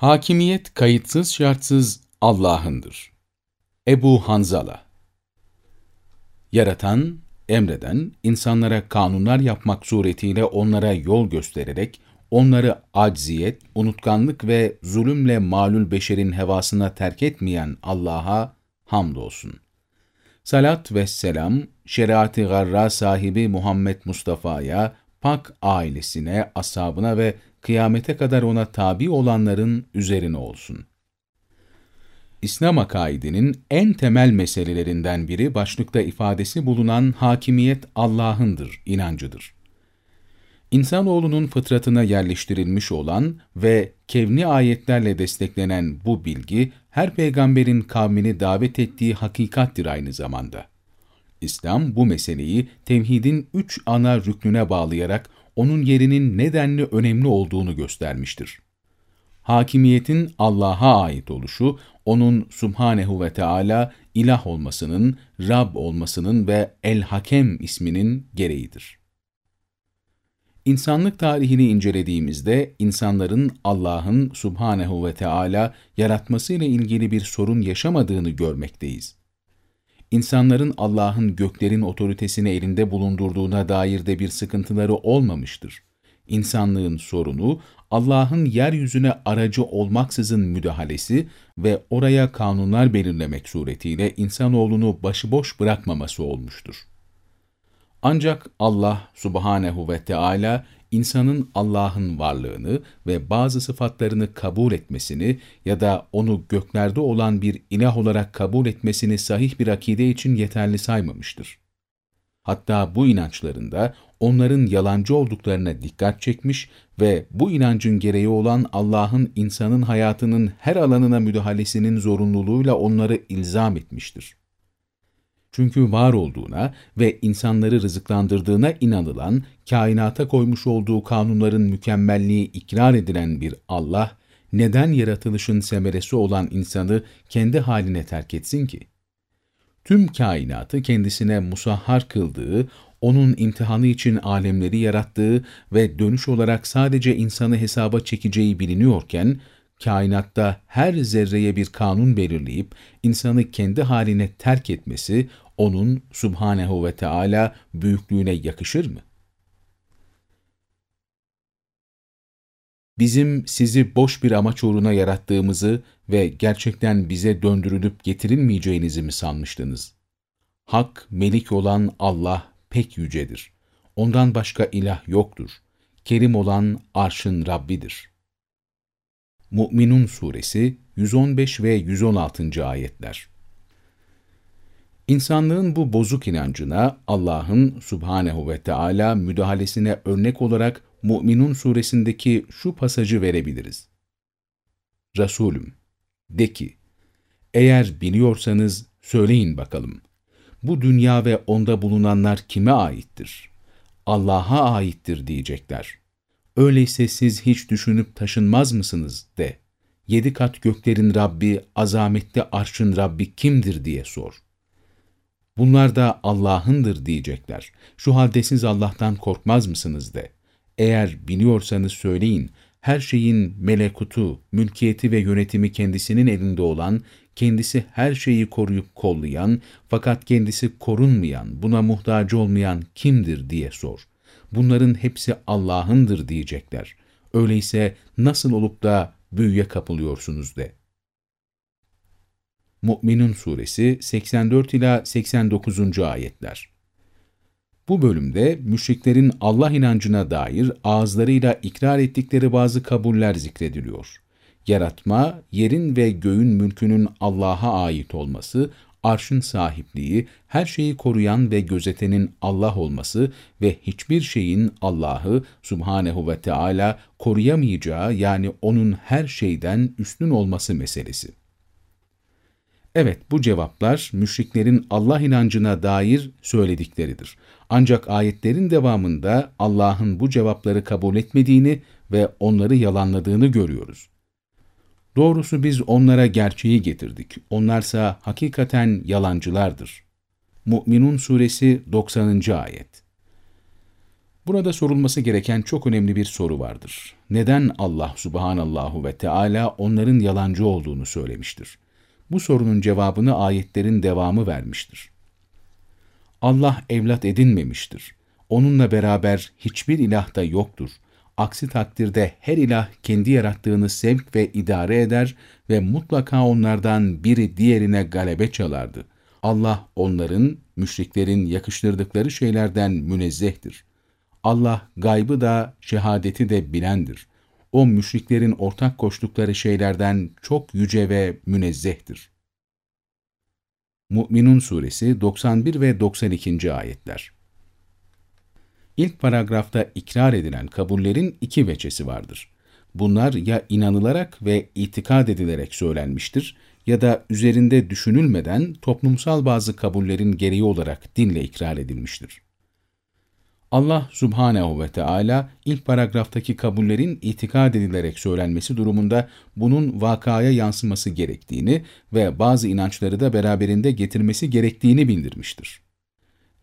Hakimiyet kayıtsız şartsız Allah'ındır. Ebu Hanzala Yaratan, emreden, insanlara kanunlar yapmak suretiyle onlara yol göstererek, onları acziyet, unutkanlık ve zulümle malul beşerin hevasına terk etmeyen Allah'a hamdolsun. Salat ve selam, şeriat-ı garra sahibi Muhammed Mustafa'ya, pak ailesine, ashabına ve kıyamete kadar ona tabi olanların üzerine olsun. İslam akaidinin en temel meselelerinden biri başlıkta ifadesi bulunan hakimiyet Allah'ındır inancıdır. İnsanoğlunun fıtratına yerleştirilmiş olan ve kevni ayetlerle desteklenen bu bilgi, her peygamberin kavmini davet ettiği hakikattir aynı zamanda. İslam bu meseleyi tevhidin üç ana rüknüne bağlayarak onun yerinin nedenli önemli olduğunu göstermiştir. Hakimiyetin Allah'a ait oluşu, onun Subhanehu ve Teala ilah olmasının, Rab olmasının ve El-Hakem isminin gereğidir. İnsanlık tarihini incelediğimizde insanların Allah'ın Subhanehu ve Teala yaratmasıyla ilgili bir sorun yaşamadığını görmekteyiz. İnsanların Allah'ın göklerin otoritesini elinde bulundurduğuna dair de bir sıkıntıları olmamıştır. İnsanlığın sorunu, Allah'ın yeryüzüne aracı olmaksızın müdahalesi ve oraya kanunlar belirlemek suretiyle insanoğlunu başıboş bırakmaması olmuştur. Ancak Allah subhanehu ve Teala insanın Allah'ın varlığını ve bazı sıfatlarını kabul etmesini ya da onu göklerde olan bir ilah olarak kabul etmesini sahih bir akide için yeterli saymamıştır. Hatta bu inançlarında onların yalancı olduklarına dikkat çekmiş ve bu inancın gereği olan Allah'ın insanın hayatının her alanına müdahalesinin zorunluluğuyla onları ilzam etmiştir. Çünkü var olduğuna ve insanları rızıklandırdığına inanılan, kainata koymuş olduğu kanunların mükemmelliği ikrar edilen bir Allah, neden yaratılışın semeresi olan insanı kendi haline terk etsin ki? Tüm kainatı kendisine musahhar kıldığı, onun imtihanı için alemleri yarattığı ve dönüş olarak sadece insanı hesaba çekeceği biliniyorken, kainatta her zerreye bir kanun belirleyip insanı kendi haline terk etmesi onun Subhanehu ve Teala büyüklüğüne yakışır mı? Bizim sizi boş bir amaç uğruna yarattığımızı ve gerçekten bize döndürülüp getirilmeyeceğinizi mi sanmıştınız? Hak, melik olan Allah pek yücedir. Ondan başka ilah yoktur. Kerim olan arşın Rabbidir. Mu'minun Suresi 115 ve 116. Ayetler İnsanlığın bu bozuk inancına Allah'ın Subhanehu ve Teala müdahalesine örnek olarak Mu'minun suresindeki şu pasajı verebiliriz. Resulüm, de ki, eğer biliyorsanız söyleyin bakalım, bu dünya ve onda bulunanlar kime aittir? Allah'a aittir diyecekler. Öyleyse siz hiç düşünüp taşınmaz mısınız de. Yedi kat göklerin Rabbi, azametli arşın Rabbi kimdir diye sor. Bunlar da Allah'ındır diyecekler. Şu halde siz Allah'tan korkmaz mısınız de. Eğer biliyorsanız söyleyin, her şeyin melekutu, mülkiyeti ve yönetimi kendisinin elinde olan, kendisi her şeyi koruyup kollayan, fakat kendisi korunmayan, buna muhtaç olmayan kimdir diye sor. Bunların hepsi Allah'ındır diyecekler. Öyleyse nasıl olup da büyüye kapılıyorsunuz de. Mu'minun Suresi 84 ila 89. ayetler. Bu bölümde müşriklerin Allah inancına dair ağızlarıyla ikrar ettikleri bazı kabuller zikrediliyor. Yaratma, yerin ve göğün mülkünün Allah'a ait olması, arşın sahipliği, her şeyi koruyan ve gözetenin Allah olması ve hiçbir şeyin Allah'ı Subhanehu ve Teala koruyamayacağı yani onun her şeyden üstün olması meselesi. Evet, bu cevaplar müşriklerin Allah inancına dair söyledikleridir. Ancak ayetlerin devamında Allah'ın bu cevapları kabul etmediğini ve onları yalanladığını görüyoruz. Doğrusu biz onlara gerçeği getirdik. Onlarsa hakikaten yalancılardır. Mu'minun Suresi 90. Ayet Burada sorulması gereken çok önemli bir soru vardır. Neden Allah subhanallahu ve Teala onların yalancı olduğunu söylemiştir? Bu sorunun cevabını ayetlerin devamı vermiştir. Allah evlat edinmemiştir. Onunla beraber hiçbir ilah da yoktur. Aksi takdirde her ilah kendi yarattığını sevk ve idare eder ve mutlaka onlardan biri diğerine galebe çalardı. Allah onların, müşriklerin yakıştırdıkları şeylerden münezzehtir. Allah gaybı da, şehadeti de bilendir. O müşriklerin ortak koştukları şeylerden çok yüce ve münezzehtir. Mü'minun Suresi 91 ve 92. Ayetler İlk paragrafta ikrar edilen kabullerin iki veçesi vardır. Bunlar ya inanılarak ve itikad edilerek söylenmiştir ya da üzerinde düşünülmeden toplumsal bazı kabullerin gereği olarak dinle ikrar edilmiştir. Allah subhanehu ve Teala ilk paragraftaki kabullerin itikad edilerek söylenmesi durumunda bunun vakaya yansıması gerektiğini ve bazı inançları da beraberinde getirmesi gerektiğini bildirmiştir.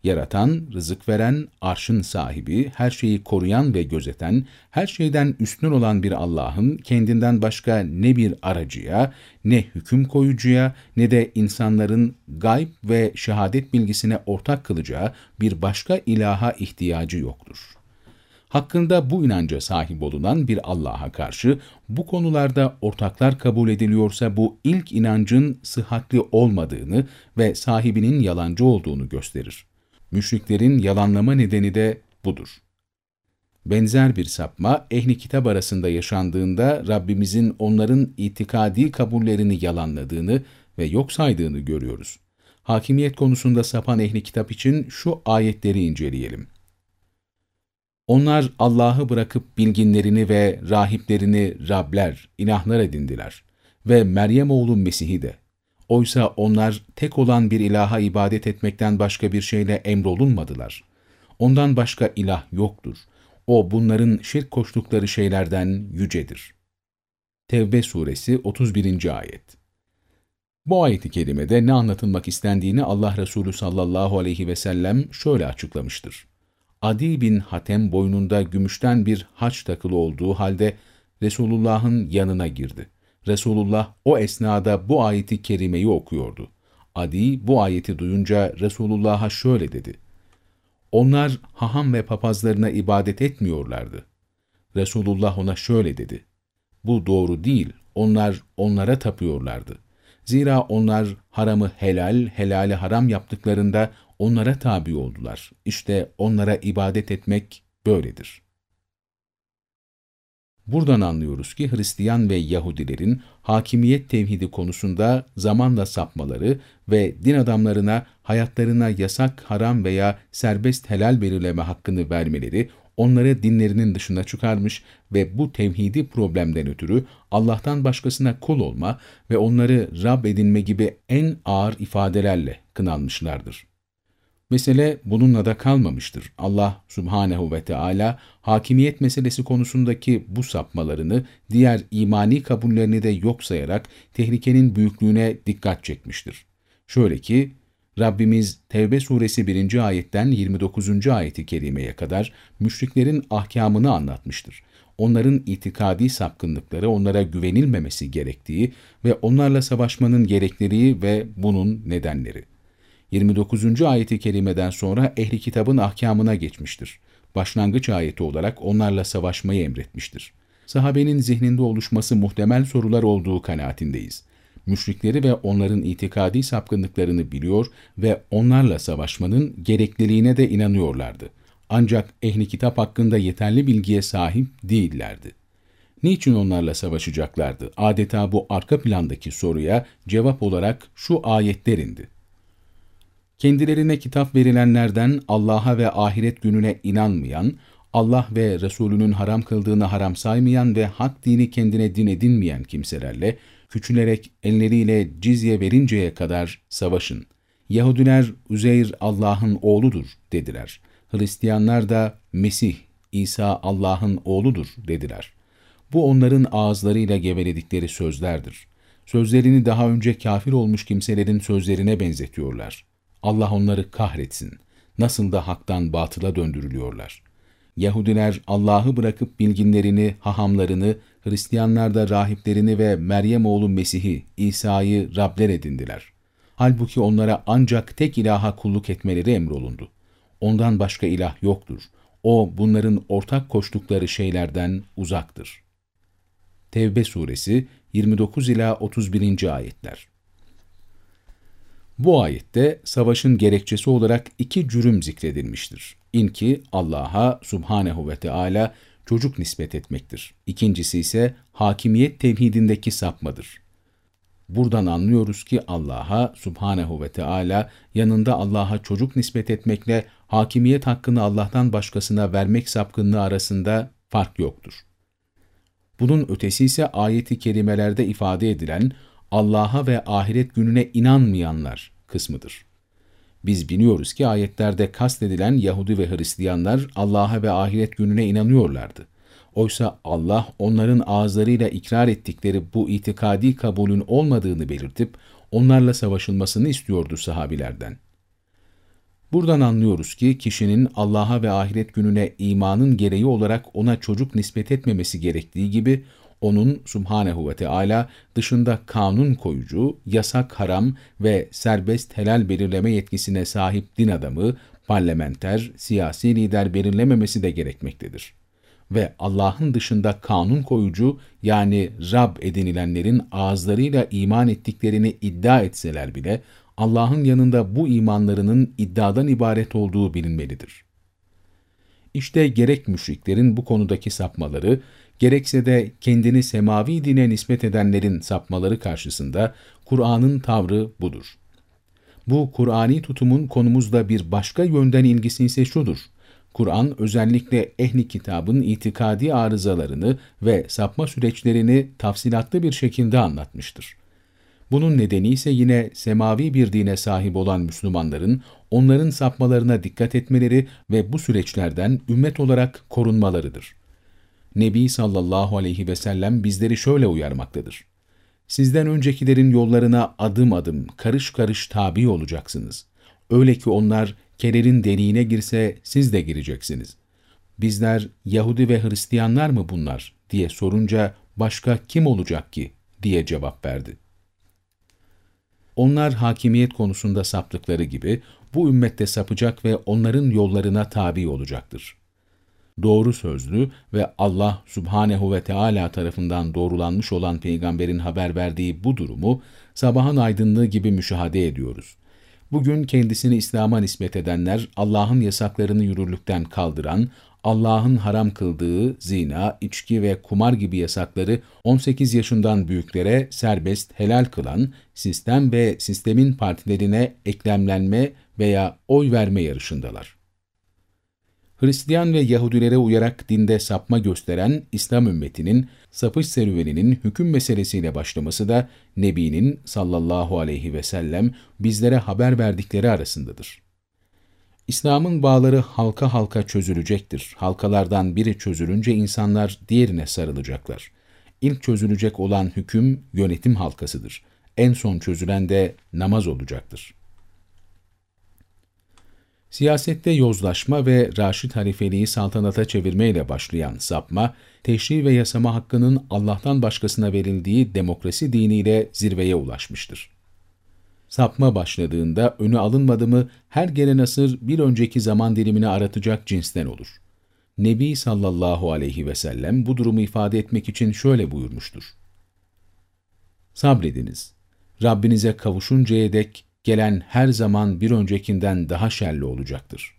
Yaratan, rızık veren, arşın sahibi, her şeyi koruyan ve gözeten, her şeyden üstün olan bir Allah'ın kendinden başka ne bir aracıya, ne hüküm koyucuya, ne de insanların gayb ve şehadet bilgisine ortak kılacağı bir başka ilaha ihtiyacı yoktur. Hakkında bu inanca sahip olunan bir Allah'a karşı bu konularda ortaklar kabul ediliyorsa bu ilk inancın sıhhatli olmadığını ve sahibinin yalancı olduğunu gösterir. Müşriklerin yalanlama nedeni de budur. Benzer bir sapma ehli kitap arasında yaşandığında Rabbimizin onların itikadi kabullerini yalanladığını ve yok saydığını görüyoruz. Hakimiyet konusunda sapan ehli kitap için şu ayetleri inceleyelim. Onlar Allah'ı bırakıp bilginlerini ve rahiplerini Rabler, ilahlar edindiler ve Meryem oğlu Mesih'i de. Oysa onlar tek olan bir ilaha ibadet etmekten başka bir şeyle emrolunmadılar. Ondan başka ilah yoktur. O bunların şirk koştukları şeylerden yücedir. Tevbe suresi 31. ayet Bu ayeti kerimede ne anlatılmak istendiğini Allah Resulü sallallahu aleyhi ve sellem şöyle açıklamıştır. Adi bin Hatem boynunda gümüşten bir haç takılı olduğu halde Resulullah'ın yanına girdi. Resulullah o esnada bu ayeti kerimeyi okuyordu. Adi bu ayeti duyunca Resulullah'a şöyle dedi. Onlar haham ve papazlarına ibadet etmiyorlardı. Resulullah ona şöyle dedi. Bu doğru değil, onlar onlara tapıyorlardı. Zira onlar haramı helal, helali haram yaptıklarında onlara tabi oldular. İşte onlara ibadet etmek böyledir.'' Buradan anlıyoruz ki Hristiyan ve Yahudilerin hakimiyet tevhidi konusunda zamanla sapmaları ve din adamlarına hayatlarına yasak, haram veya serbest helal belirleme hakkını vermeleri onları dinlerinin dışına çıkarmış ve bu tevhidi problemden ötürü Allah'tan başkasına kul olma ve onları Rab edinme gibi en ağır ifadelerle kınanmışlardır. Mesele bununla da kalmamıştır. Allah subhanehu ve Teala hakimiyet meselesi konusundaki bu sapmalarını diğer imani kabullerini de yok sayarak tehlikenin büyüklüğüne dikkat çekmiştir. Şöyle ki, Rabbimiz Tevbe suresi 1. ayetten 29. ayeti kerimeye kadar müşriklerin ahkamını anlatmıştır. Onların itikadi sapkınlıkları, onlara güvenilmemesi gerektiği ve onlarla savaşmanın gerekliliği ve bunun nedenleri. 29. ayeti kerimeden sonra ehli kitabın ahkamına geçmiştir. Başlangıç ayeti olarak onlarla savaşmayı emretmiştir. Sahabenin zihninde oluşması muhtemel sorular olduğu kanaatindeyiz. Müşrikleri ve onların itikadi sapkınlıklarını biliyor ve onlarla savaşmanın gerekliliğine de inanıyorlardı. Ancak ehli kitap hakkında yeterli bilgiye sahip değillerdi. Niçin onlarla savaşacaklardı? Adeta bu arka plandaki soruya cevap olarak şu ayetler indi. Kendilerine kitap verilenlerden Allah'a ve ahiret gününe inanmayan, Allah ve Resulünün haram kıldığını haram saymayan ve hak dini kendine din edinmeyen kimselerle küçülerek elleriyle cizye verinceye kadar savaşın. Yahudiler Üzeyr Allah'ın oğludur dediler. Hristiyanlar da Mesih, İsa Allah'ın oğludur dediler. Bu onların ağızlarıyla geveledikleri sözlerdir. Sözlerini daha önce kafir olmuş kimselerin sözlerine benzetiyorlar. Allah onları kahretsin. Nasıl da haktan batıla döndürülüyorlar. Yahudiler Allah'ı bırakıp bilginlerini, hahamlarını, Hristiyanlar da rahiplerini ve Meryem oğlu Mesih'i, İsa'yı Rabler edindiler. Halbuki onlara ancak tek ilaha kulluk etmeleri emrolundu. Ondan başka ilah yoktur. O bunların ortak koştukları şeylerden uzaktır. Tevbe suresi 29 ila 31. ayetler. Bu ayette savaşın gerekçesi olarak iki cürüm zikredilmiştir. İlki Allah'a subhanehu ve Teala çocuk nispet etmektir. İkincisi ise hakimiyet tevhidindeki sapmadır. Buradan anlıyoruz ki Allah'a subhanehu ve Teala yanında Allah'a çocuk nispet etmekle hakimiyet hakkını Allah'tan başkasına vermek sapkınlığı arasında fark yoktur. Bunun ötesi ise ayeti kerimelerde ifade edilen Allah'a ve ahiret gününe inanmayanlar kısmıdır. Biz biliyoruz ki ayetlerde kastedilen Yahudi ve Hristiyanlar Allah'a ve ahiret gününe inanıyorlardı. Oysa Allah onların ağızlarıyla ikrar ettikleri bu itikadi kabulün olmadığını belirtip onlarla savaşılmasını istiyordu sahabilerden. Buradan anlıyoruz ki kişinin Allah'a ve ahiret gününe imanın gereği olarak ona çocuk nispet etmemesi gerektiği gibi onun subhanehu ve Teala dışında kanun koyucu, yasak haram ve serbest helal belirleme yetkisine sahip din adamı, parlamenter, siyasi lider belirlememesi de gerekmektedir. Ve Allah'ın dışında kanun koyucu yani Rab edinilenlerin ağızlarıyla iman ettiklerini iddia etseler bile Allah'ın yanında bu imanlarının iddiadan ibaret olduğu bilinmelidir. İşte gerek müşriklerin bu konudaki sapmaları, gerekse de kendini semavi dine nispet edenlerin sapmaları karşısında Kur'an'ın tavrı budur. Bu Kur'ani tutumun konumuzda bir başka yönden ilgisi ise şudur. Kur'an özellikle ehli kitabın itikadi arızalarını ve sapma süreçlerini tafsilatlı bir şekilde anlatmıştır. Bunun nedeni ise yine semavi bir dine sahip olan Müslümanların onların sapmalarına dikkat etmeleri ve bu süreçlerden ümmet olarak korunmalarıdır. Nebi sallallahu aleyhi ve sellem bizleri şöyle uyarmaktadır. Sizden öncekilerin yollarına adım adım, karış karış tabi olacaksınız. Öyle ki onlar kelerin deliğine girse siz de gireceksiniz. Bizler Yahudi ve Hristiyanlar mı bunlar diye sorunca başka kim olacak ki diye cevap verdi. Onlar hakimiyet konusunda saptıkları gibi bu ümmette sapacak ve onların yollarına tabi olacaktır doğru sözlü ve Allah subhanehu ve Teala tarafından doğrulanmış olan peygamberin haber verdiği bu durumu sabahın aydınlığı gibi müşahede ediyoruz. Bugün kendisini İslam'a nispet edenler Allah'ın yasaklarını yürürlükten kaldıran, Allah'ın haram kıldığı zina, içki ve kumar gibi yasakları 18 yaşından büyüklere serbest, helal kılan sistem ve sistemin partilerine eklemlenme veya oy verme yarışındalar. Hristiyan ve Yahudilere uyarak dinde sapma gösteren İslam ümmetinin sapış serüveninin hüküm meselesiyle başlaması da Nebi'nin sallallahu aleyhi ve sellem bizlere haber verdikleri arasındadır. İslam'ın bağları halka halka çözülecektir. Halkalardan biri çözülünce insanlar diğerine sarılacaklar. İlk çözülecek olan hüküm yönetim halkasıdır. En son çözülen de namaz olacaktır. Siyasette yozlaşma ve Raşid halifeliği saltanata çevirmeyle başlayan sapma, teşri ve yasama hakkının Allah'tan başkasına verildiği demokrasi diniyle zirveye ulaşmıştır. Sapma başladığında önü alınmadı mı her gelen asır bir önceki zaman dilimini aratacak cinsten olur. Nebi sallallahu aleyhi ve sellem bu durumu ifade etmek için şöyle buyurmuştur. Sabrediniz. Rabbinize kavuşuncaya dek gelen her zaman bir öncekinden daha şerli olacaktır.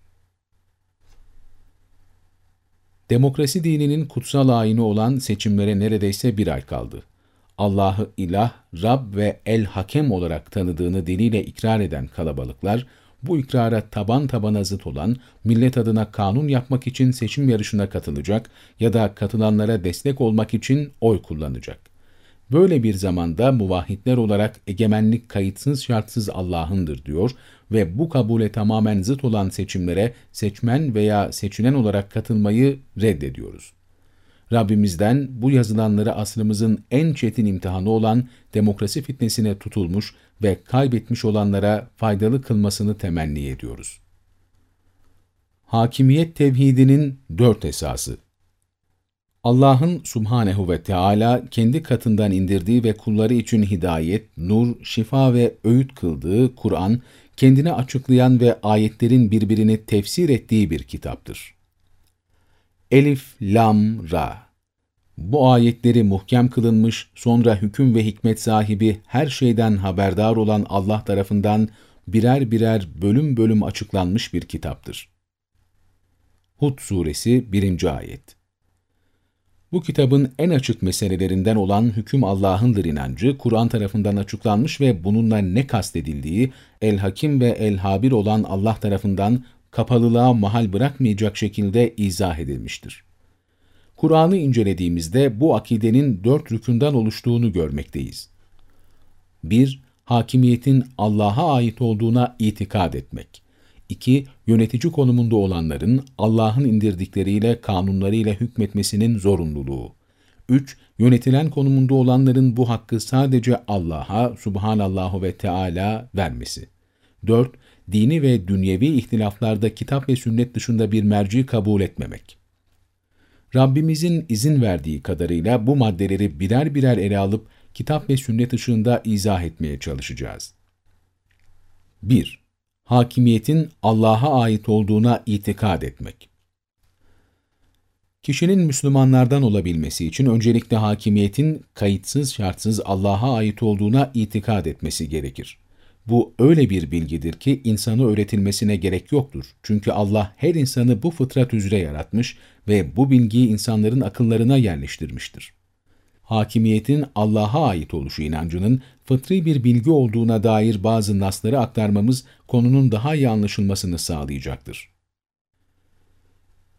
Demokrasi dininin kutsal ayini olan seçimlere neredeyse bir ay kaldı. Allah'ı ilah, Rab ve el-Hakem olarak tanıdığını diliyle ikrar eden kalabalıklar, bu ikrara taban tabana zıt olan, millet adına kanun yapmak için seçim yarışına katılacak ya da katılanlara destek olmak için oy kullanacak. Böyle bir zamanda muvahhidler olarak egemenlik kayıtsız şartsız Allah'ındır diyor ve bu kabule tamamen zıt olan seçimlere seçmen veya seçilen olarak katılmayı reddediyoruz. Rabbimizden bu yazılanları asrımızın en çetin imtihanı olan demokrasi fitnesine tutulmuş ve kaybetmiş olanlara faydalı kılmasını temenni ediyoruz. Hakimiyet tevhidinin dört esası Allah'ın subhanehu ve Teala kendi katından indirdiği ve kulları için hidayet, nur, şifa ve öğüt kıldığı Kur'an, kendini açıklayan ve ayetlerin birbirini tefsir ettiği bir kitaptır. Elif, Lam, Ra Bu ayetleri muhkem kılınmış, sonra hüküm ve hikmet sahibi her şeyden haberdar olan Allah tarafından birer birer bölüm bölüm açıklanmış bir kitaptır. Hud Suresi 1. Ayet Bu kitabın en açık meselelerinden olan hüküm Allah'ındır inancı, Kur'an tarafından açıklanmış ve bununla ne kastedildiği, El-Hakim ve El-Habir olan Allah tarafından kapalılığa mahal bırakmayacak şekilde izah edilmiştir. Kur'an'ı incelediğimizde bu akidenin dört rükünden oluştuğunu görmekteyiz. 1- Hakimiyetin Allah'a ait olduğuna itikad etmek. 2. Yönetici konumunda olanların Allah'ın indirdikleriyle, kanunlarıyla hükmetmesinin zorunluluğu. 3. Yönetilen konumunda olanların bu hakkı sadece Allah'a, Subhanallahu ve Teala vermesi. 4. Dini ve dünyevi ihtilaflarda kitap ve sünnet dışında bir merci kabul etmemek. Rabbimizin izin verdiği kadarıyla bu maddeleri birer birer ele alıp kitap ve sünnet ışığında izah etmeye çalışacağız. 1. Hakimiyetin Allah'a ait olduğuna itikad etmek. Kişinin Müslümanlardan olabilmesi için öncelikle hakimiyetin kayıtsız şartsız Allah'a ait olduğuna itikad etmesi gerekir. Bu öyle bir bilgidir ki insanı öğretilmesine gerek yoktur. Çünkü Allah her insanı bu fıtrat üzere yaratmış ve bu bilgiyi insanların akıllarına yerleştirmiştir hakimiyetin Allah'a ait oluşu inancının fıtri bir bilgi olduğuna dair bazı nasları aktarmamız konunun daha iyi anlaşılmasını sağlayacaktır.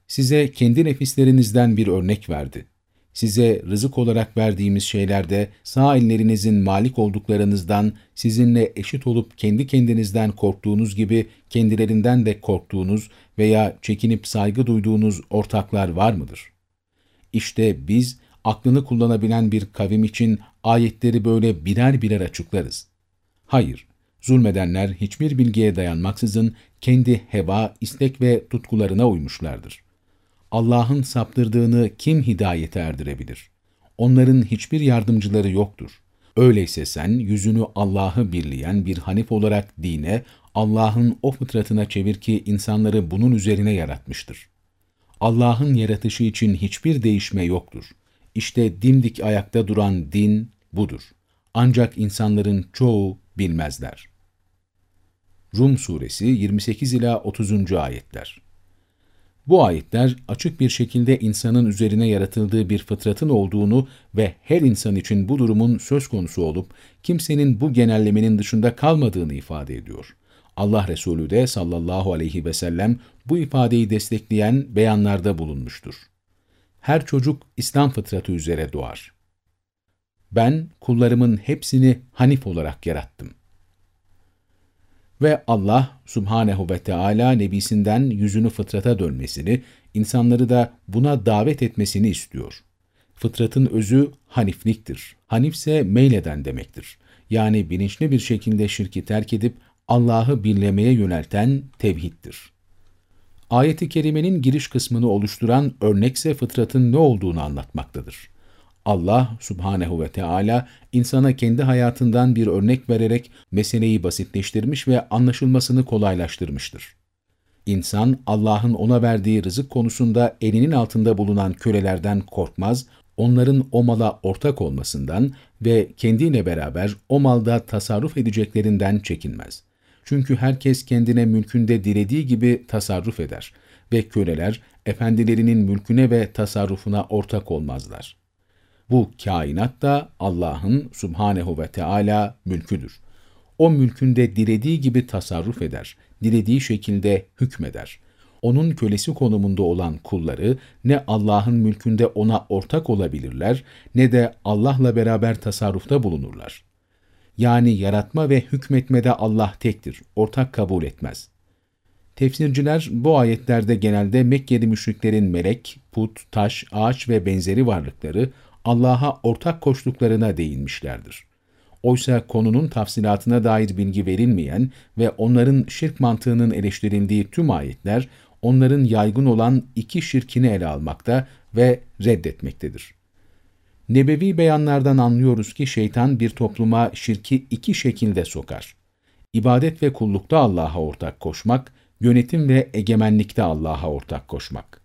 Size kendi nefislerinizden bir örnek verdi. Size rızık olarak verdiğimiz şeylerde sağ ellerinizin malik olduklarınızdan sizinle eşit olup kendi kendinizden korktuğunuz gibi kendilerinden de korktuğunuz veya çekinip saygı duyduğunuz ortaklar var mıdır? İşte biz aklını kullanabilen bir kavim için ayetleri böyle birer birer açıklarız. Hayır, zulmedenler hiçbir bilgiye dayanmaksızın kendi heva, istek ve tutkularına uymuşlardır. Allah'ın saptırdığını kim hidayete erdirebilir? Onların hiçbir yardımcıları yoktur. Öyleyse sen yüzünü Allah'ı birleyen bir hanif olarak dine, Allah'ın o fıtratına çevir ki insanları bunun üzerine yaratmıştır. Allah'ın yaratışı için hiçbir değişme yoktur. İşte dimdik ayakta duran din budur. Ancak insanların çoğu bilmezler. Rum Suresi 28 ila 30. ayetler. Bu ayetler açık bir şekilde insanın üzerine yaratıldığı bir fıtratın olduğunu ve her insan için bu durumun söz konusu olup kimsenin bu genellemenin dışında kalmadığını ifade ediyor. Allah Resulü de sallallahu aleyhi ve sellem bu ifadeyi destekleyen beyanlarda bulunmuştur her çocuk İslam fıtratı üzere doğar. Ben kullarımın hepsini Hanif olarak yarattım. Ve Allah subhanehu ve Teala nebisinden yüzünü fıtrata dönmesini, insanları da buna davet etmesini istiyor. Fıtratın özü hanifliktir. Hanif ise meyleden demektir. Yani bilinçli bir şekilde şirki terk edip Allah'ı birlemeye yönelten tevhiddir. Ayet-i kerimenin giriş kısmını oluşturan örnekse fıtratın ne olduğunu anlatmaktadır. Allah subhanehu ve Teala insana kendi hayatından bir örnek vererek meseleyi basitleştirmiş ve anlaşılmasını kolaylaştırmıştır. İnsan Allah'ın ona verdiği rızık konusunda elinin altında bulunan kölelerden korkmaz, onların o mala ortak olmasından ve kendiyle beraber o malda tasarruf edeceklerinden çekinmez. Çünkü herkes kendine mülkünde dilediği gibi tasarruf eder ve köleler efendilerinin mülküne ve tasarrufuna ortak olmazlar. Bu kainat da Allah'ın subhanehu ve Teala mülküdür. O mülkünde dilediği gibi tasarruf eder, dilediği şekilde hükmeder. Onun kölesi konumunda olan kulları ne Allah'ın mülkünde ona ortak olabilirler ne de Allah'la beraber tasarrufta bulunurlar. Yani yaratma ve hükmetmede Allah tektir, ortak kabul etmez. Tefsirciler bu ayetlerde genelde Mekkeli müşriklerin melek, put, taş, ağaç ve benzeri varlıkları Allah'a ortak koştuklarına değinmişlerdir. Oysa konunun tafsilatına dair bilgi verilmeyen ve onların şirk mantığının eleştirildiği tüm ayetler, onların yaygın olan iki şirkini ele almakta ve reddetmektedir. Nebevi beyanlardan anlıyoruz ki şeytan bir topluma şirki iki şekilde sokar. İbadet ve kullukta Allah'a ortak koşmak, yönetim ve egemenlikte Allah'a ortak koşmak.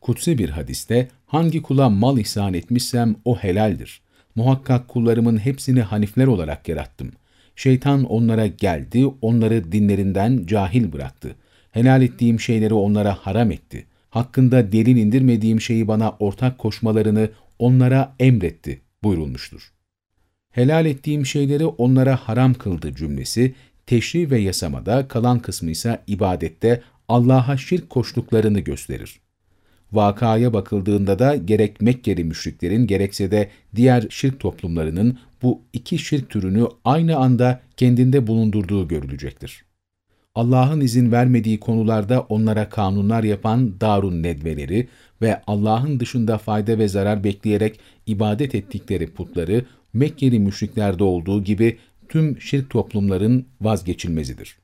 Kutsi bir hadiste, hangi kula mal ihsan etmişsem o helaldir. Muhakkak kullarımın hepsini hanifler olarak yarattım. Şeytan onlara geldi, onları dinlerinden cahil bıraktı. Helal ettiğim şeyleri onlara haram etti. Hakkında delil indirmediğim şeyi bana ortak koşmalarını onlara emretti buyurulmuştur. Helal ettiğim şeyleri onlara haram kıldı cümlesi, teşri ve yasamada kalan kısmı ise ibadette Allah'a şirk koştuklarını gösterir. Vakaya bakıldığında da gerek Mekkeli müşriklerin gerekse de diğer şirk toplumlarının bu iki şirk türünü aynı anda kendinde bulundurduğu görülecektir. Allah'ın izin vermediği konularda onlara kanunlar yapan Darun Nedveleri ve Allah'ın dışında fayda ve zarar bekleyerek ibadet ettikleri putları Mekkeli müşriklerde olduğu gibi tüm şirk toplumların vazgeçilmezidir.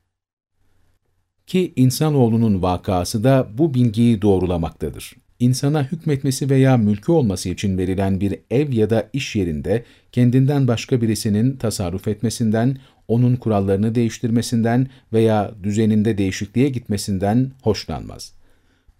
Ki insanoğlunun vakası da bu bilgiyi doğrulamaktadır. İnsana hükmetmesi veya mülkü olması için verilen bir ev ya da iş yerinde kendinden başka birisinin tasarruf etmesinden, onun kurallarını değiştirmesinden veya düzeninde değişikliğe gitmesinden hoşlanmaz.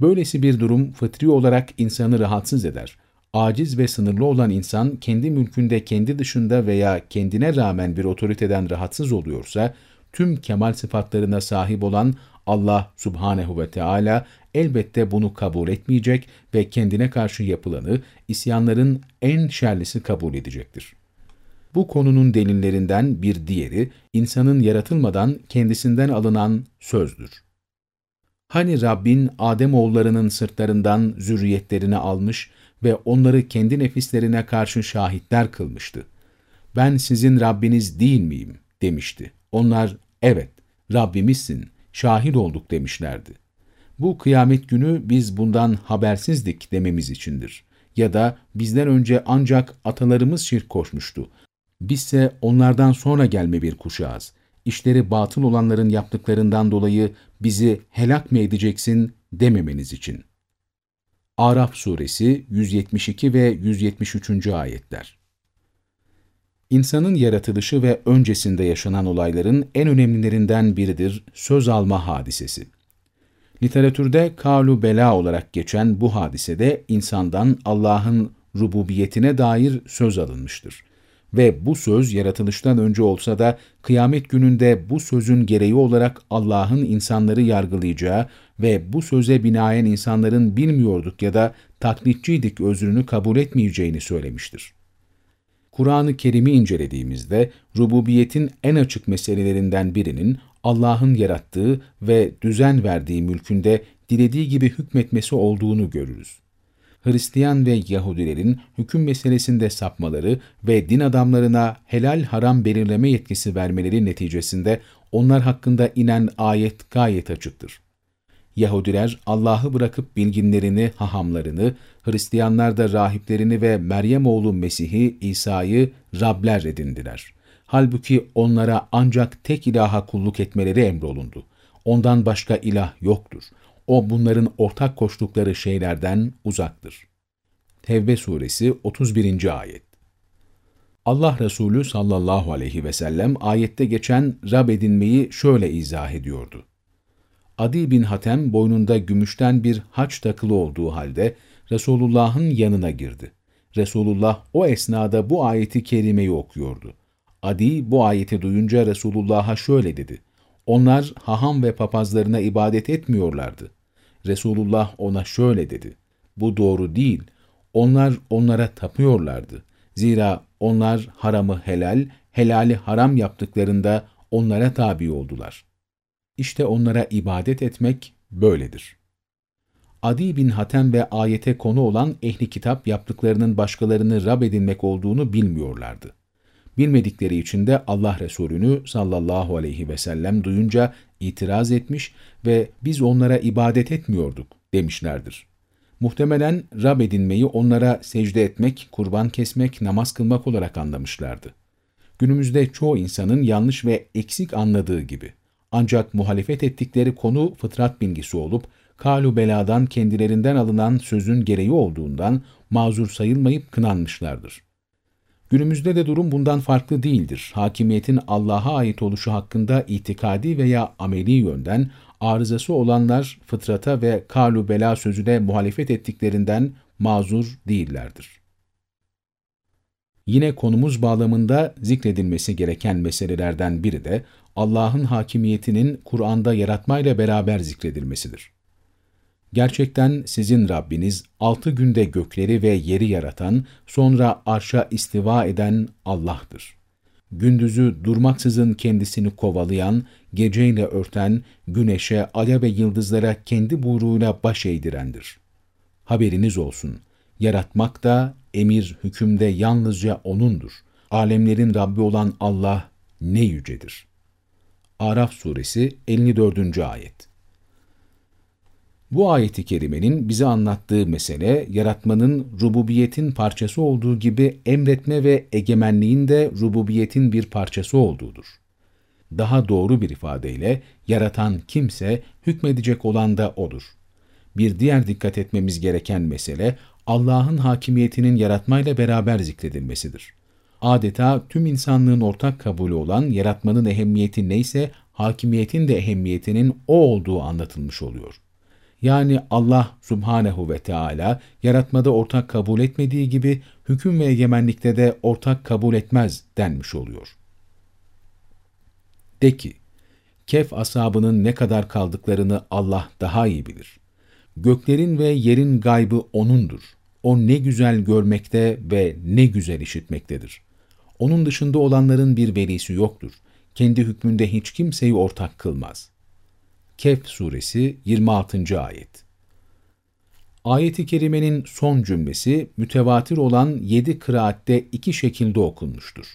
Böylesi bir durum fıtri olarak insanı rahatsız eder. Aciz ve sınırlı olan insan kendi mülkünde kendi dışında veya kendine rağmen bir otoriteden rahatsız oluyorsa, tüm kemal sıfatlarına sahip olan Allah subhanehu ve Teala elbette bunu kabul etmeyecek ve kendine karşı yapılanı isyanların en şerlisi kabul edecektir. Bu konunun delillerinden bir diğeri, insanın yaratılmadan kendisinden alınan sözdür. Hani Rabbin Adem oğullarının sırtlarından zürriyetlerini almış ve onları kendi nefislerine karşı şahitler kılmıştı. Ben sizin Rabbiniz değil miyim? demişti. Onlar, evet, Rabbimizsin, şahit olduk demişlerdi. Bu kıyamet günü biz bundan habersizdik dememiz içindir. Ya da bizden önce ancak atalarımız şirk koşmuştu. Bizse onlardan sonra gelme bir kuşağız. İşleri batıl olanların yaptıklarından dolayı bizi helak mı edeceksin dememeniz için. Araf suresi 172 ve 173. ayetler İnsanın yaratılışı ve öncesinde yaşanan olayların en önemlilerinden biridir söz alma hadisesi. Literatürde kalu bela olarak geçen bu hadisede insandan Allah'ın rububiyetine dair söz alınmıştır. Ve bu söz yaratılıştan önce olsa da kıyamet gününde bu sözün gereği olarak Allah'ın insanları yargılayacağı ve bu söze binaen insanların bilmiyorduk ya da taklitçiydik özrünü kabul etmeyeceğini söylemiştir. Kur'an-ı Kerim'i incelediğimizde rububiyetin en açık meselelerinden birinin Allah'ın yarattığı ve düzen verdiği mülkünde dilediği gibi hükmetmesi olduğunu görürüz. Hristiyan ve Yahudilerin hüküm meselesinde sapmaları ve din adamlarına helal haram belirleme yetkisi vermeleri neticesinde onlar hakkında inen ayet gayet açıktır. Yahudiler Allah'ı bırakıp bilginlerini, hahamlarını, Hristiyanlar da rahiplerini ve Meryem oğlu Mesih'i, İsa'yı Rabler edindiler. Halbuki onlara ancak tek ilaha kulluk etmeleri emrolundu. Ondan başka ilah yoktur. O bunların ortak koştukları şeylerden uzaktır. Tevbe suresi 31. ayet Allah Resulü sallallahu aleyhi ve sellem ayette geçen Rab edinmeyi şöyle izah ediyordu. Adi bin Hatem boynunda gümüşten bir haç takılı olduğu halde Resulullah'ın yanına girdi. Resulullah o esnada bu ayeti kerimeyi okuyordu. Adi bu ayeti duyunca Resulullah'a şöyle dedi. Onlar haham ve papazlarına ibadet etmiyorlardı. Resulullah ona şöyle dedi. Bu doğru değil. Onlar onlara tapıyorlardı. Zira onlar haramı helal, helali haram yaptıklarında onlara tabi oldular. İşte onlara ibadet etmek böyledir. Adi bin Hatem ve ayete konu olan ehli kitap yaptıklarının başkalarını Rab edinmek olduğunu bilmiyorlardı. Bilmedikleri için de Allah Resulü'nü sallallahu aleyhi ve sellem duyunca itiraz etmiş ve biz onlara ibadet etmiyorduk demişlerdir. Muhtemelen Rab edinmeyi onlara secde etmek, kurban kesmek, namaz kılmak olarak anlamışlardı. Günümüzde çoğu insanın yanlış ve eksik anladığı gibi. Ancak muhalefet ettikleri konu fıtrat bilgisi olup, kalu beladan kendilerinden alınan sözün gereği olduğundan mazur sayılmayıp kınanmışlardır. Günümüzde de durum bundan farklı değildir. Hakimiyetin Allah'a ait oluşu hakkında itikadi veya ameli yönden arızası olanlar fıtrata ve kalu bela sözüne muhalefet ettiklerinden mazur değillerdir. Yine konumuz bağlamında zikredilmesi gereken meselelerden biri de Allah'ın hakimiyetinin Kur'an'da yaratmayla beraber zikredilmesidir. Gerçekten sizin Rabbiniz altı günde gökleri ve yeri yaratan, sonra arşa istiva eden Allah'tır. Gündüzü durmaksızın kendisini kovalayan, geceyle örten, güneşe, aya ve yıldızlara kendi buyruğuyla baş eğdirendir. Haberiniz olsun, yaratmak da, emir, hükümde yalnızca O'nundur. Alemlerin Rabbi olan Allah ne yücedir. Araf suresi 54. ayet bu ayeti kerimenin bize anlattığı mesele, yaratmanın rububiyetin parçası olduğu gibi emretme ve egemenliğin de rububiyetin bir parçası olduğudur. Daha doğru bir ifadeyle, yaratan kimse, hükmedecek olan da O'dur. Bir diğer dikkat etmemiz gereken mesele, Allah'ın hakimiyetinin yaratmayla beraber zikredilmesidir. Adeta tüm insanlığın ortak kabulü olan yaratmanın ehemmiyeti neyse, hakimiyetin de ehemmiyetinin o olduğu anlatılmış oluyor. Yani Allah subhanehu ve Teala yaratmada ortak kabul etmediği gibi hüküm ve egemenlikte de ortak kabul etmez denmiş oluyor. De ki, Kehf asabının ne kadar kaldıklarını Allah daha iyi bilir. Göklerin ve yerin gaybı O'nundur. O ne güzel görmekte ve ne güzel işitmektedir. Onun dışında olanların bir velisi yoktur. Kendi hükmünde hiç kimseyi ortak kılmaz.'' Kehf suresi 26. ayet. Ayet-i kerimenin son cümlesi mütevatir olan yedi kıraatte iki şekilde okunmuştur.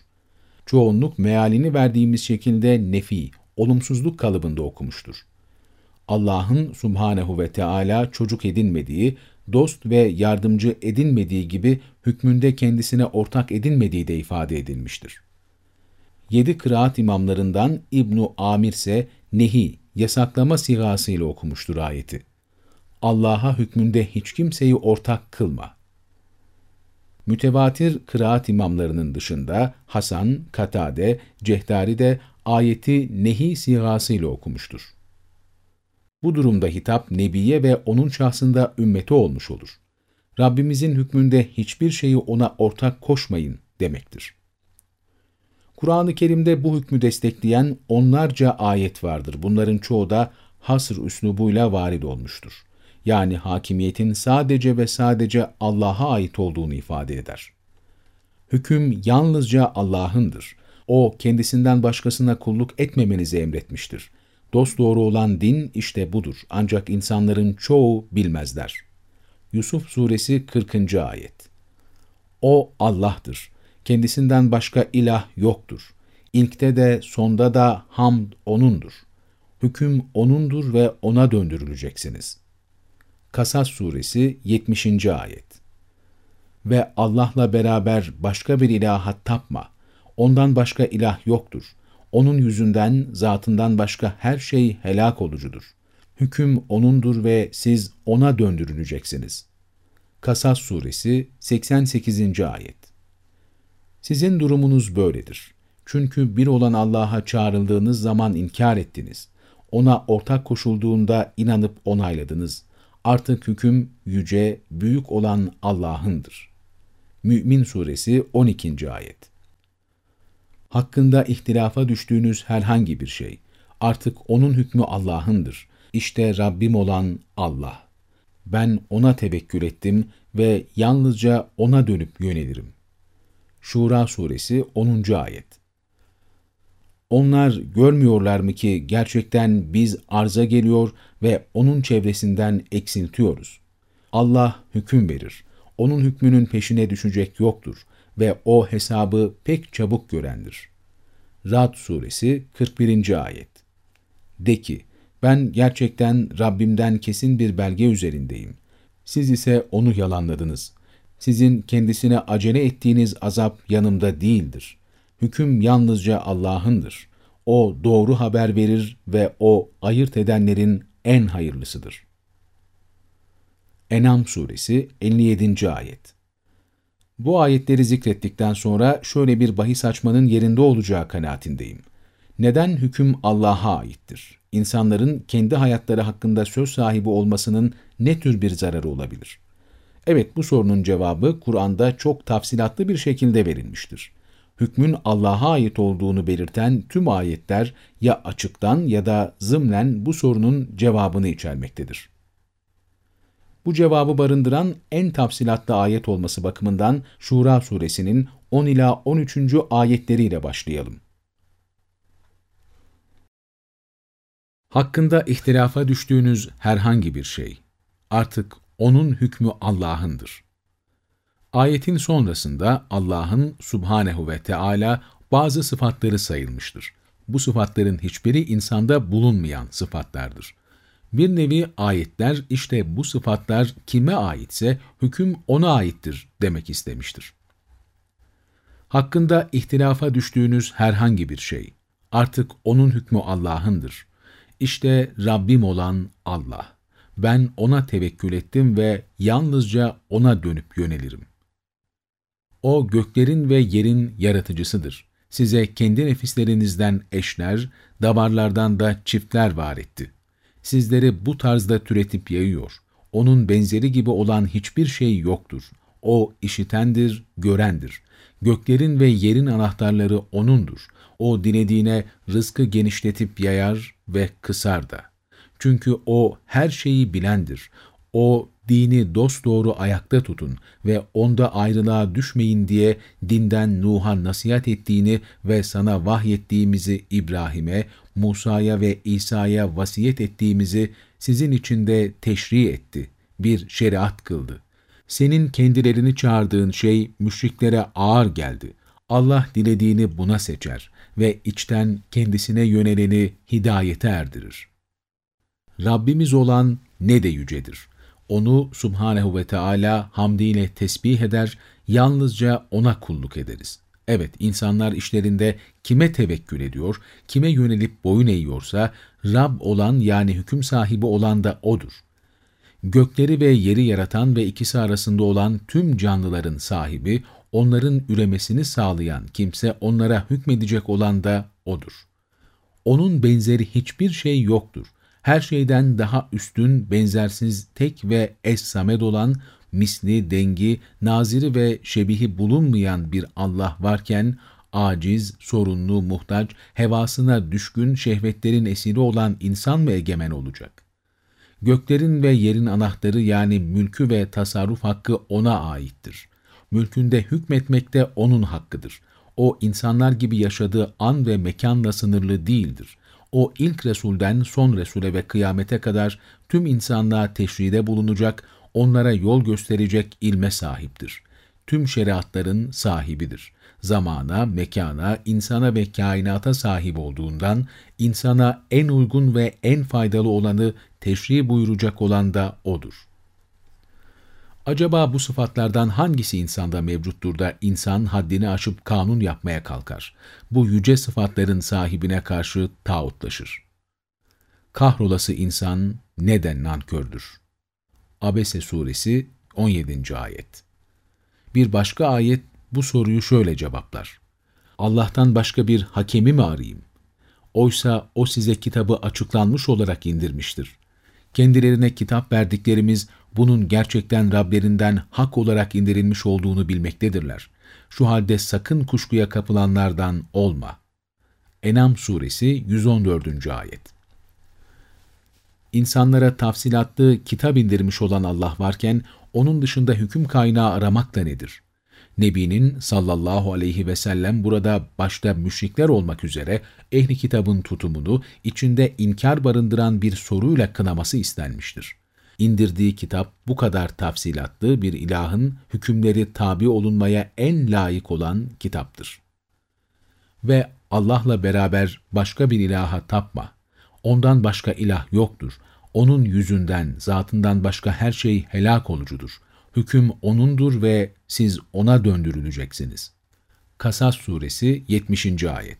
Çoğunluk mealini verdiğimiz şekilde nefi, olumsuzluk kalıbında okumuştur. Allah'ın subhanehu ve Teala çocuk edinmediği, dost ve yardımcı edinmediği gibi hükmünde kendisine ortak edinmediği de ifade edilmiştir. Yedi kıraat imamlarından İbnu Amir ise nehi yasaklama sigasıyla okumuştur ayeti. Allah'a hükmünde hiç kimseyi ortak kılma. Mütevatir kıraat imamlarının dışında Hasan, Katade, Cehdari de ayeti nehi sigasıyla okumuştur. Bu durumda hitap Nebiye ve onun şahsında ümmeti olmuş olur. Rabbimizin hükmünde hiçbir şeyi ona ortak koşmayın demektir. Kur'an-ı Kerim'de bu hükmü destekleyen onlarca ayet vardır. Bunların çoğu da hasr üslubuyla varid olmuştur. Yani hakimiyetin sadece ve sadece Allah'a ait olduğunu ifade eder. Hüküm yalnızca Allah'ındır. O kendisinden başkasına kulluk etmemenizi emretmiştir. Dost doğru olan din işte budur. Ancak insanların çoğu bilmezler. Yusuf Suresi 40. Ayet O Allah'tır kendisinden başka ilah yoktur. İlkte de sonda da hamd O'nundur. Hüküm O'nundur ve O'na döndürüleceksiniz. Kasas Suresi 70. Ayet Ve Allah'la beraber başka bir ilaha tapma. Ondan başka ilah yoktur. Onun yüzünden, zatından başka her şey helak olucudur. Hüküm O'nundur ve siz O'na döndürüleceksiniz. Kasas Suresi 88. Ayet sizin durumunuz böyledir. Çünkü bir olan Allah'a çağrıldığınız zaman inkar ettiniz. Ona ortak koşulduğunda inanıp onayladınız. Artık hüküm yüce, büyük olan Allah'ındır. Mü'min Suresi 12. Ayet Hakkında ihtilafa düştüğünüz herhangi bir şey, artık onun hükmü Allah'ındır. İşte Rabbim olan Allah. Ben O'na tevekkül ettim ve yalnızca O'na dönüp yönelirim.'' Şura suresi 10. ayet. Onlar görmüyorlar mı ki gerçekten biz arza geliyor ve onun çevresinden eksiltiyoruz. Allah hüküm verir. Onun hükmünün peşine düşecek yoktur ve o hesabı pek çabuk görendir. Rad suresi 41. ayet. De ki, ben gerçekten Rabbimden kesin bir belge üzerindeyim. Siz ise onu yalanladınız sizin kendisine acele ettiğiniz azap yanımda değildir. Hüküm yalnızca Allah'ındır. O doğru haber verir ve o ayırt edenlerin en hayırlısıdır. Enam suresi 57. ayet. Bu ayetleri zikrettikten sonra şöyle bir bahis açmanın yerinde olacağı kanaatindeyim. Neden hüküm Allah'a aittir? İnsanların kendi hayatları hakkında söz sahibi olmasının ne tür bir zararı olabilir? Evet bu sorunun cevabı Kur'an'da çok tafsilatlı bir şekilde verilmiştir. Hükmün Allah'a ait olduğunu belirten tüm ayetler ya açıktan ya da zımnen bu sorunun cevabını içermektedir. Bu cevabı barındıran en tafsilatlı ayet olması bakımından Şura suresinin 10 ila 13. ayetleriyle başlayalım. Hakkında ihtilafa düştüğünüz herhangi bir şey, artık onun hükmü Allah'ındır. Ayetin sonrasında Allah'ın subhanehu ve Teala bazı sıfatları sayılmıştır. Bu sıfatların hiçbiri insanda bulunmayan sıfatlardır. Bir nevi ayetler işte bu sıfatlar kime aitse hüküm ona aittir demek istemiştir. Hakkında ihtilafa düştüğünüz herhangi bir şey, artık onun hükmü Allah'ındır. İşte Rabbim olan Allah. Ben ona tevekkül ettim ve yalnızca ona dönüp yönelirim. O göklerin ve yerin yaratıcısıdır. Size kendi nefislerinizden eşler, davarlardan da çiftler var etti. Sizleri bu tarzda türetip yayıyor. Onun benzeri gibi olan hiçbir şey yoktur. O işitendir, görendir. Göklerin ve yerin anahtarları O'nundur. O dilediğine rızkı genişletip yayar ve kısar da. Çünkü O her şeyi bilendir. O dini dosdoğru ayakta tutun ve onda ayrılığa düşmeyin diye dinden Nuh'a nasihat ettiğini ve sana vahyettiğimizi İbrahim'e, Musa'ya ve İsa'ya vasiyet ettiğimizi sizin için de teşri etti, bir şeriat kıldı. Senin kendilerini çağırdığın şey müşriklere ağır geldi. Allah dilediğini buna seçer ve içten kendisine yöneleni hidayete erdirir. Rabbimiz olan ne de yücedir. Onu Subhanehu ve Teala hamdiyle tesbih eder, yalnızca O'na kulluk ederiz. Evet, insanlar işlerinde kime tevekkül ediyor, kime yönelip boyun eğiyorsa, Rab olan yani hüküm sahibi olan da O'dur. Gökleri ve yeri yaratan ve ikisi arasında olan tüm canlıların sahibi, onların üremesini sağlayan kimse onlara hükmedecek olan da O'dur. Onun benzeri hiçbir şey yoktur her şeyden daha üstün, benzersiz, tek ve es-samed olan, misli, dengi, naziri ve şebihi bulunmayan bir Allah varken, aciz, sorunlu, muhtaç, hevasına düşkün, şehvetlerin esiri olan insan mı egemen olacak? Göklerin ve yerin anahtarı yani mülkü ve tasarruf hakkı O'na aittir. Mülkünde hükmetmek de O'nun hakkıdır. O insanlar gibi yaşadığı an ve mekanla sınırlı değildir o ilk Resulden son Resul'e ve kıyamete kadar tüm insanlığa teşride bulunacak, onlara yol gösterecek ilme sahiptir. Tüm şeriatların sahibidir. Zamana, mekana, insana ve kainata sahip olduğundan, insana en uygun ve en faydalı olanı teşri buyuracak olan da O'dur. Acaba bu sıfatlardan hangisi insanda mevcuttur da insan haddini aşıp kanun yapmaya kalkar? Bu yüce sıfatların sahibine karşı tağutlaşır. Kahrolası insan neden nankördür? Abese suresi 17. ayet Bir başka ayet bu soruyu şöyle cevaplar. Allah'tan başka bir hakemi mi arayayım? Oysa o size kitabı açıklanmış olarak indirmiştir. Kendilerine kitap verdiklerimiz bunun gerçekten Rablerinden hak olarak indirilmiş olduğunu bilmektedirler. Şu halde sakın kuşkuya kapılanlardan olma. Enam suresi 114. ayet İnsanlara tafsilatlı kitap indirmiş olan Allah varken, onun dışında hüküm kaynağı aramak da nedir? Nebinin sallallahu aleyhi ve sellem burada başta müşrikler olmak üzere ehli kitabın tutumunu içinde inkar barındıran bir soruyla kınaması istenmiştir. İndirdiği kitap bu kadar tafsilatlı bir ilahın hükümleri tabi olunmaya en layık olan kitaptır. Ve Allah'la beraber başka bir ilaha tapma. Ondan başka ilah yoktur. Onun yüzünden, zatından başka her şey helak olucudur. Hüküm O'nundur ve siz O'na döndürüleceksiniz. Kasas Suresi 70. Ayet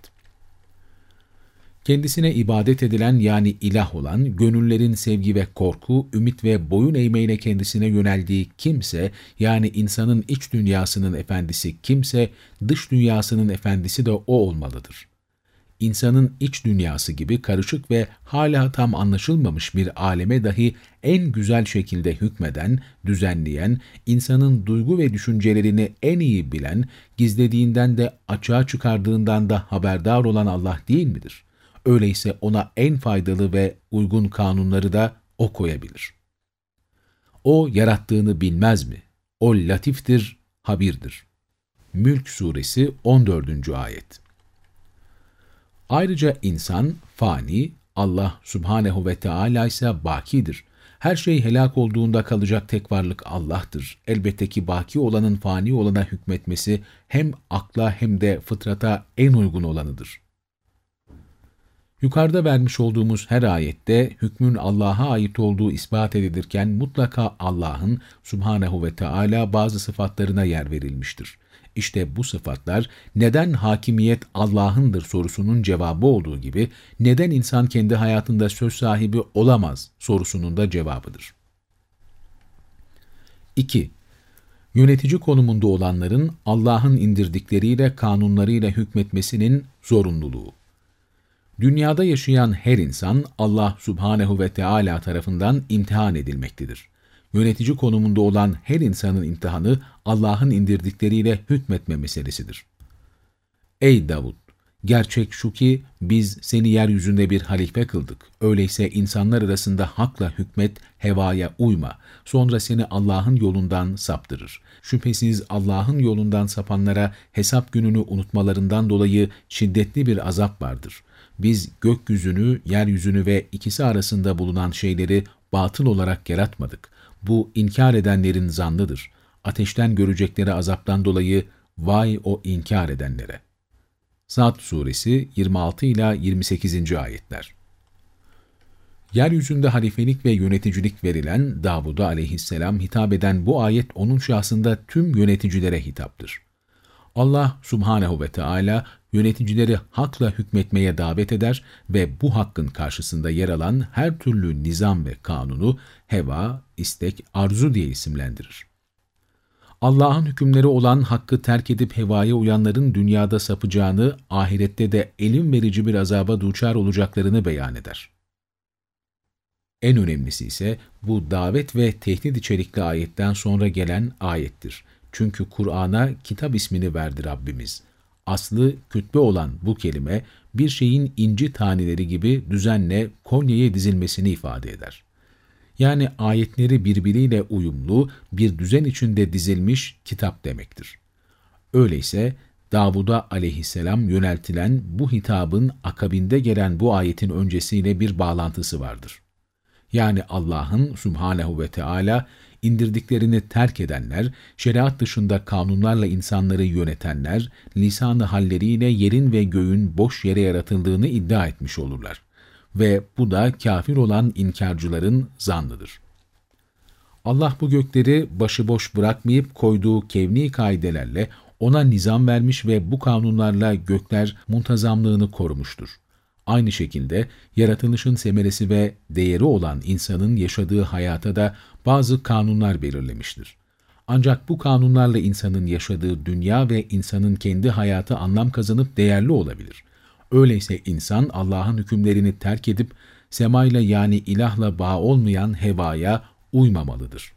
Kendisine ibadet edilen yani ilah olan, gönüllerin sevgi ve korku, ümit ve boyun eğmeyle kendisine yöneldiği kimse, yani insanın iç dünyasının efendisi kimse, dış dünyasının efendisi de o olmalıdır. İnsanın iç dünyası gibi karışık ve hala tam anlaşılmamış bir aleme dahi en güzel şekilde hükmeden, düzenleyen, insanın duygu ve düşüncelerini en iyi bilen, gizlediğinden de açığa çıkardığından da haberdar olan Allah değil midir?'' Öyleyse ona en faydalı ve uygun kanunları da o koyabilir. O yarattığını bilmez mi? O latiftir, habirdir. Mülk Suresi 14. Ayet Ayrıca insan fani, Allah Subhanehu ve Teala ise bakidir. Her şey helak olduğunda kalacak tek varlık Allah'tır. Elbette ki baki olanın fani olana hükmetmesi hem akla hem de fıtrata en uygun olanıdır. Yukarıda vermiş olduğumuz her ayette hükmün Allah'a ait olduğu ispat edilirken mutlaka Allah'ın subhanehu ve Teala bazı sıfatlarına yer verilmiştir. İşte bu sıfatlar neden hakimiyet Allah'ındır sorusunun cevabı olduğu gibi neden insan kendi hayatında söz sahibi olamaz sorusunun da cevabıdır. 2. Yönetici konumunda olanların Allah'ın indirdikleriyle kanunlarıyla hükmetmesinin zorunluluğu. Dünyada yaşayan her insan Allah subhanehu ve Teala tarafından imtihan edilmektedir. Yönetici konumunda olan her insanın imtihanı Allah'ın indirdikleriyle hükmetme meselesidir. Ey Davud! Gerçek şu ki biz seni yeryüzünde bir halife kıldık. Öyleyse insanlar arasında hakla hükmet, hevaya uyma. Sonra seni Allah'ın yolundan saptırır. Şüphesiz Allah'ın yolundan sapanlara hesap gününü unutmalarından dolayı şiddetli bir azap vardır.'' biz gökyüzünü, yeryüzünü ve ikisi arasında bulunan şeyleri batıl olarak yaratmadık. Bu inkar edenlerin zannıdır. Ateşten görecekleri azaptan dolayı vay o inkar edenlere. Sad Suresi 26 ila 28. ayetler. Yeryüzünde halifelik ve yöneticilik verilen Davud'a aleyhisselam hitap eden bu ayet onun şahsında tüm yöneticilere hitaptır. Allah subhanehu ve Teala yöneticileri hakla hükmetmeye davet eder ve bu hakkın karşısında yer alan her türlü nizam ve kanunu heva, istek, arzu diye isimlendirir. Allah'ın hükümleri olan hakkı terk edip hevaya uyanların dünyada sapacağını, ahirette de elim verici bir azaba duçar olacaklarını beyan eder. En önemlisi ise bu davet ve tehdit içerikli ayetten sonra gelen ayettir. Çünkü Kur'an'a kitap ismini verdi Rabbimiz. Aslı kütbe olan bu kelime bir şeyin inci taneleri gibi düzenle kolyeye dizilmesini ifade eder. Yani ayetleri birbiriyle uyumlu, bir düzen içinde dizilmiş kitap demektir. Öyleyse Davud'a aleyhisselam yöneltilen bu hitabın akabinde gelen bu ayetin öncesiyle bir bağlantısı vardır. Yani Allah'ın Subhanehu ve Teala indirdiklerini terk edenler, şeriat dışında kanunlarla insanları yönetenler, lisanı halleriyle yerin ve göğün boş yere yaratıldığını iddia etmiş olurlar. Ve bu da kafir olan inkarcıların zannıdır. Allah bu gökleri başıboş bırakmayıp koyduğu kevni kaidelerle ona nizam vermiş ve bu kanunlarla gökler muntazamlığını korumuştur. Aynı şekilde yaratılışın semeresi ve değeri olan insanın yaşadığı hayata da bazı kanunlar belirlemiştir. Ancak bu kanunlarla insanın yaşadığı dünya ve insanın kendi hayatı anlam kazanıp değerli olabilir. Öyleyse insan Allah'ın hükümlerini terk edip semayla yani ilahla bağ olmayan hevaya uymamalıdır.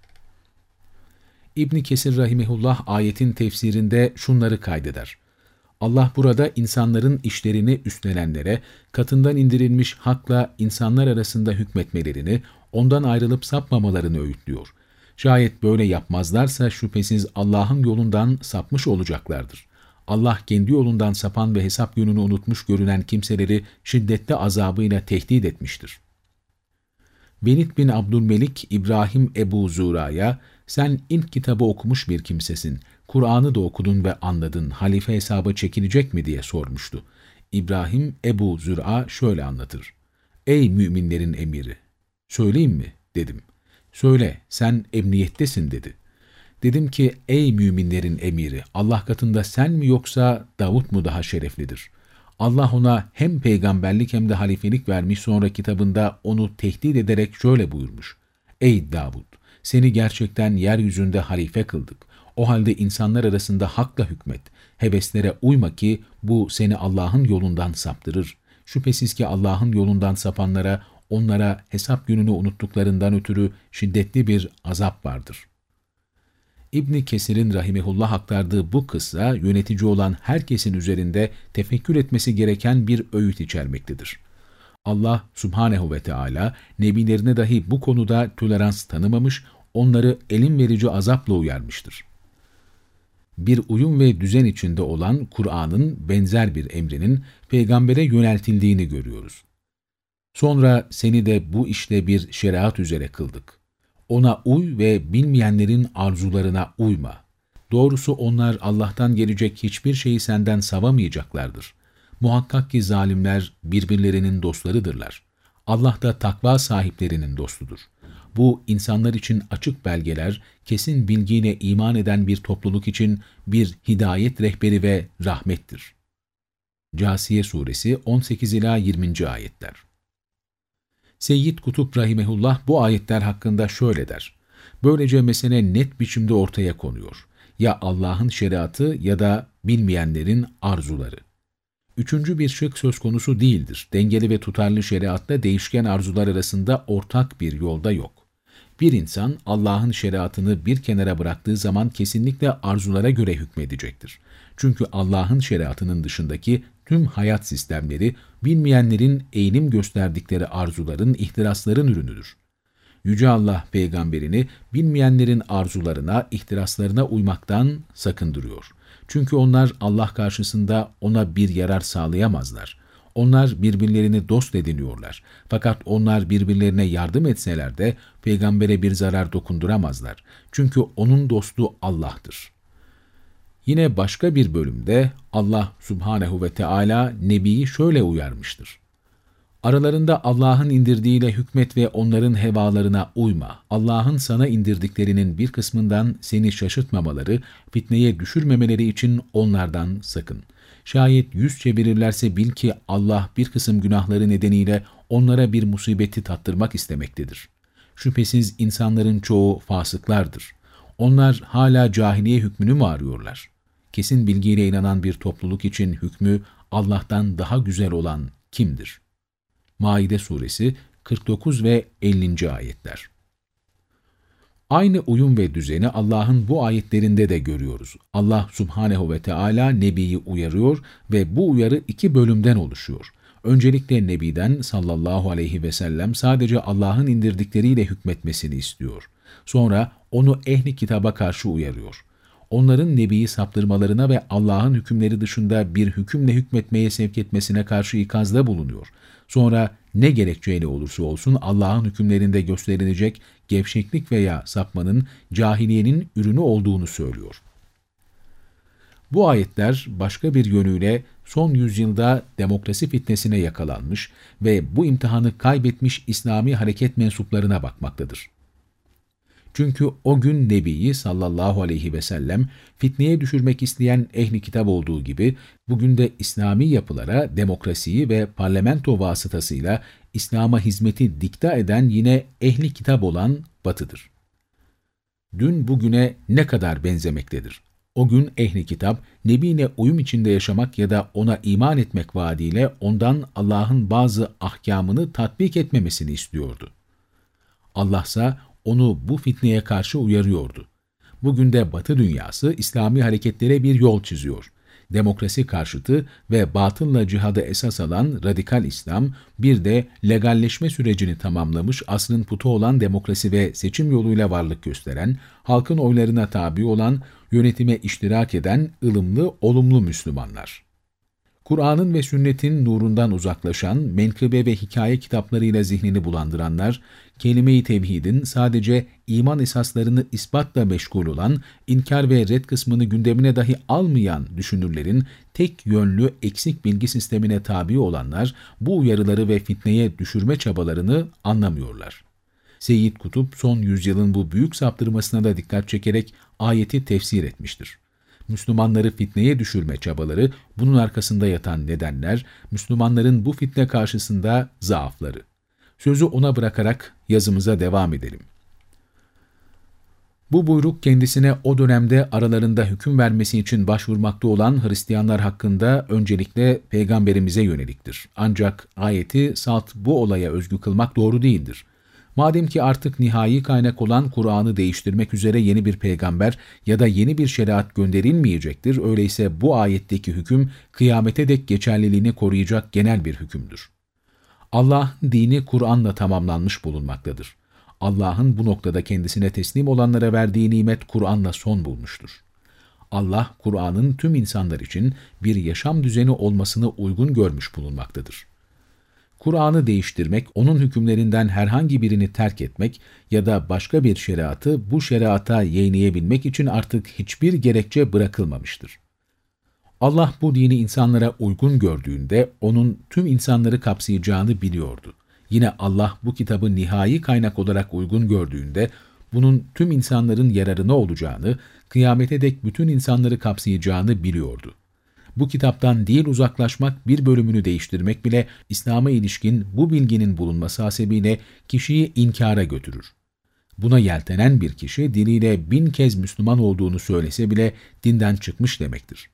İbn Kesir rahimehullah ayetin tefsirinde şunları kaydeder. Allah burada insanların işlerini üstlenenlere, katından indirilmiş hakla insanlar arasında hükmetmelerini, ondan ayrılıp sapmamalarını öğütlüyor. Şayet böyle yapmazlarsa şüphesiz Allah'ın yolundan sapmış olacaklardır. Allah kendi yolundan sapan ve hesap gününü unutmuş görünen kimseleri şiddetli azabıyla tehdit etmiştir. Velid bin Abdülmelik İbrahim Ebu Zura'ya, sen ilk kitabı okumuş bir kimsesin, Kur'an'ı da okudun ve anladın, halife hesaba çekilecek mi diye sormuştu. İbrahim Ebu Züra şöyle anlatır. Ey müminlerin emiri! Söyleyeyim mi? dedim. Söyle, sen emniyettesin dedi. Dedim ki, ey müminlerin emiri, Allah katında sen mi yoksa Davut mu daha şereflidir? Allah ona hem peygamberlik hem de halifelik vermiş sonra kitabında onu tehdit ederek şöyle buyurmuş. Ey Davud! Seni gerçekten yeryüzünde halife kıldık. O halde insanlar arasında hakla hükmet. Heveslere uyma ki bu seni Allah'ın yolundan saptırır. Şüphesiz ki Allah'ın yolundan sapanlara, onlara hesap gününü unuttuklarından ötürü şiddetli bir azap vardır.'' İbni Kesir'in rahimehullah aktardığı bu kıssa yönetici olan herkesin üzerinde tefekkür etmesi gereken bir öğüt içermektedir. Allah subhanehu ve Teala nebilerine dahi bu konuda tolerans tanımamış, onları elim verici azapla uyarmıştır. Bir uyum ve düzen içinde olan Kur'an'ın benzer bir emrinin peygambere yöneltildiğini görüyoruz. Sonra seni de bu işte bir şeriat üzere kıldık. Ona uy ve bilmeyenlerin arzularına uyma. Doğrusu onlar Allah'tan gelecek hiçbir şeyi senden savamayacaklardır. Muhakkak ki zalimler birbirlerinin dostlarıdırlar. Allah da takva sahiplerinin dostudur. Bu insanlar için açık belgeler, kesin bilgiyle iman eden bir topluluk için bir hidayet rehberi ve rahmettir. Casiye Suresi 18 ila 20. ayetler. Seyyid Kutup Rahimehullah bu ayetler hakkında şöyle der. Böylece mesele net biçimde ortaya konuyor. Ya Allah'ın şeriatı ya da bilmeyenlerin arzuları. Üçüncü bir şık söz konusu değildir. Dengeli ve tutarlı şeriatla değişken arzular arasında ortak bir yolda yok. Bir insan Allah'ın şeriatını bir kenara bıraktığı zaman kesinlikle arzulara göre hükmedecektir. Çünkü Allah'ın şeriatının dışındaki tüm hayat sistemleri bilmeyenlerin eğilim gösterdikleri arzuların, ihtirasların ürünüdür. Yüce Allah peygamberini bilmeyenlerin arzularına, ihtiraslarına uymaktan sakındırıyor. Çünkü onlar Allah karşısında ona bir yarar sağlayamazlar. Onlar birbirlerini dost ediniyorlar. Fakat onlar birbirlerine yardım etseler de peygambere bir zarar dokunduramazlar. Çünkü onun dostu Allah'tır. Yine başka bir bölümde Allah subhanehu ve Teala Nebi'yi şöyle uyarmıştır. Aralarında Allah'ın indirdiğiyle hükmet ve onların hevalarına uyma. Allah'ın sana indirdiklerinin bir kısmından seni şaşırtmamaları, fitneye düşürmemeleri için onlardan sakın. Şayet yüz çevirirlerse bil ki Allah bir kısım günahları nedeniyle onlara bir musibeti tattırmak istemektedir. Şüphesiz insanların çoğu fasıklardır. Onlar hala cahiliye hükmünü mü arıyorlar? kesin bilgiyle inanan bir topluluk için hükmü Allah'tan daha güzel olan kimdir? Maide suresi 49 ve 50. ayetler. Aynı uyum ve düzeni Allah'ın bu ayetlerinde de görüyoruz. Allah subhanehu ve Teala Nebi'yi uyarıyor ve bu uyarı iki bölümden oluşuyor. Öncelikle Nebi'den sallallahu aleyhi ve sellem sadece Allah'ın indirdikleriyle hükmetmesini istiyor. Sonra onu ehli kitaba karşı uyarıyor onların Nebi'yi saptırmalarına ve Allah'ın hükümleri dışında bir hükümle hükmetmeye sevk etmesine karşı ikazda bulunuyor. Sonra ne gerekçeyle olursa olsun Allah'ın hükümlerinde gösterilecek gevşeklik veya sapmanın cahiliyenin ürünü olduğunu söylüyor. Bu ayetler başka bir yönüyle son yüzyılda demokrasi fitnesine yakalanmış ve bu imtihanı kaybetmiş İslami hareket mensuplarına bakmaktadır. Çünkü o gün Nebi'yi sallallahu aleyhi ve sellem fitneye düşürmek isteyen ehli kitap olduğu gibi bugün de İslami yapılara demokrasiyi ve parlamento vasıtasıyla İslam'a hizmeti dikta eden yine ehli kitap olan batıdır. Dün bugüne ne kadar benzemektedir? O gün ehli kitap, Nebi'ne uyum içinde yaşamak ya da ona iman etmek vaadiyle ondan Allah'ın bazı ahkamını tatbik etmemesini istiyordu. Allah ise onu bu fitneye karşı uyarıyordu. Bugün de Batı dünyası İslami hareketlere bir yol çiziyor. Demokrasi karşıtı ve batılla cihadı esas alan radikal İslam, bir de legalleşme sürecini tamamlamış asrın putu olan demokrasi ve seçim yoluyla varlık gösteren, halkın oylarına tabi olan, yönetime iştirak eden ılımlı, olumlu Müslümanlar. Kur'an'ın ve sünnetin nurundan uzaklaşan, menkıbe ve hikaye kitaplarıyla zihnini bulandıranlar, kelime-i tevhidin sadece iman esaslarını ispatla meşgul olan, inkar ve red kısmını gündemine dahi almayan düşünürlerin tek yönlü eksik bilgi sistemine tabi olanlar, bu uyarıları ve fitneye düşürme çabalarını anlamıyorlar. Seyyid Kutup son yüzyılın bu büyük saptırmasına da dikkat çekerek ayeti tefsir etmiştir. Müslümanları fitneye düşürme çabaları, bunun arkasında yatan nedenler, Müslümanların bu fitne karşısında zaafları. Sözü ona bırakarak yazımıza devam edelim. Bu buyruk kendisine o dönemde aralarında hüküm vermesi için başvurmakta olan Hristiyanlar hakkında öncelikle peygamberimize yöneliktir. Ancak ayeti salt bu olaya özgü kılmak doğru değildir. Madem ki artık nihai kaynak olan Kur'an'ı değiştirmek üzere yeni bir peygamber ya da yeni bir şeriat gönderilmeyecektir, öyleyse bu ayetteki hüküm kıyamete dek geçerliliğini koruyacak genel bir hükümdür. Allah'ın dini Kur'an'la tamamlanmış bulunmaktadır. Allah'ın bu noktada kendisine teslim olanlara verdiği nimet Kur'an'la son bulmuştur. Allah, Kur'an'ın tüm insanlar için bir yaşam düzeni olmasını uygun görmüş bulunmaktadır. Kur'an'ı değiştirmek, onun hükümlerinden herhangi birini terk etmek ya da başka bir şeriatı bu şeriata yeğleyebilmek için artık hiçbir gerekçe bırakılmamıştır. Allah bu dini insanlara uygun gördüğünde onun tüm insanları kapsayacağını biliyordu. Yine Allah bu kitabı nihai kaynak olarak uygun gördüğünde bunun tüm insanların yararına olacağını, kıyamete dek bütün insanları kapsayacağını biliyordu. Bu kitaptan değil uzaklaşmak, bir bölümünü değiştirmek bile İslam'a ilişkin bu bilginin bulunması hasebiyle kişiyi inkara götürür. Buna yeltenen bir kişi diliyle bin kez Müslüman olduğunu söylese bile dinden çıkmış demektir.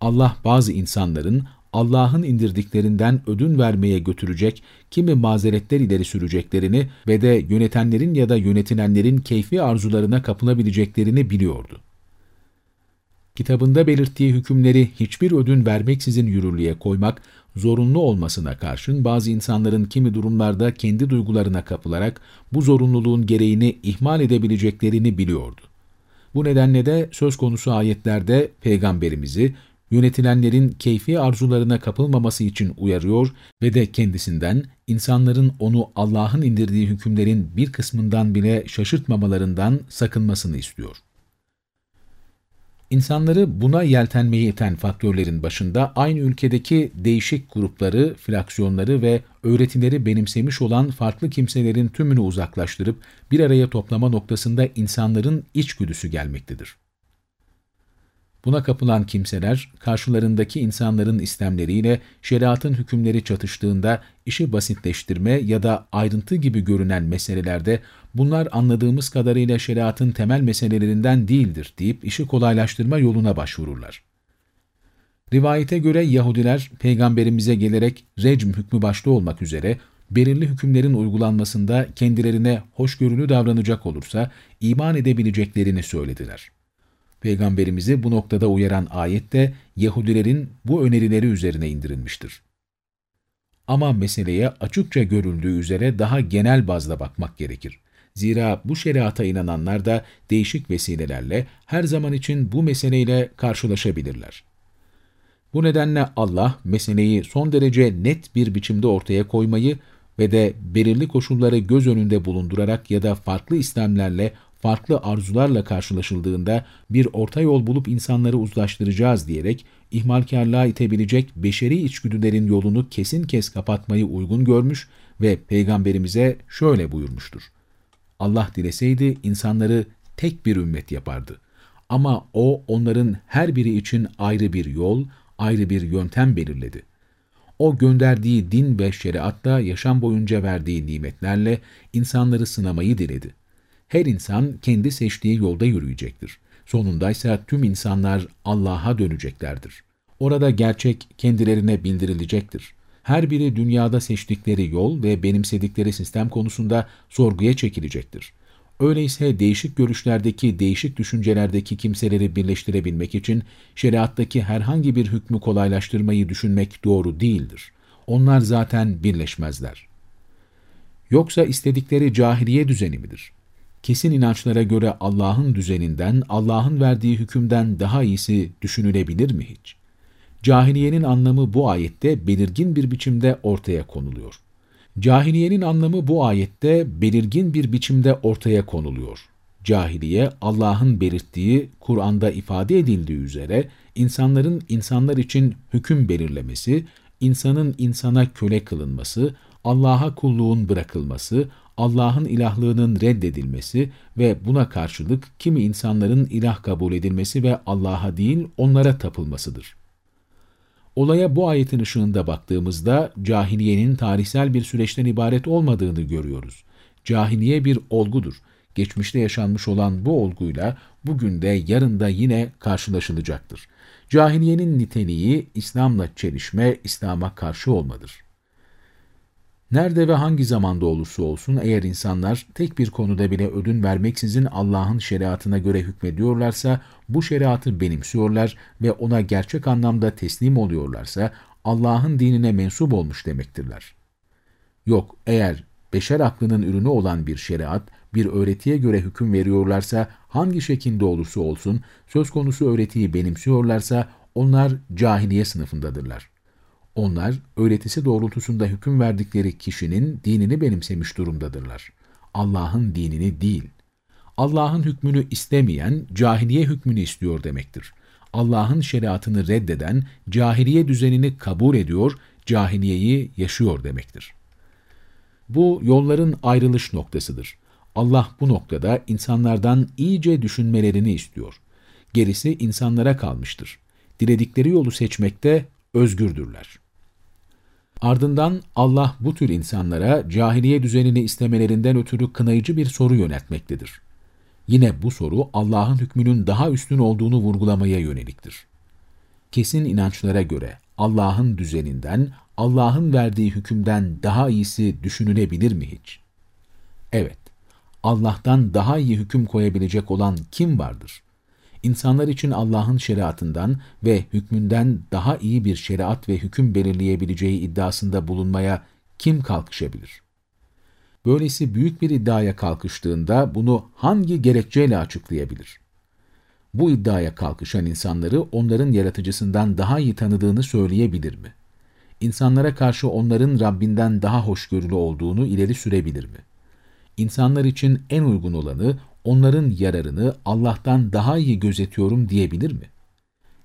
Allah bazı insanların Allah'ın indirdiklerinden ödün vermeye götürecek, kimi mazeretler ileri süreceklerini ve de yönetenlerin ya da yönetilenlerin keyfi arzularına kapılabileceklerini biliyordu. Kitabında belirttiği hükümleri hiçbir ödün vermeksizin yürürlüğe koymak, zorunlu olmasına karşın bazı insanların kimi durumlarda kendi duygularına kapılarak bu zorunluluğun gereğini ihmal edebileceklerini biliyordu. Bu nedenle de söz konusu ayetlerde Peygamberimizi yönetilenlerin keyfi arzularına kapılmaması için uyarıyor ve de kendisinden insanların onu Allah'ın indirdiği hükümlerin bir kısmından bile şaşırtmamalarından sakınmasını istiyor. İnsanları buna yeltenmeye iten faktörlerin başında aynı ülkedeki değişik grupları, fraksiyonları ve öğretileri benimsemiş olan farklı kimselerin tümünü uzaklaştırıp bir araya toplama noktasında insanların içgüdüsü gelmektedir. Buna kapılan kimseler, karşılarındaki insanların istemleriyle şeriatın hükümleri çatıştığında işi basitleştirme ya da ayrıntı gibi görünen meselelerde bunlar anladığımız kadarıyla şeriatın temel meselelerinden değildir deyip işi kolaylaştırma yoluna başvururlar. Rivayete göre Yahudiler peygamberimize gelerek recm hükmü başta olmak üzere belirli hükümlerin uygulanmasında kendilerine hoşgörülü davranacak olursa iman edebileceklerini söylediler. Peygamberimizi bu noktada uyaran ayette Yahudilerin bu önerileri üzerine indirilmiştir. Ama meseleye açıkça görüldüğü üzere daha genel bazda bakmak gerekir. Zira bu şeriata inananlar da değişik vesilelerle her zaman için bu meseleyle karşılaşabilirler. Bu nedenle Allah meseleyi son derece net bir biçimde ortaya koymayı ve de belirli koşulları göz önünde bulundurarak ya da farklı istemlerle farklı arzularla karşılaşıldığında bir orta yol bulup insanları uzlaştıracağız diyerek ihmalkarlığa itebilecek beşeri içgüdülerin yolunu kesin kes kapatmayı uygun görmüş ve Peygamberimize şöyle buyurmuştur. Allah dileseydi insanları tek bir ümmet yapardı. Ama O onların her biri için ayrı bir yol, ayrı bir yöntem belirledi. O gönderdiği din ve şeriatla yaşam boyunca verdiği nimetlerle insanları sınamayı diledi. Her insan kendi seçtiği yolda yürüyecektir. Sonunda ise tüm insanlar Allah'a döneceklerdir. Orada gerçek kendilerine bildirilecektir. Her biri dünyada seçtikleri yol ve benimsedikleri sistem konusunda sorguya çekilecektir. Öyleyse değişik görüşlerdeki, değişik düşüncelerdeki kimseleri birleştirebilmek için şeriattaki herhangi bir hükmü kolaylaştırmayı düşünmek doğru değildir. Onlar zaten birleşmezler. Yoksa istedikleri cahiliye düzeni midir? Kesin inançlara göre Allah'ın düzeninden, Allah'ın verdiği hükümden daha iyisi düşünülebilir mi hiç? Cahiliyenin anlamı bu ayette belirgin bir biçimde ortaya konuluyor. Cahiliyenin anlamı bu ayette belirgin bir biçimde ortaya konuluyor. Cahiliye, Allah'ın belirttiği, Kur'an'da ifade edildiği üzere insanların insanlar için hüküm belirlemesi, insanın insana köle kılınması, Allah'a kulluğun bırakılması, Allah'ın ilahlığının reddedilmesi ve buna karşılık kimi insanların ilah kabul edilmesi ve Allah'a değil onlara tapılmasıdır. Olaya bu ayetin ışığında baktığımızda cahiliyenin tarihsel bir süreçten ibaret olmadığını görüyoruz. Cahiliye bir olgudur. Geçmişte yaşanmış olan bu olguyla bugün de yarın da yine karşılaşılacaktır. Cahiliyenin niteliği İslam'la çelişme, İslam'a karşı olmadır. Nerede ve hangi zamanda olursa olsun eğer insanlar tek bir konuda bile ödün vermeksizin Allah'ın şeriatına göre hükmediyorlarsa, bu şeriatı benimsiyorlar ve ona gerçek anlamda teslim oluyorlarsa Allah'ın dinine mensup olmuş demektirler. Yok, eğer beşer aklının ürünü olan bir şeriat, bir öğretiye göre hüküm veriyorlarsa, hangi şekilde olursa olsun, söz konusu öğretiyi benimsiyorlarsa, onlar cahiliye sınıfındadırlar. Onlar, öğretisi doğrultusunda hüküm verdikleri kişinin dinini benimsemiş durumdadırlar. Allah'ın dinini değil. Allah'ın hükmünü istemeyen, cahiliye hükmünü istiyor demektir. Allah'ın şeriatını reddeden, cahiliye düzenini kabul ediyor, cahiliyeyi yaşıyor demektir. Bu yolların ayrılış noktasıdır. Allah bu noktada insanlardan iyice düşünmelerini istiyor. Gerisi insanlara kalmıştır. Diledikleri yolu seçmekte özgürdürler. Ardından Allah bu tür insanlara cahiliye düzenini istemelerinden ötürü kınayıcı bir soru yöneltmektedir. Yine bu soru Allah'ın hükmünün daha üstün olduğunu vurgulamaya yöneliktir. Kesin inançlara göre Allah'ın düzeninden, Allah'ın verdiği hükümden daha iyisi düşünülebilir mi hiç? Evet, Allah'tan daha iyi hüküm koyabilecek olan kim vardır? İnsanlar için Allah'ın şeriatından ve hükmünden daha iyi bir şeriat ve hüküm belirleyebileceği iddiasında bulunmaya kim kalkışabilir? Böylesi büyük bir iddiaya kalkıştığında bunu hangi gerekçeyle açıklayabilir? Bu iddiaya kalkışan insanları onların yaratıcısından daha iyi tanıdığını söyleyebilir mi? İnsanlara karşı onların Rabbinden daha hoşgörülü olduğunu ileri sürebilir mi? İnsanlar için en uygun olanı onların yararını Allah'tan daha iyi gözetiyorum diyebilir mi?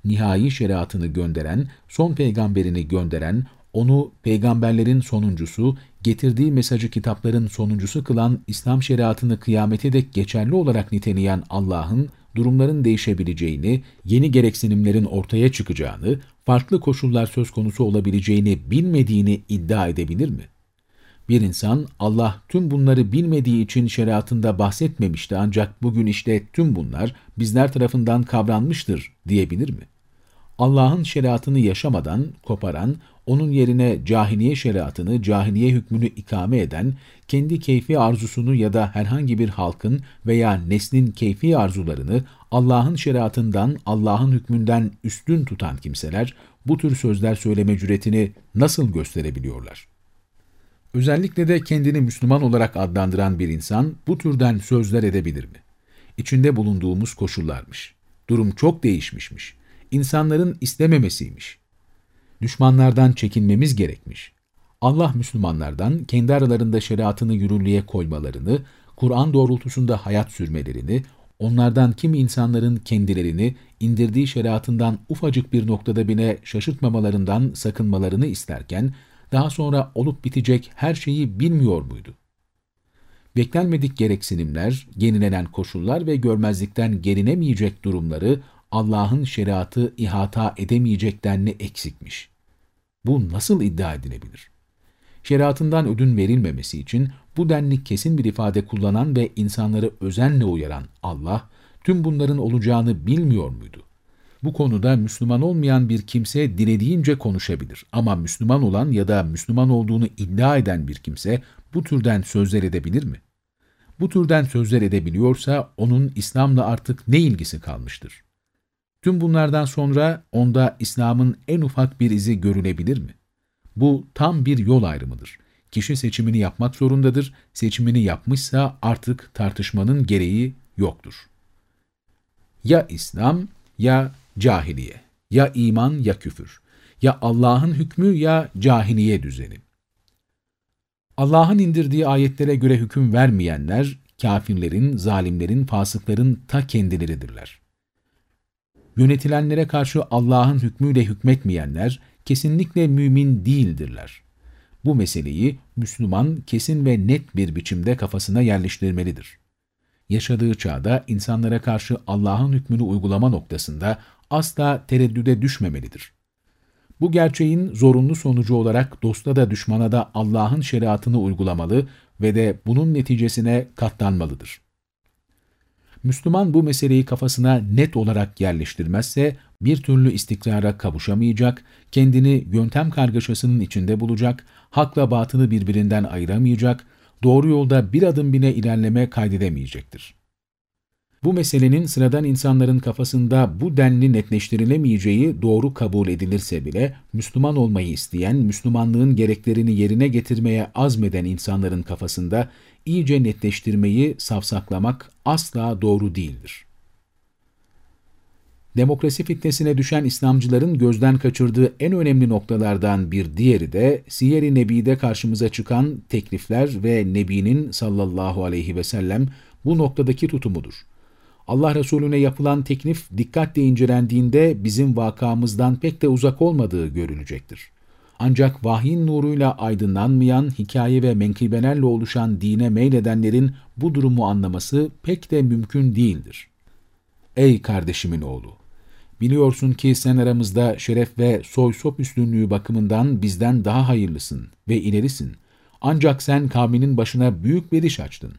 Nihai şeriatını gönderen, son peygamberini gönderen, onu peygamberlerin sonuncusu, getirdiği mesajı kitapların sonuncusu kılan İslam şeriatını kıyamete dek geçerli olarak niteleyen Allah'ın durumların değişebileceğini, yeni gereksinimlerin ortaya çıkacağını, farklı koşullar söz konusu olabileceğini bilmediğini iddia edebilir mi? Bir insan Allah tüm bunları bilmediği için şeriatında bahsetmemişti ancak bugün işte tüm bunlar bizler tarafından kavranmıştır diyebilir mi? Allah'ın şeriatını yaşamadan koparan, onun yerine cahiliye şeriatını, cahiliye hükmünü ikame eden, kendi keyfi arzusunu ya da herhangi bir halkın veya neslin keyfi arzularını Allah'ın şeriatından, Allah'ın hükmünden üstün tutan kimseler bu tür sözler söyleme cüretini nasıl gösterebiliyorlar? Özellikle de kendini Müslüman olarak adlandıran bir insan bu türden sözler edebilir mi? İçinde bulunduğumuz koşullarmış. Durum çok değişmişmiş. İnsanların istememesiymiş. Düşmanlardan çekinmemiz gerekmiş. Allah Müslümanlardan kendi aralarında şeriatını yürürlüğe koymalarını, Kur'an doğrultusunda hayat sürmelerini, onlardan kimi insanların kendilerini indirdiği şeriatından ufacık bir noktada bile şaşırtmamalarından sakınmalarını isterken, daha sonra olup bitecek her şeyi bilmiyor muydu? Beklenmedik gereksinimler, yenilenen koşullar ve görmezlikten gelinemeyecek durumları Allah'ın şeriatı ihata edemeyecek denli eksikmiş. Bu nasıl iddia edilebilir? Şeriatından ödün verilmemesi için bu denli kesin bir ifade kullanan ve insanları özenle uyaran Allah, tüm bunların olacağını bilmiyor muydu? Bu konuda Müslüman olmayan bir kimse dilediğince konuşabilir. Ama Müslüman olan ya da Müslüman olduğunu iddia eden bir kimse bu türden sözler edebilir mi? Bu türden sözler edebiliyorsa onun İslam'la artık ne ilgisi kalmıştır? Tüm bunlardan sonra onda İslam'ın en ufak bir izi görülebilir mi? Bu tam bir yol ayrımıdır. Kişi seçimini yapmak zorundadır. Seçimini yapmışsa artık tartışmanın gereği yoktur. Ya İslam ya cahiliye. Ya iman ya küfür. Ya Allah'ın hükmü ya cahiliye düzeni. Allah'ın indirdiği ayetlere göre hüküm vermeyenler, kafirlerin, zalimlerin, fasıkların ta kendileridirler. Yönetilenlere karşı Allah'ın hükmüyle hükmetmeyenler, kesinlikle mümin değildirler. bu meseleyi Müslüman kesin ve net bir biçimde kafasına yerleştirmelidir. Yaşadığı çağda insanlara karşı Allah'ın hükmünü uygulama noktasında asla tereddüde düşmemelidir. Bu gerçeğin zorunlu sonucu olarak dosta da düşmana da Allah'ın şeriatını uygulamalı ve de bunun neticesine katlanmalıdır. Müslüman bu meseleyi kafasına net olarak yerleştirmezse bir türlü istikrara kavuşamayacak, kendini yöntem kargaşasının içinde bulacak, hakla batını birbirinden ayıramayacak, doğru yolda bir adım bile ilerleme kaydedemeyecektir. Bu meselenin sıradan insanların kafasında bu denli netleştirilemeyeceği doğru kabul edilirse bile, Müslüman olmayı isteyen, Müslümanlığın gereklerini yerine getirmeye azmeden insanların kafasında iyice netleştirmeyi savsaklamak asla doğru değildir. Demokrasi fitnesine düşen İslamcıların gözden kaçırdığı en önemli noktalardan bir diğeri de Siyer-i Nebi'de karşımıza çıkan teklifler ve Nebi'nin sallallahu aleyhi ve sellem bu noktadaki tutumudur. Allah Resulüne yapılan teklif dikkatle incelendiğinde bizim vakamızdan pek de uzak olmadığı görülecektir. Ancak vahyin nuruyla aydınlanmayan, hikaye ve menkıbelerle oluşan dine meyledenlerin bu durumu anlaması pek de mümkün değildir. Ey kardeşimin oğlu! Biliyorsun ki sen aramızda şeref ve soy sop üstünlüğü bakımından bizden daha hayırlısın ve ilerisin. Ancak sen kavminin başına büyük bir iş açtın.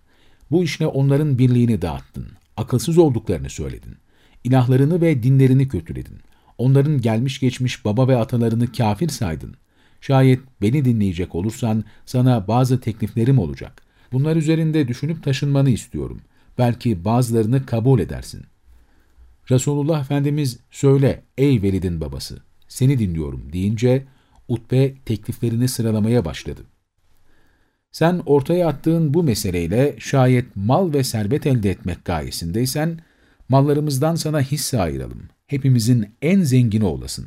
Bu işle onların birliğini dağıttın. Akılsız olduklarını söyledin. İlahlarını ve dinlerini kötüledin. Onların gelmiş geçmiş baba ve atalarını kafir saydın. Şayet beni dinleyecek olursan sana bazı tekliflerim olacak. Bunlar üzerinde düşünüp taşınmanı istiyorum. Belki bazılarını kabul edersin. Resulullah Efendimiz söyle ey Velid'in babası seni dinliyorum deyince Utbe tekliflerini sıralamaya başladı. Sen ortaya attığın bu meseleyle şayet mal ve servet elde etmek gayesindeysen, mallarımızdan sana hisse ayıralım. Hepimizin en zengini olasın.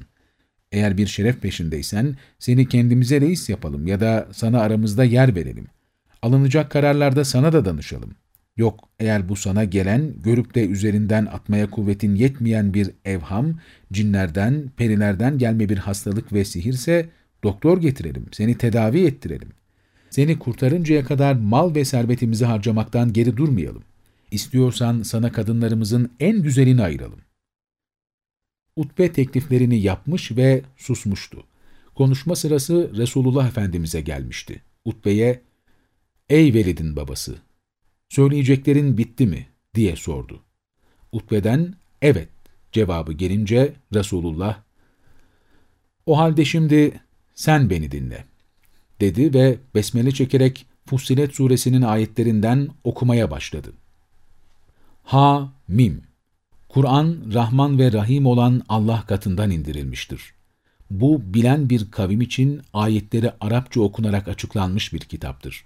Eğer bir şeref peşindeysen, seni kendimize reis yapalım ya da sana aramızda yer verelim. Alınacak kararlarda sana da danışalım. Yok, eğer bu sana gelen, görüp de üzerinden atmaya kuvvetin yetmeyen bir evham, cinlerden, perilerden gelme bir hastalık ve sihirse, doktor getirelim, seni tedavi ettirelim. Seni kurtarıncaya kadar mal ve servetimizi harcamaktan geri durmayalım. İstiyorsan sana kadınlarımızın en güzelini ayıralım. Utbe tekliflerini yapmış ve susmuştu. Konuşma sırası Resulullah Efendimiz'e gelmişti. Utbe'ye, ''Ey Velid'in babası, söyleyeceklerin bitti mi?'' diye sordu. Utbe'den, ''Evet'' cevabı gelince Resulullah, ''O halde şimdi sen beni dinle.'' Dedi ve besmele çekerek Fussilet suresinin ayetlerinden okumaya başladı. Ha, Mim Kur'an, Rahman ve Rahim olan Allah katından indirilmiştir. Bu, bilen bir kavim için ayetleri Arapça okunarak açıklanmış bir kitaptır.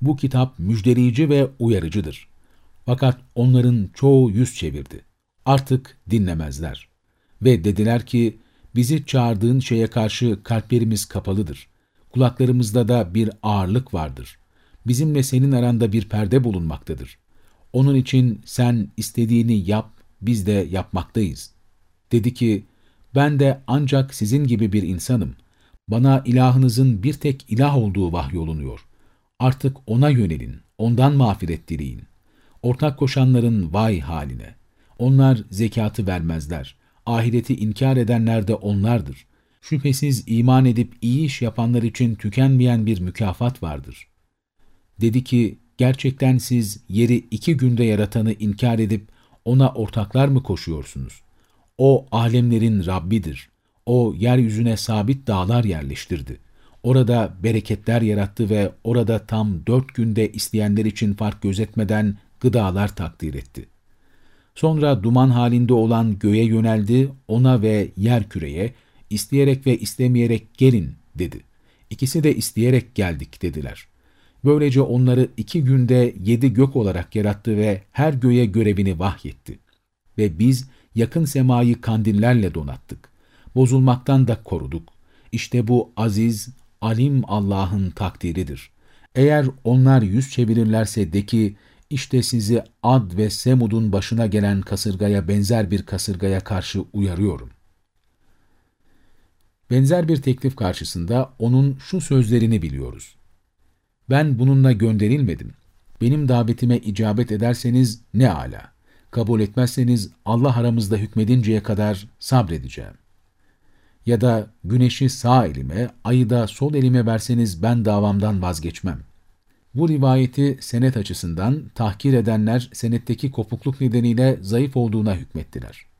Bu kitap müjdeleyici ve uyarıcıdır. Fakat onların çoğu yüz çevirdi. Artık dinlemezler. Ve dediler ki, bizi çağırdığın şeye karşı kalplerimiz kapalıdır. Kulaklarımızda da bir ağırlık vardır. Bizimle senin aranda bir perde bulunmaktadır. Onun için sen istediğini yap, biz de yapmaktayız. Dedi ki, ben de ancak sizin gibi bir insanım. Bana ilahınızın bir tek ilah olduğu vahyolunuyor. Artık ona yönelin, ondan mağfiret dileyin. Ortak koşanların vay haline. Onlar zekatı vermezler. Ahireti inkar edenler de onlardır. Şüphesiz iman edip iyi iş yapanlar için tükenmeyen bir mükafat vardır. Dedi ki, gerçekten siz yeri iki günde yaratanı inkar edip ona ortaklar mı koşuyorsunuz? O alemlerin Rabbidir. O yeryüzüne sabit dağlar yerleştirdi. Orada bereketler yarattı ve orada tam dört günde isteyenler için fark gözetmeden gıdalar takdir etti. Sonra duman halinde olan göğe yöneldi, ona ve yer küreye, isteyerek ve istemeyerek gelin dedi. İkisi de isteyerek geldik dediler. Böylece onları iki günde yedi gök olarak yarattı ve her göğe görevini vahyetti. Ve biz yakın semayı kandillerle donattık. Bozulmaktan da koruduk. İşte bu aziz, alim Allah'ın takdiridir. Eğer onlar yüz çevirirlerse de ki, işte sizi Ad ve Semud'un başına gelen kasırgaya benzer bir kasırgaya karşı uyarıyorum. Benzer bir teklif karşısında onun şu sözlerini biliyoruz. Ben bununla gönderilmedim. Benim davetime icabet ederseniz ne ala. Kabul etmezseniz Allah aramızda hükmedinceye kadar sabredeceğim. Ya da güneşi sağ elime, ayı da sol elime verseniz ben davamdan vazgeçmem. Bu rivayeti senet açısından tahkir edenler senetteki kopukluk nedeniyle zayıf olduğuna hükmettiler.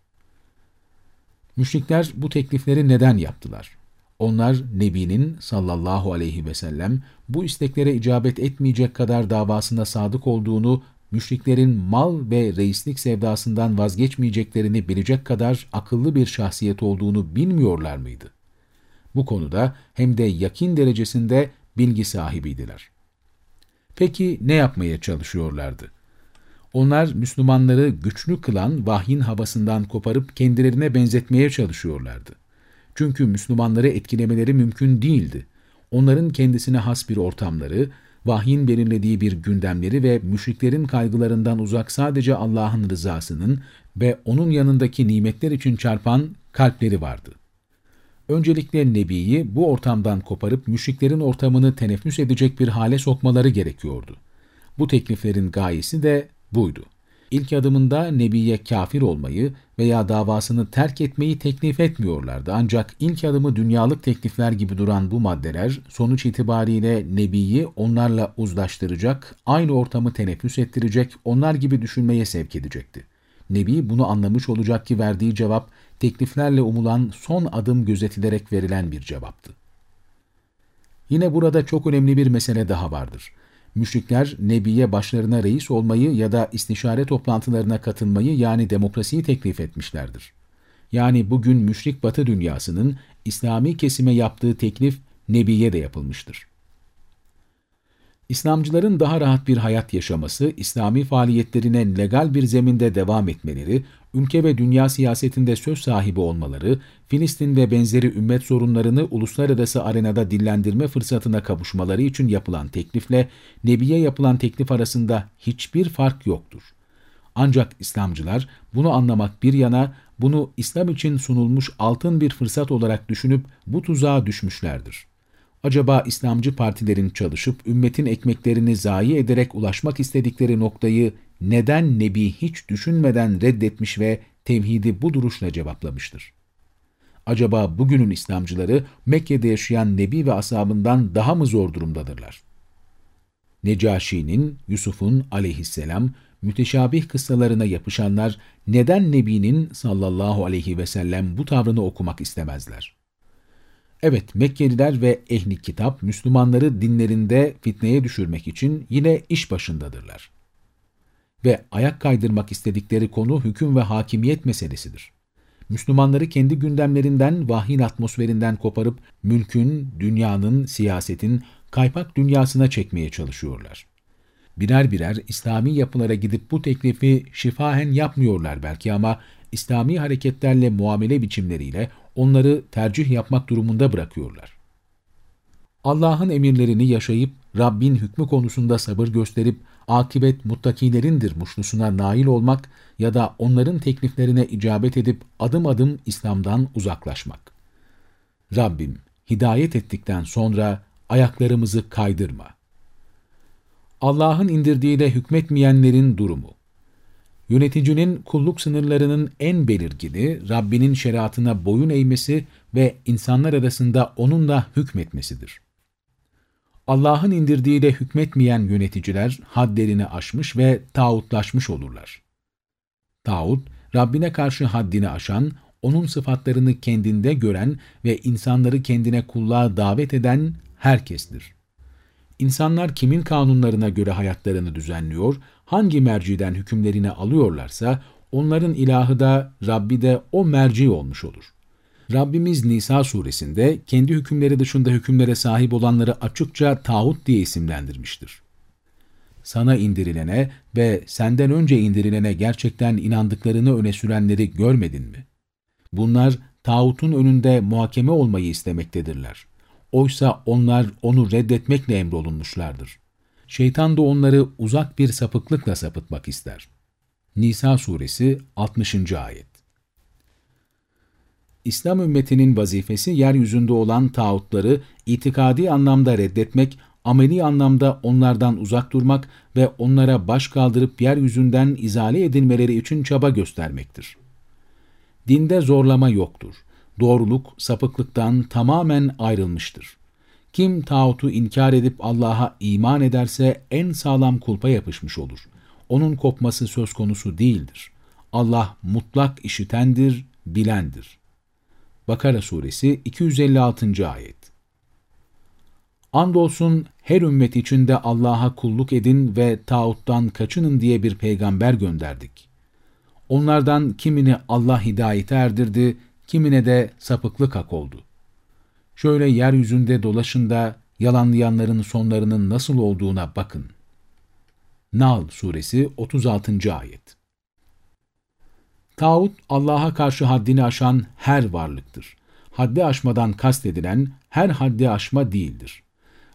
Müşrikler bu teklifleri neden yaptılar? Onlar Nebi'nin sallallahu aleyhi ve sellem bu isteklere icabet etmeyecek kadar davasında sadık olduğunu, müşriklerin mal ve reislik sevdasından vazgeçmeyeceklerini bilecek kadar akıllı bir şahsiyet olduğunu bilmiyorlar mıydı? Bu konuda hem de yakin derecesinde bilgi sahibiydiler. Peki ne yapmaya çalışıyorlardı? Onlar Müslümanları güçlü kılan vahyin havasından koparıp kendilerine benzetmeye çalışıyorlardı. Çünkü Müslümanları etkilemeleri mümkün değildi. Onların kendisine has bir ortamları, vahyin belirlediği bir gündemleri ve müşriklerin kaygılarından uzak sadece Allah'ın rızasının ve onun yanındaki nimetler için çarpan kalpleri vardı. Öncelikle Nebi'yi bu ortamdan koparıp müşriklerin ortamını teneffüs edecek bir hale sokmaları gerekiyordu. Bu tekliflerin gayesi de buydu. İlk adımında Nebi'ye kafir olmayı veya davasını terk etmeyi teklif etmiyorlardı. Ancak ilk adımı dünyalık teklifler gibi duran bu maddeler sonuç itibariyle Nebi'yi onlarla uzlaştıracak, aynı ortamı teneffüs ettirecek, onlar gibi düşünmeye sevk edecekti. Nebi bunu anlamış olacak ki verdiği cevap tekliflerle umulan son adım gözetilerek verilen bir cevaptı. Yine burada çok önemli bir mesele daha vardır. Müşrikler Nebi'ye başlarına reis olmayı ya da istişare toplantılarına katılmayı yani demokrasiyi teklif etmişlerdir. Yani bugün müşrik batı dünyasının İslami kesime yaptığı teklif Nebi'ye de yapılmıştır. İslamcıların daha rahat bir hayat yaşaması, İslami faaliyetlerine legal bir zeminde devam etmeleri, ülke ve dünya siyasetinde söz sahibi olmaları, Filistin ve benzeri ümmet sorunlarını uluslararası arenada dillendirme fırsatına kavuşmaları için yapılan teklifle Nebi'ye yapılan teklif arasında hiçbir fark yoktur. Ancak İslamcılar bunu anlamak bir yana bunu İslam için sunulmuş altın bir fırsat olarak düşünüp bu tuzağa düşmüşlerdir. Acaba İslamcı partilerin çalışıp ümmetin ekmeklerini zayi ederek ulaşmak istedikleri noktayı neden Nebi hiç düşünmeden reddetmiş ve tevhidi bu duruşla cevaplamıştır? Acaba bugünün İslamcıları Mekke'de yaşayan Nebi ve ashabından daha mı zor durumdadırlar? Necaşi'nin, Yusuf'un aleyhisselam müteşabih kıssalarına yapışanlar neden Nebi'nin sallallahu aleyhi ve sellem bu tavrını okumak istemezler? Evet, Mekkeliler ve ehli kitap Müslümanları dinlerinde fitneye düşürmek için yine iş başındadırlar. Ve ayak kaydırmak istedikleri konu hüküm ve hakimiyet meselesidir. Müslümanları kendi gündemlerinden, vahyin atmosferinden koparıp mülkün, dünyanın, siyasetin kaypak dünyasına çekmeye çalışıyorlar. Birer birer İslami yapılara gidip bu teklifi şifahen yapmıyorlar belki ama İslami hareketlerle muamele biçimleriyle onları tercih yapmak durumunda bırakıyorlar. Allah'ın emirlerini yaşayıp Rabbin hükmü konusunda sabır gösterip akibet muttakilerindir muşlusuna nail olmak ya da onların tekliflerine icabet edip adım adım İslam'dan uzaklaşmak. Rabbim hidayet ettikten sonra ayaklarımızı kaydırma. Allah'ın indirdiğiyle hükmetmeyenlerin durumu Yöneticinin kulluk sınırlarının en belirgini Rabbinin şeriatına boyun eğmesi ve insanlar arasında onunla hükmetmesidir. Allah'ın indirdiğiyle hükmetmeyen yöneticiler hadlerini aşmış ve tağutlaşmış olurlar. Tağut, Rabbine karşı haddini aşan, onun sıfatlarını kendinde gören ve insanları kendine kulluğa davet eden herkestir. İnsanlar kimin kanunlarına göre hayatlarını düzenliyor, hangi merciden hükümlerini alıyorlarsa, onların ilahı da Rabbi de o merci olmuş olur. Rabbimiz Nisa suresinde kendi hükümleri dışında hükümlere sahip olanları açıkça tağut diye isimlendirmiştir. Sana indirilene ve senden önce indirilene gerçekten inandıklarını öne sürenleri görmedin mi? Bunlar tağutun önünde muhakeme olmayı istemektedirler. Oysa onlar onu reddetmekle emrolunmuşlardır. Şeytan da onları uzak bir sapıklıkla sapıtmak ister. Nisa suresi 60. ayet İslam ümmetinin vazifesi yeryüzünde olan tağutları itikadi anlamda reddetmek, ameli anlamda onlardan uzak durmak ve onlara baş kaldırıp yeryüzünden izale edilmeleri için çaba göstermektir. Dinde zorlama yoktur. Doğruluk sapıklıktan tamamen ayrılmıştır. Kim tağutu inkar edip Allah'a iman ederse en sağlam kulpa yapışmış olur. Onun kopması söz konusu değildir. Allah mutlak işitendir, bilendir. Bakara suresi 256. ayet Andolsun her ümmet içinde Allah'a kulluk edin ve tağuttan kaçının diye bir peygamber gönderdik. Onlardan kimini Allah hidayete erdirdi, kimine de sapıklık hak oldu. Şöyle yeryüzünde dolaşın da yalanlayanların sonlarının nasıl olduğuna bakın. Nal suresi 36. ayet Tağut, Allah'a karşı haddini aşan her varlıktır. Haddi aşmadan kastedilen her haddi aşma değildir.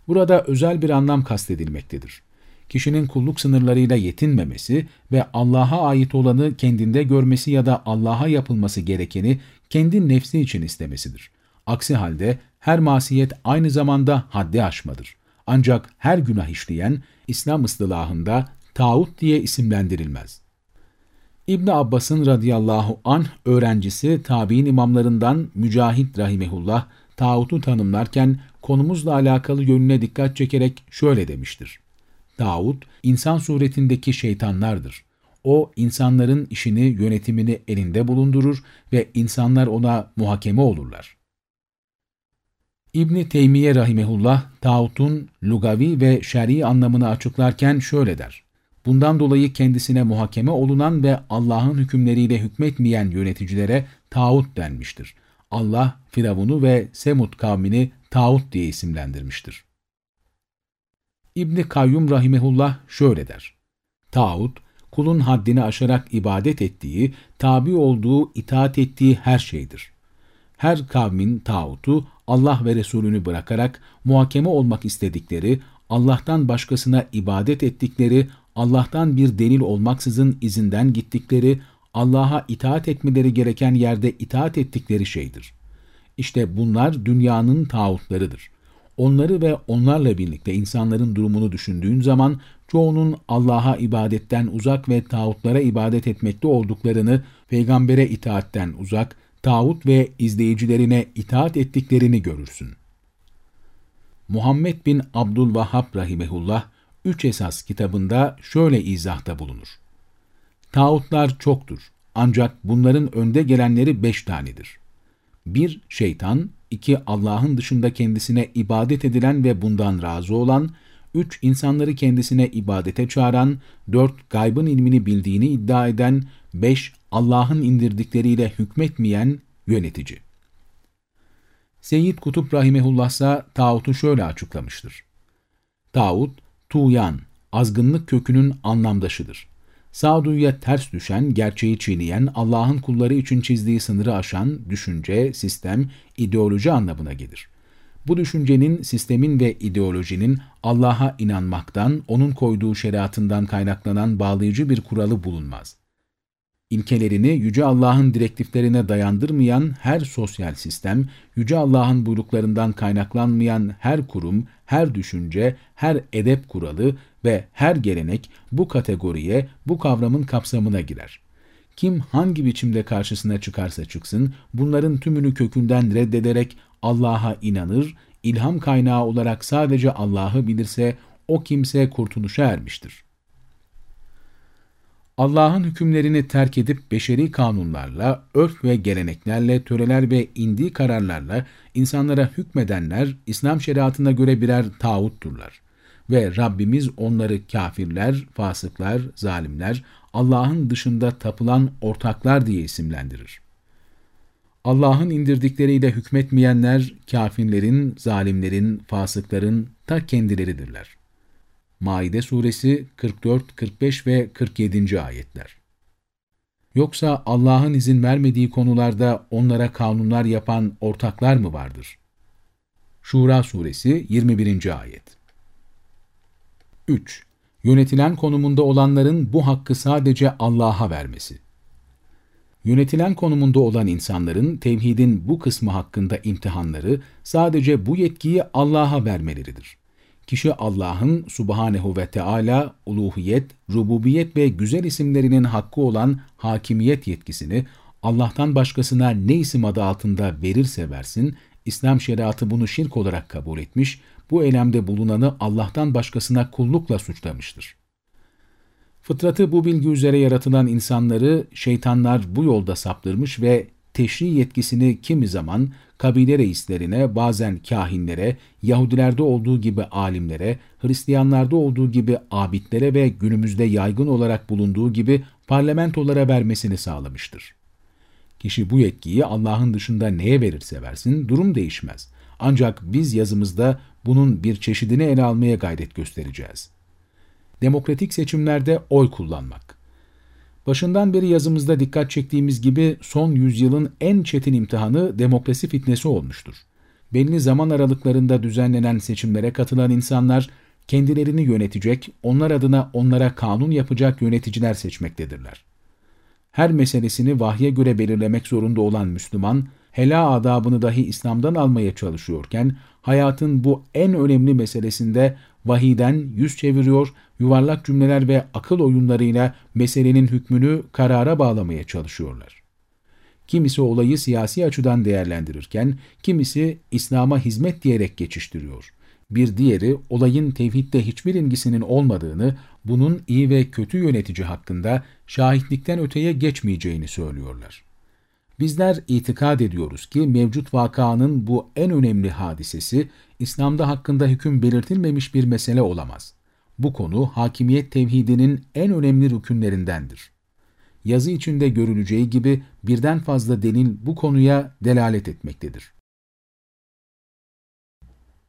Burada özel bir anlam kastedilmektedir. Kişinin kulluk sınırlarıyla yetinmemesi ve Allah'a ait olanı kendinde görmesi ya da Allah'a yapılması gerekeni kendi nefsi için istemesidir. Aksi halde her masiyet aynı zamanda haddi aşmadır. Ancak her günah işleyen İslam ıstılahında tağut diye isimlendirilmez. İbn Abbas'ın radıyallahu anh öğrencisi tabi'in imamlarından Mücahit rahimehullah tağutu tanımlarken konumuzla alakalı yönüne dikkat çekerek şöyle demiştir. Tağut, insan suretindeki şeytanlardır. O, insanların işini, yönetimini elinde bulundurur ve insanlar ona muhakeme olurlar. İbni Teymiye rahimehullah, tağutun lugavi ve şer'i anlamını açıklarken şöyle der. Bundan dolayı kendisine muhakeme olunan ve Allah'ın hükümleriyle hükmetmeyen yöneticilere tağut denmiştir. Allah, Firavun'u ve Semud kavmini tağut diye isimlendirmiştir. İbni Kayyum Rahimehullah şöyle der. Tağut, kulun haddini aşarak ibadet ettiği, tabi olduğu, itaat ettiği her şeydir. Her kavmin tağutu, Allah ve Resulünü bırakarak muhakeme olmak istedikleri, Allah'tan başkasına ibadet ettikleri, Allah'tan bir delil olmaksızın izinden gittikleri, Allah'a itaat etmeleri gereken yerde itaat ettikleri şeydir. İşte bunlar dünyanın tağutlarıdır. Onları ve onlarla birlikte insanların durumunu düşündüğün zaman çoğunun Allah'a ibadetten uzak ve tağutlara ibadet etmekte olduklarını, peygambere itaatten uzak, tağut ve izleyicilerine itaat ettiklerini görürsün. Muhammed bin Abdülvahhab rahimehullah, Üç Esas kitabında şöyle izahta bulunur. Tağutlar çoktur, ancak bunların önde gelenleri beş tanedir. Bir, şeytan, iki, Allah'ın dışında kendisine ibadet edilen ve bundan razı olan, üç, insanları kendisine ibadete çağıran, dört, gaybın ilmini bildiğini iddia eden, beş, Allah'ın indirdikleriyle hükmetmeyen yönetici. Seyyid Kutup Rahimehullah ise tağutu şöyle açıklamıştır. Tağut, tuğyan, azgınlık kökünün anlamdaşıdır. Sağduyuya ters düşen, gerçeği çiğneyen, Allah'ın kulları için çizdiği sınırı aşan düşünce, sistem, ideoloji anlamına gelir. Bu düşüncenin, sistemin ve ideolojinin Allah'a inanmaktan, onun koyduğu şeriatından kaynaklanan bağlayıcı bir kuralı bulunmaz. İlkelerini Yüce Allah'ın direktiflerine dayandırmayan her sosyal sistem, Yüce Allah'ın buyruklarından kaynaklanmayan her kurum, her düşünce, her edep kuralı ve her gelenek bu kategoriye, bu kavramın kapsamına girer. Kim hangi biçimde karşısına çıkarsa çıksın, bunların tümünü kökünden reddederek Allah'a inanır, ilham kaynağı olarak sadece Allah'ı bilirse, o kimse kurtuluşa ermiştir. Allah'ın hükümlerini terk edip beşeri kanunlarla, örf ve geleneklerle, töreler ve indiği kararlarla insanlara hükmedenler İslam şeriatına göre birer tağutturlar. Ve Rabbimiz onları kafirler, fasıklar, zalimler, Allah'ın dışında tapılan ortaklar diye isimlendirir. Allah'ın indirdikleriyle hükmetmeyenler, kafirlerin, zalimlerin, fasıkların ta kendileridirler. Maide suresi 44, 45 ve 47. ayetler. Yoksa Allah'ın izin vermediği konularda onlara kanunlar yapan ortaklar mı vardır? Şura suresi 21. ayet. 3. Yönetilen konumunda olanların bu hakkı sadece Allah'a vermesi. Yönetilen konumunda olan insanların tevhidin bu kısmı hakkında imtihanları sadece bu yetkiyi Allah'a vermeleridir. Kişi Allah'ın subhanehu ve Teala uluhiyet, rububiyet ve güzel isimlerinin hakkı olan hakimiyet yetkisini Allah'tan başkasına ne isim adı altında verirse versin, İslam şeriatı bunu şirk olarak kabul etmiş, bu eylemde bulunanı Allah'tan başkasına kullukla suçlamıştır. Fıtratı bu bilgi üzere yaratılan insanları şeytanlar bu yolda saptırmış ve teşri yetkisini kimi zaman kabile reislerine, bazen kahinlere, Yahudilerde olduğu gibi alimlere, Hristiyanlarda olduğu gibi abidlere ve günümüzde yaygın olarak bulunduğu gibi parlamentolara vermesini sağlamıştır. Kişi bu yetkiyi Allah'ın dışında neye verirse versin durum değişmez. Ancak biz yazımızda bunun bir çeşidini ele almaya gayret göstereceğiz. Demokratik seçimlerde oy kullanmak. Başından beri yazımızda dikkat çektiğimiz gibi son yüzyılın en çetin imtihanı demokrasi fitnesi olmuştur. Belli zaman aralıklarında düzenlenen seçimlere katılan insanlar kendilerini yönetecek, onlar adına onlara kanun yapacak yöneticiler seçmektedirler. Her meselesini vahye göre belirlemek zorunda olan Müslüman, hela adabını dahi İslam'dan almaya çalışıyorken, hayatın bu en önemli meselesinde vahiden yüz çeviriyor, yuvarlak cümleler ve akıl oyunlarıyla meselenin hükmünü karara bağlamaya çalışıyorlar. Kimisi olayı siyasi açıdan değerlendirirken, kimisi İslam'a hizmet diyerek geçiştiriyor. Bir diğeri olayın tevhidde hiçbir ilgisinin olmadığını, bunun iyi ve kötü yönetici hakkında şahitlikten öteye geçmeyeceğini söylüyorlar. Bizler itikad ediyoruz ki mevcut vakanın bu en önemli hadisesi İslam'da hakkında hüküm belirtilmemiş bir mesele olamaz. Bu konu hakimiyet tevhidinin en önemli rükünlerindendir. Yazı içinde görüleceği gibi birden fazla delil bu konuya delalet etmektedir.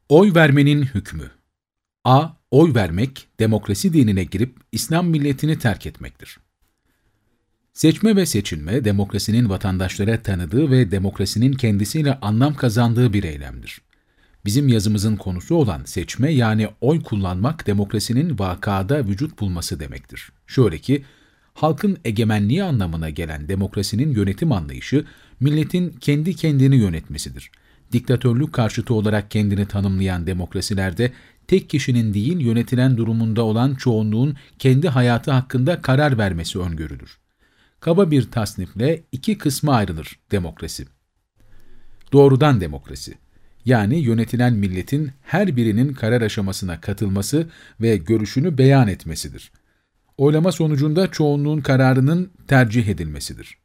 Oy vermenin hükmü A. Oy vermek, demokrasi dinine girip İslam milletini terk etmektir. Seçme ve seçilme, demokrasinin vatandaşlara tanıdığı ve demokrasinin kendisiyle anlam kazandığı bir eylemdir. Bizim yazımızın konusu olan seçme yani oy kullanmak demokrasinin vakada vücut bulması demektir. Şöyle ki, halkın egemenliği anlamına gelen demokrasinin yönetim anlayışı, milletin kendi kendini yönetmesidir. Diktatörlük karşıtı olarak kendini tanımlayan demokrasilerde tek kişinin değil yönetilen durumunda olan çoğunluğun kendi hayatı hakkında karar vermesi öngörülür. Kaba bir tasnifle iki kısma ayrılır demokrasi. Doğrudan demokrasi, yani yönetilen milletin her birinin karar aşamasına katılması ve görüşünü beyan etmesidir. Oylama sonucunda çoğunluğun kararının tercih edilmesidir.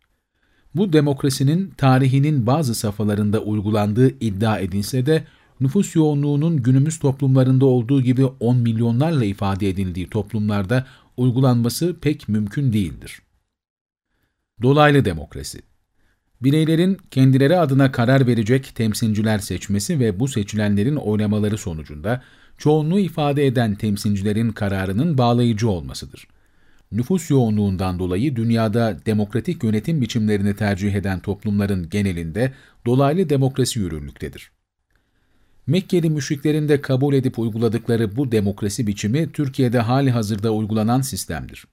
Bu demokrasinin tarihinin bazı safhalarında uygulandığı iddia edilse de nüfus yoğunluğunun günümüz toplumlarında olduğu gibi 10 milyonlarla ifade edildiği toplumlarda uygulanması pek mümkün değildir. Dolaylı demokrasi Bireylerin kendileri adına karar verecek temsilciler seçmesi ve bu seçilenlerin oynamaları sonucunda çoğunluğu ifade eden temsilcilerin kararının bağlayıcı olmasıdır. Nüfus yoğunluğundan dolayı dünyada demokratik yönetim biçimlerini tercih eden toplumların genelinde dolaylı demokrasi yürürlüktedir. Mekkeli müşriklerin de kabul edip uyguladıkları bu demokrasi biçimi Türkiye'de hali hazırda uygulanan sistemdir.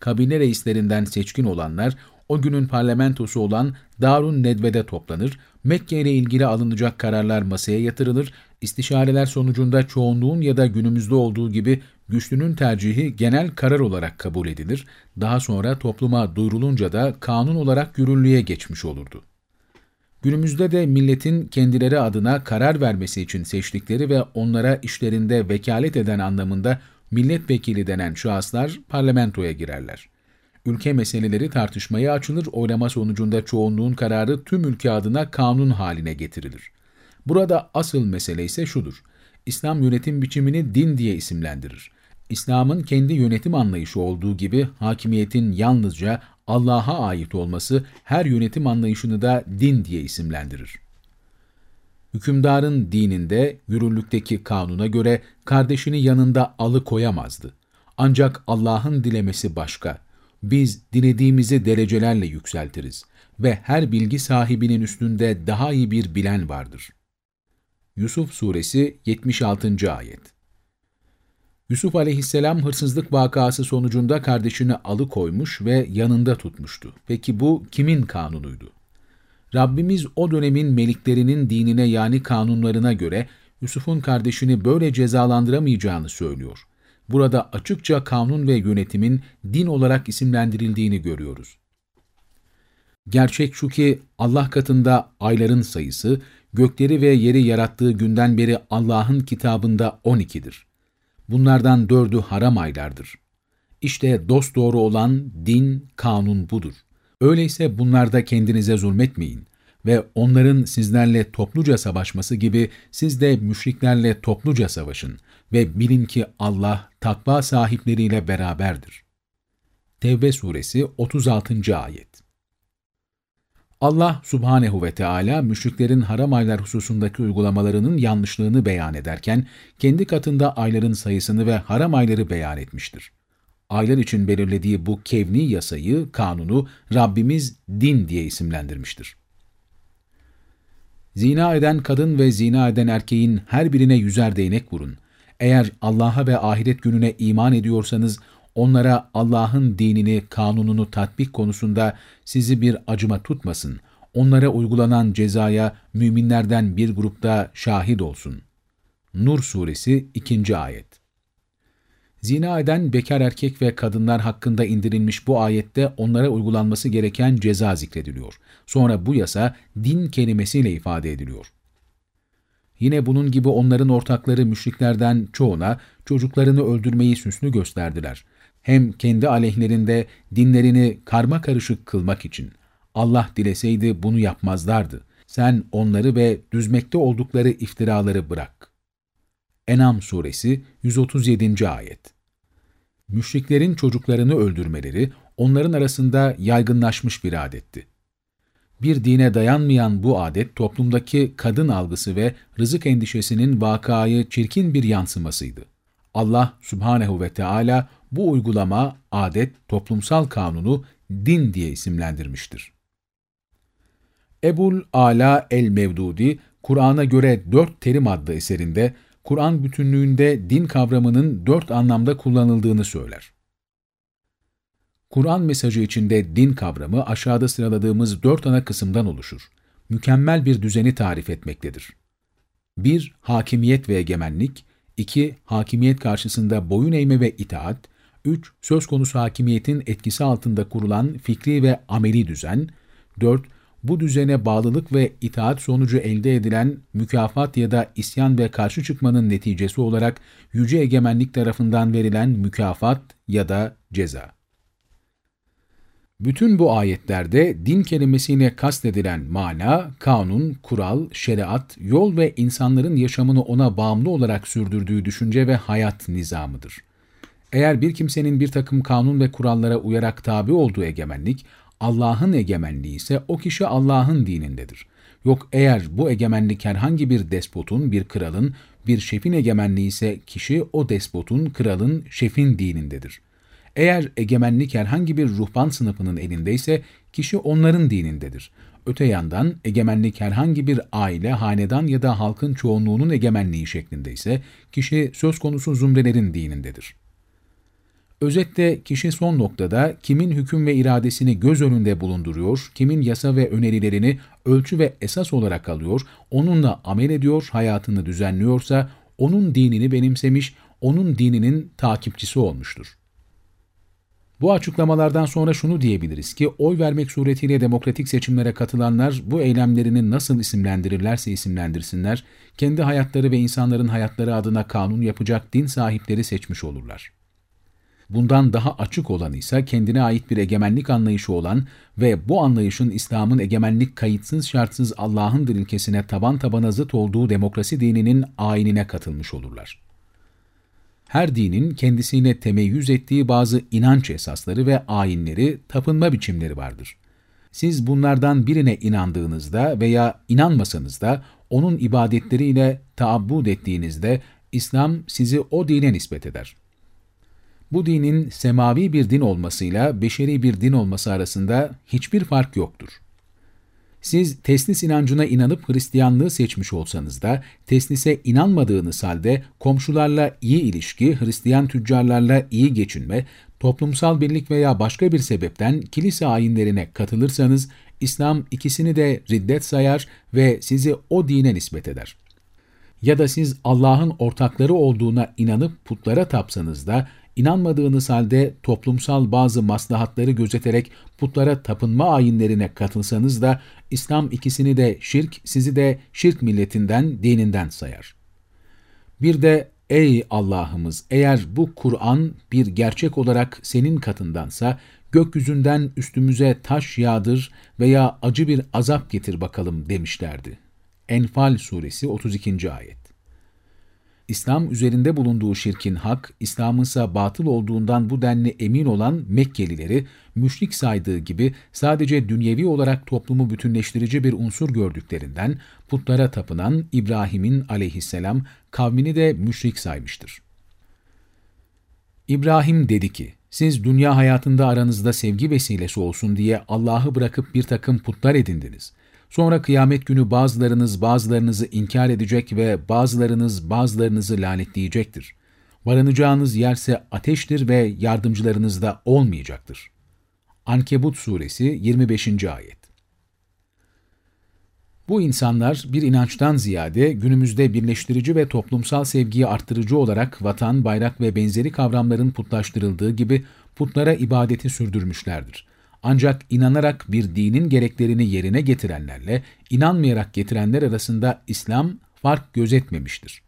Kabine reislerinden seçkin olanlar o günün parlamentosu olan Darun Nedve'de toplanır, Mekke ile ilgili alınacak kararlar masaya yatırılır, istişareler sonucunda çoğunluğun ya da günümüzde olduğu gibi güçlünün tercihi genel karar olarak kabul edilir, daha sonra topluma duyurulunca da kanun olarak yürürlüğe geçmiş olurdu. Günümüzde de milletin kendileri adına karar vermesi için seçtikleri ve onlara işlerinde vekalet eden anlamında milletvekili denen şahıslar parlamentoya girerler. Ülke meseleleri tartışmaya açılır, oylama sonucunda çoğunluğun kararı tüm ülke adına kanun haline getirilir. Burada asıl mesele ise şudur. İslam yönetim biçimini din diye isimlendirir. İslam'ın kendi yönetim anlayışı olduğu gibi hakimiyetin yalnızca Allah'a ait olması her yönetim anlayışını da din diye isimlendirir. Hükümdarın dininde, yürürlükteki kanuna göre kardeşini yanında alıkoyamazdı. Ancak Allah'ın dilemesi başka. Biz dilediğimizi derecelerle yükseltiriz ve her bilgi sahibinin üstünde daha iyi bir bilen vardır. Yusuf Suresi 76. Ayet Yusuf aleyhisselam hırsızlık vakası sonucunda kardeşini alıkoymuş ve yanında tutmuştu. Peki bu kimin kanunuydu? Rabbimiz o dönemin meliklerinin dinine yani kanunlarına göre Yusuf'un kardeşini böyle cezalandıramayacağını söylüyor. Burada açıkça kanun ve yönetimin din olarak isimlendirildiğini görüyoruz. Gerçek şu ki Allah katında ayların sayısı, gökleri ve yeri yarattığı günden beri Allah'ın kitabında 12'dir. Bunlardan dördü haram aylardır. İşte dosdoğru olan din, kanun budur. Öyleyse bunlarda kendinize zulmetmeyin ve onların sizlerle topluca savaşması gibi siz de müşriklerle topluca savaşın ve bilin ki Allah takva sahipleriyle beraberdir. Tevbe suresi 36. ayet Allah subhanehu ve Teala müşriklerin haram aylar hususundaki uygulamalarının yanlışlığını beyan ederken, kendi katında ayların sayısını ve haram ayları beyan etmiştir. Aylar için belirlediği bu kevni yasayı, kanunu Rabbimiz din diye isimlendirmiştir. Zina eden kadın ve zina eden erkeğin her birine yüzer değnek vurun. Eğer Allah'a ve ahiret gününe iman ediyorsanız, onlara Allah'ın dinini, kanununu tatbik konusunda sizi bir acıma tutmasın. Onlara uygulanan cezaya müminlerden bir grupta şahit olsun. Nur Suresi 2. Ayet Zina eden bekar erkek ve kadınlar hakkında indirilmiş bu ayette onlara uygulanması gereken ceza zikrediliyor. Sonra bu yasa din kelimesiyle ifade ediliyor. Yine bunun gibi onların ortakları müşriklerden çoğuna çocuklarını öldürmeyi süslü gösterdiler hem kendi aleyhlerinde dinlerini karma karışık kılmak için. Allah dileseydi bunu yapmazlardı. Sen onları ve düzmekte oldukları iftiraları bırak. Enam suresi 137. ayet Müşriklerin çocuklarını öldürmeleri onların arasında yaygınlaşmış bir adetti. Bir dine dayanmayan bu adet toplumdaki kadın algısı ve rızık endişesinin vakayı çirkin bir yansımasıydı. Allah subhanehu ve Teala bu uygulama, adet, toplumsal kanunu din diye isimlendirmiştir. Ebul Ala el-Mevdudi, Kur'an'a göre dört terim adlı eserinde, Kur'an bütünlüğünde din kavramının dört anlamda kullanıldığını söyler. Kur'an mesajı içinde din kavramı aşağıda sıraladığımız dört ana kısımdan oluşur. Mükemmel bir düzeni tarif etmektedir. 1- Hakimiyet ve egemenlik 2- Hakimiyet karşısında boyun eğme ve itaat 3. Söz konusu hakimiyetin etkisi altında kurulan fikri ve ameli düzen. 4. Bu düzene bağlılık ve itaat sonucu elde edilen mükafat ya da isyan ve karşı çıkmanın neticesi olarak yüce egemenlik tarafından verilen mükafat ya da ceza. Bütün bu ayetlerde din kelimesiyle kastedilen mana, kanun, kural, şeriat, yol ve insanların yaşamını ona bağımlı olarak sürdürdüğü düşünce ve hayat nizamıdır. Eğer bir kimsenin bir takım kanun ve kurallara uyarak tabi olduğu egemenlik, Allah'ın egemenliği ise o kişi Allah'ın dinindedir. Yok eğer bu egemenlik herhangi bir despotun, bir kralın, bir şefin egemenliği ise kişi o despotun, kralın, şefin dinindedir. Eğer egemenlik herhangi bir ruhban sınıfının elindeyse kişi onların dinindedir. Öte yandan egemenlik herhangi bir aile, hanedan ya da halkın çoğunluğunun egemenliği şeklindeyse kişi söz konusu zümrelerin dinindedir. Özetle kişi son noktada kimin hüküm ve iradesini göz önünde bulunduruyor, kimin yasa ve önerilerini ölçü ve esas olarak alıyor, onunla amel ediyor, hayatını düzenliyorsa onun dinini benimsemiş, onun dininin takipçisi olmuştur. Bu açıklamalardan sonra şunu diyebiliriz ki oy vermek suretiyle demokratik seçimlere katılanlar bu eylemlerini nasıl isimlendirirlerse isimlendirsinler, kendi hayatları ve insanların hayatları adına kanun yapacak din sahipleri seçmiş olurlar. Bundan daha açık olan ise kendine ait bir egemenlik anlayışı olan ve bu anlayışın İslam'ın egemenlik kayıtsız şartsız Allah'ın ilkesine taban tabana zıt olduğu demokrasi dininin ayinine katılmış olurlar. Her dinin kendisine temeyyüz ettiği bazı inanç esasları ve ayinleri, tapınma biçimleri vardır. Siz bunlardan birine inandığınızda veya inanmasanız da onun ibadetleriyle taabbud ettiğinizde İslam sizi o dine nispet eder. Bu dinin semavi bir din olmasıyla beşeri bir din olması arasında hiçbir fark yoktur. Siz teslis inancına inanıp Hristiyanlığı seçmiş olsanız da, teslise inanmadığınız halde komşularla iyi ilişki, Hristiyan tüccarlarla iyi geçinme, toplumsal birlik veya başka bir sebepten kilise ayinlerine katılırsanız, İslam ikisini de riddet sayar ve sizi o dine nispet eder. Ya da siz Allah'ın ortakları olduğuna inanıp putlara tapsanız da, İnanmadığınız halde toplumsal bazı maslahatları gözeterek putlara tapınma ayinlerine katılsanız da İslam ikisini de şirk, sizi de şirk milletinden, dininden sayar. Bir de ey Allah'ımız eğer bu Kur'an bir gerçek olarak senin katındansa gökyüzünden üstümüze taş yağdır veya acı bir azap getir bakalım demişlerdi. Enfal suresi 32. ayet. İslam üzerinde bulunduğu şirkin hak, İslam'ın ise batıl olduğundan bu denli emin olan Mekkelileri, müşrik saydığı gibi sadece dünyevi olarak toplumu bütünleştirici bir unsur gördüklerinden, putlara tapınan İbrahim'in aleyhisselam kavmini de müşrik saymıştır. İbrahim dedi ki, siz dünya hayatında aranızda sevgi vesilesi olsun diye Allah'ı bırakıp bir takım putlar edindiniz. Sonra kıyamet günü bazılarınız bazılarınızı inkar edecek ve bazılarınız bazılarınızı lanetleyecektir. Varanacağınız yerse ateştir ve yardımcılarınız da olmayacaktır. Ankebut Suresi 25. Ayet Bu insanlar bir inançtan ziyade günümüzde birleştirici ve toplumsal sevgiyi arttırıcı olarak vatan, bayrak ve benzeri kavramların putlaştırıldığı gibi putlara ibadeti sürdürmüşlerdir. Ancak inanarak bir dinin gereklerini yerine getirenlerle inanmayarak getirenler arasında İslam fark gözetmemiştir.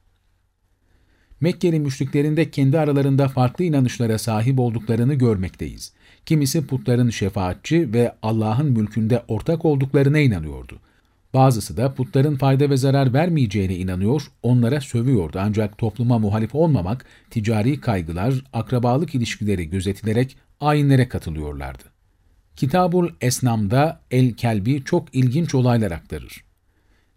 Mekkeli müşriklerin de kendi aralarında farklı inanışlara sahip olduklarını görmekteyiz. Kimisi putların şefaatçi ve Allah'ın mülkünde ortak olduklarına inanıyordu. Bazısı da putların fayda ve zarar vermeyeceğine inanıyor, onlara sövüyordu ancak topluma muhalif olmamak, ticari kaygılar, akrabalık ilişkileri gözetilerek ayinlere katılıyorlardı. Kitabul Esnam'da El-Kelbi çok ilginç olaylar aktarır.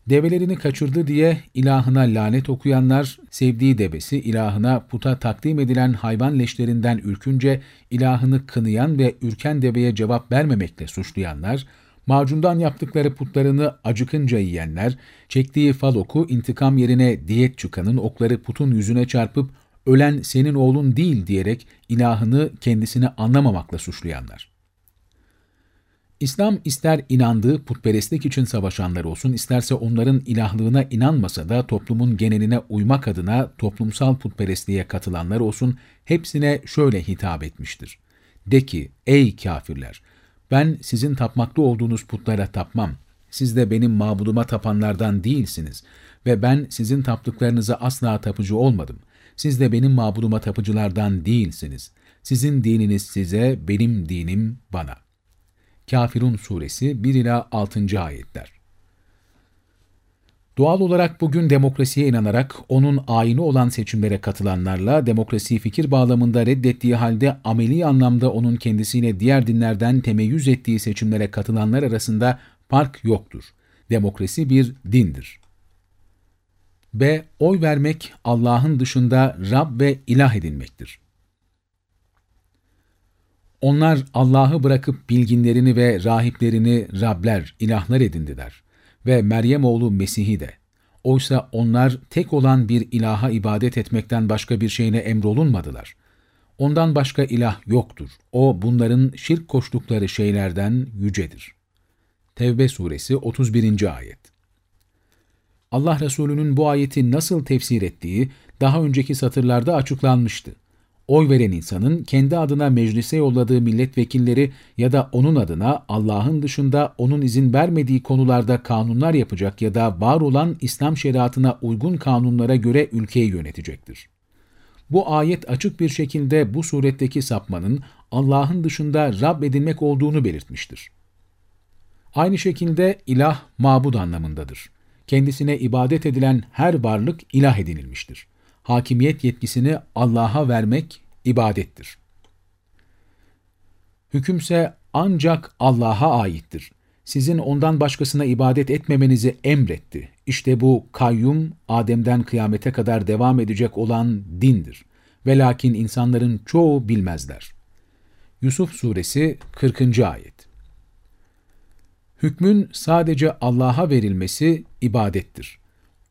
Develerini kaçırdı diye ilahına lanet okuyanlar, sevdiği devesi ilahına puta takdim edilen hayvan leşlerinden ürkünce ilahını kınayan ve ürken deveye cevap vermemekle suçlayanlar, macundan yaptıkları putlarını acıkınca yiyenler, çektiği fal oku intikam yerine diyet çıkanın okları putun yüzüne çarpıp ölen senin oğlun değil diyerek ilahını kendisini anlamamakla suçlayanlar. İslam ister inandığı putperestlik için savaşanlar olsun, isterse onların ilahlığına inanmasa da toplumun geneline uymak adına toplumsal putperestliğe katılanlar olsun, hepsine şöyle hitap etmiştir. De ki, ey kafirler! Ben sizin tapmakta olduğunuz putlara tapmam. Siz de benim mabuduma tapanlardan değilsiniz ve ben sizin taptıklarınıza asla tapıcı olmadım. Siz de benim mabuduma tapıcılardan değilsiniz. Sizin dininiz size, benim dinim bana.'' Kafirun Suresi 1 ila 6. ayetler. Doğal olarak bugün demokrasiye inanarak onun ayini olan seçimlere katılanlarla demokrasiyi fikir bağlamında reddettiği halde ameli anlamda onun kendisiyle diğer dinlerden temeyyüz ettiği seçimlere katılanlar arasında fark yoktur. Demokrasi bir dindir. B. Oy vermek Allah'ın dışında Rab ve ilah edinmektir. Onlar Allah'ı bırakıp bilginlerini ve rahiplerini Rabler, ilahlar edindiler ve Meryem oğlu Mesih'i de. Oysa onlar tek olan bir ilaha ibadet etmekten başka bir şeyine emrolunmadılar. Ondan başka ilah yoktur. O bunların şirk koştukları şeylerden yücedir. Tevbe suresi 31. ayet Allah Resulü'nün bu ayeti nasıl tefsir ettiği daha önceki satırlarda açıklanmıştı oy veren insanın kendi adına meclise yolladığı milletvekilleri ya da onun adına Allah'ın dışında onun izin vermediği konularda kanunlar yapacak ya da var olan İslam şeriatına uygun kanunlara göre ülkeyi yönetecektir. Bu ayet açık bir şekilde bu suretteki sapmanın Allah'ın dışında Rab edinmek olduğunu belirtmiştir. Aynı şekilde ilah mabud anlamındadır. Kendisine ibadet edilen her varlık ilah edinilmiştir hakimiyet yetkisini Allah'a vermek ibadettir. Hükümse ancak Allah'a aittir. Sizin ondan başkasına ibadet etmemenizi emretti. İşte bu kayyum, Adem'den kıyamete kadar devam edecek olan dindir. Velakin insanların çoğu bilmezler. Yusuf Suresi 40. Ayet Hükmün sadece Allah'a verilmesi ibadettir.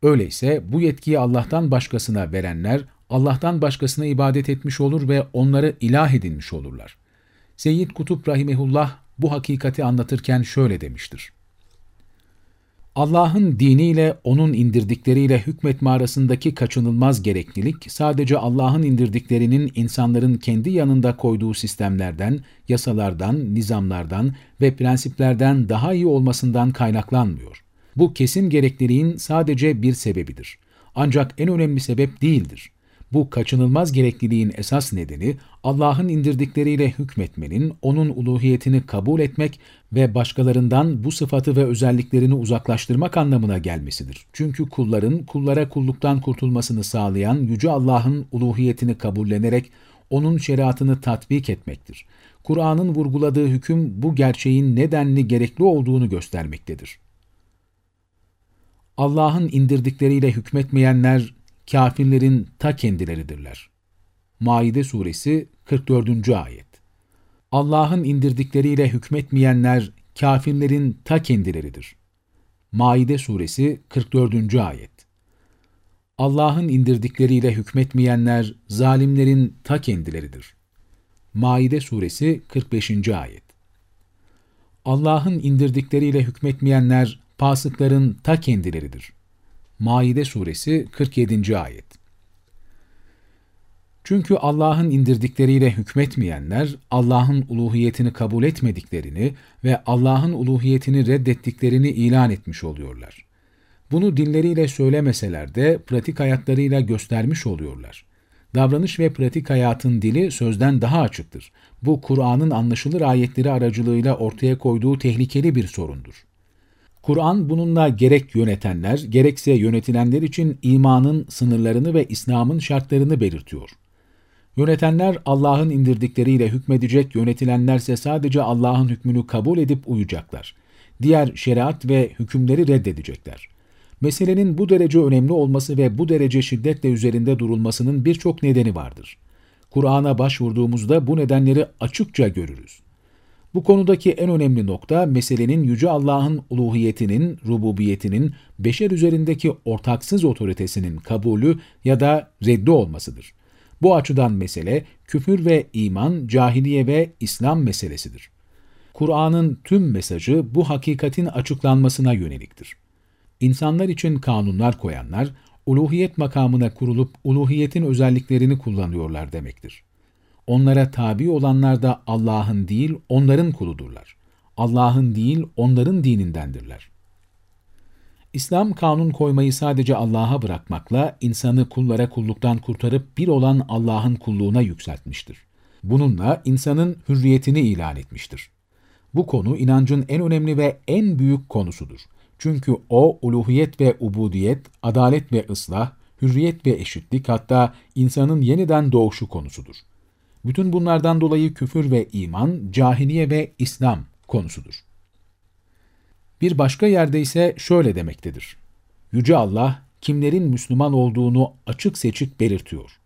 Öyleyse bu yetkiyi Allah'tan başkasına verenler, Allah'tan başkasına ibadet etmiş olur ve onları ilah edinmiş olurlar. Seyyid Kutup Rahimehullah bu hakikati anlatırken şöyle demiştir. Allah'ın diniyle onun indirdikleriyle hükmetme arasındaki kaçınılmaz gereklilik sadece Allah'ın indirdiklerinin insanların kendi yanında koyduğu sistemlerden, yasalardan, nizamlardan ve prensiplerden daha iyi olmasından kaynaklanmıyor. Bu kesin gerekliliğin sadece bir sebebidir. Ancak en önemli sebep değildir. Bu kaçınılmaz gerekliliğin esas nedeni Allah'ın indirdikleriyle hükmetmenin, onun uluhiyetini kabul etmek ve başkalarından bu sıfatı ve özelliklerini uzaklaştırmak anlamına gelmesidir. Çünkü kulların kullara kulluktan kurtulmasını sağlayan Yüce Allah'ın uluhiyetini kabullenerek onun şeriatını tatbik etmektir. Kur'an'ın vurguladığı hüküm bu gerçeğin nedenli gerekli olduğunu göstermektedir. Allah'ın indirdikleriyle hükmetmeyenler kafirlerin ta kendileridirler. Maide suresi 44. ayet. Allah'ın indirdikleriyle hükmetmeyenler kafirlerin ta kendileridir. Maide suresi 44. ayet. Allah'ın indirdikleriyle hükmetmeyenler zalimlerin ta kendileridir. Maide suresi 45. ayet. Allah'ın indirdikleriyle hükmetmeyenler fasıkların ta kendileridir. Maide suresi 47. ayet. Çünkü Allah'ın indirdikleriyle hükmetmeyenler, Allah'ın uluhiyetini kabul etmediklerini ve Allah'ın uluhiyetini reddettiklerini ilan etmiş oluyorlar. Bunu dilleriyle söylemeseler de pratik hayatlarıyla göstermiş oluyorlar. Davranış ve pratik hayatın dili sözden daha açıktır. Bu Kur'an'ın anlaşılır ayetleri aracılığıyla ortaya koyduğu tehlikeli bir sorundur. Kur'an bununla gerek yönetenler, gerekse yönetilenler için imanın sınırlarını ve İslam'ın şartlarını belirtiyor. Yönetenler Allah'ın indirdikleriyle hükmedecek, yönetilenlerse sadece Allah'ın hükmünü kabul edip uyacaklar. Diğer şeriat ve hükümleri reddedecekler. Meselenin bu derece önemli olması ve bu derece şiddetle üzerinde durulmasının birçok nedeni vardır. Kur'an'a başvurduğumuzda bu nedenleri açıkça görürüz. Bu konudaki en önemli nokta meselenin Yüce Allah'ın uluhiyetinin, rububiyetinin, beşer üzerindeki ortaksız otoritesinin kabulü ya da reddi olmasıdır. Bu açıdan mesele küfür ve iman, cahiliye ve İslam meselesidir. Kur'an'ın tüm mesajı bu hakikatin açıklanmasına yöneliktir. İnsanlar için kanunlar koyanlar, uluhiyet makamına kurulup uluhiyetin özelliklerini kullanıyorlar demektir. Onlara tabi olanlar da Allah'ın değil, onların kuludurlar. Allah'ın değil, onların dinindendirler. İslam kanun koymayı sadece Allah'a bırakmakla insanı kullara kulluktan kurtarıp bir olan Allah'ın kulluğuna yükseltmiştir. Bununla insanın hürriyetini ilan etmiştir. Bu konu inancın en önemli ve en büyük konusudur. Çünkü o uluhiyet ve ubudiyet, adalet ve ıslah, hürriyet ve eşitlik hatta insanın yeniden doğuşu konusudur. Bütün bunlardan dolayı küfür ve iman, cahiliye ve İslam konusudur. Bir başka yerde ise şöyle demektedir. Yüce Allah, kimlerin Müslüman olduğunu açık seçik belirtiyor.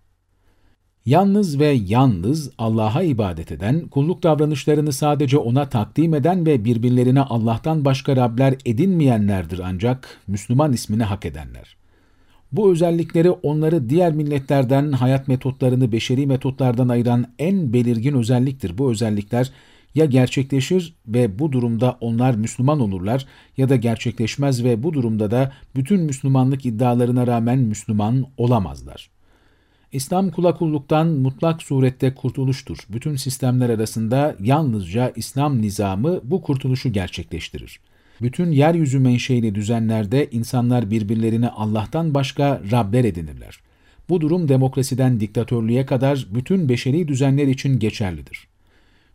Yalnız ve yalnız Allah'a ibadet eden, kulluk davranışlarını sadece O'na takdim eden ve birbirlerine Allah'tan başka Rabler edinmeyenlerdir ancak Müslüman ismini hak edenler. Bu özellikleri onları diğer milletlerden, hayat metotlarını beşeri metotlardan ayıran en belirgin özelliktir. Bu özellikler ya gerçekleşir ve bu durumda onlar Müslüman olurlar ya da gerçekleşmez ve bu durumda da bütün Müslümanlık iddialarına rağmen Müslüman olamazlar. İslam kula kulluktan mutlak surette kurtuluştur. Bütün sistemler arasında yalnızca İslam nizamı bu kurtuluşu gerçekleştirir. Bütün yeryüzü menşeili düzenlerde insanlar birbirlerini Allah'tan başka Rabler edinirler. Bu durum demokrasiden diktatörlüğe kadar bütün beşeri düzenler için geçerlidir.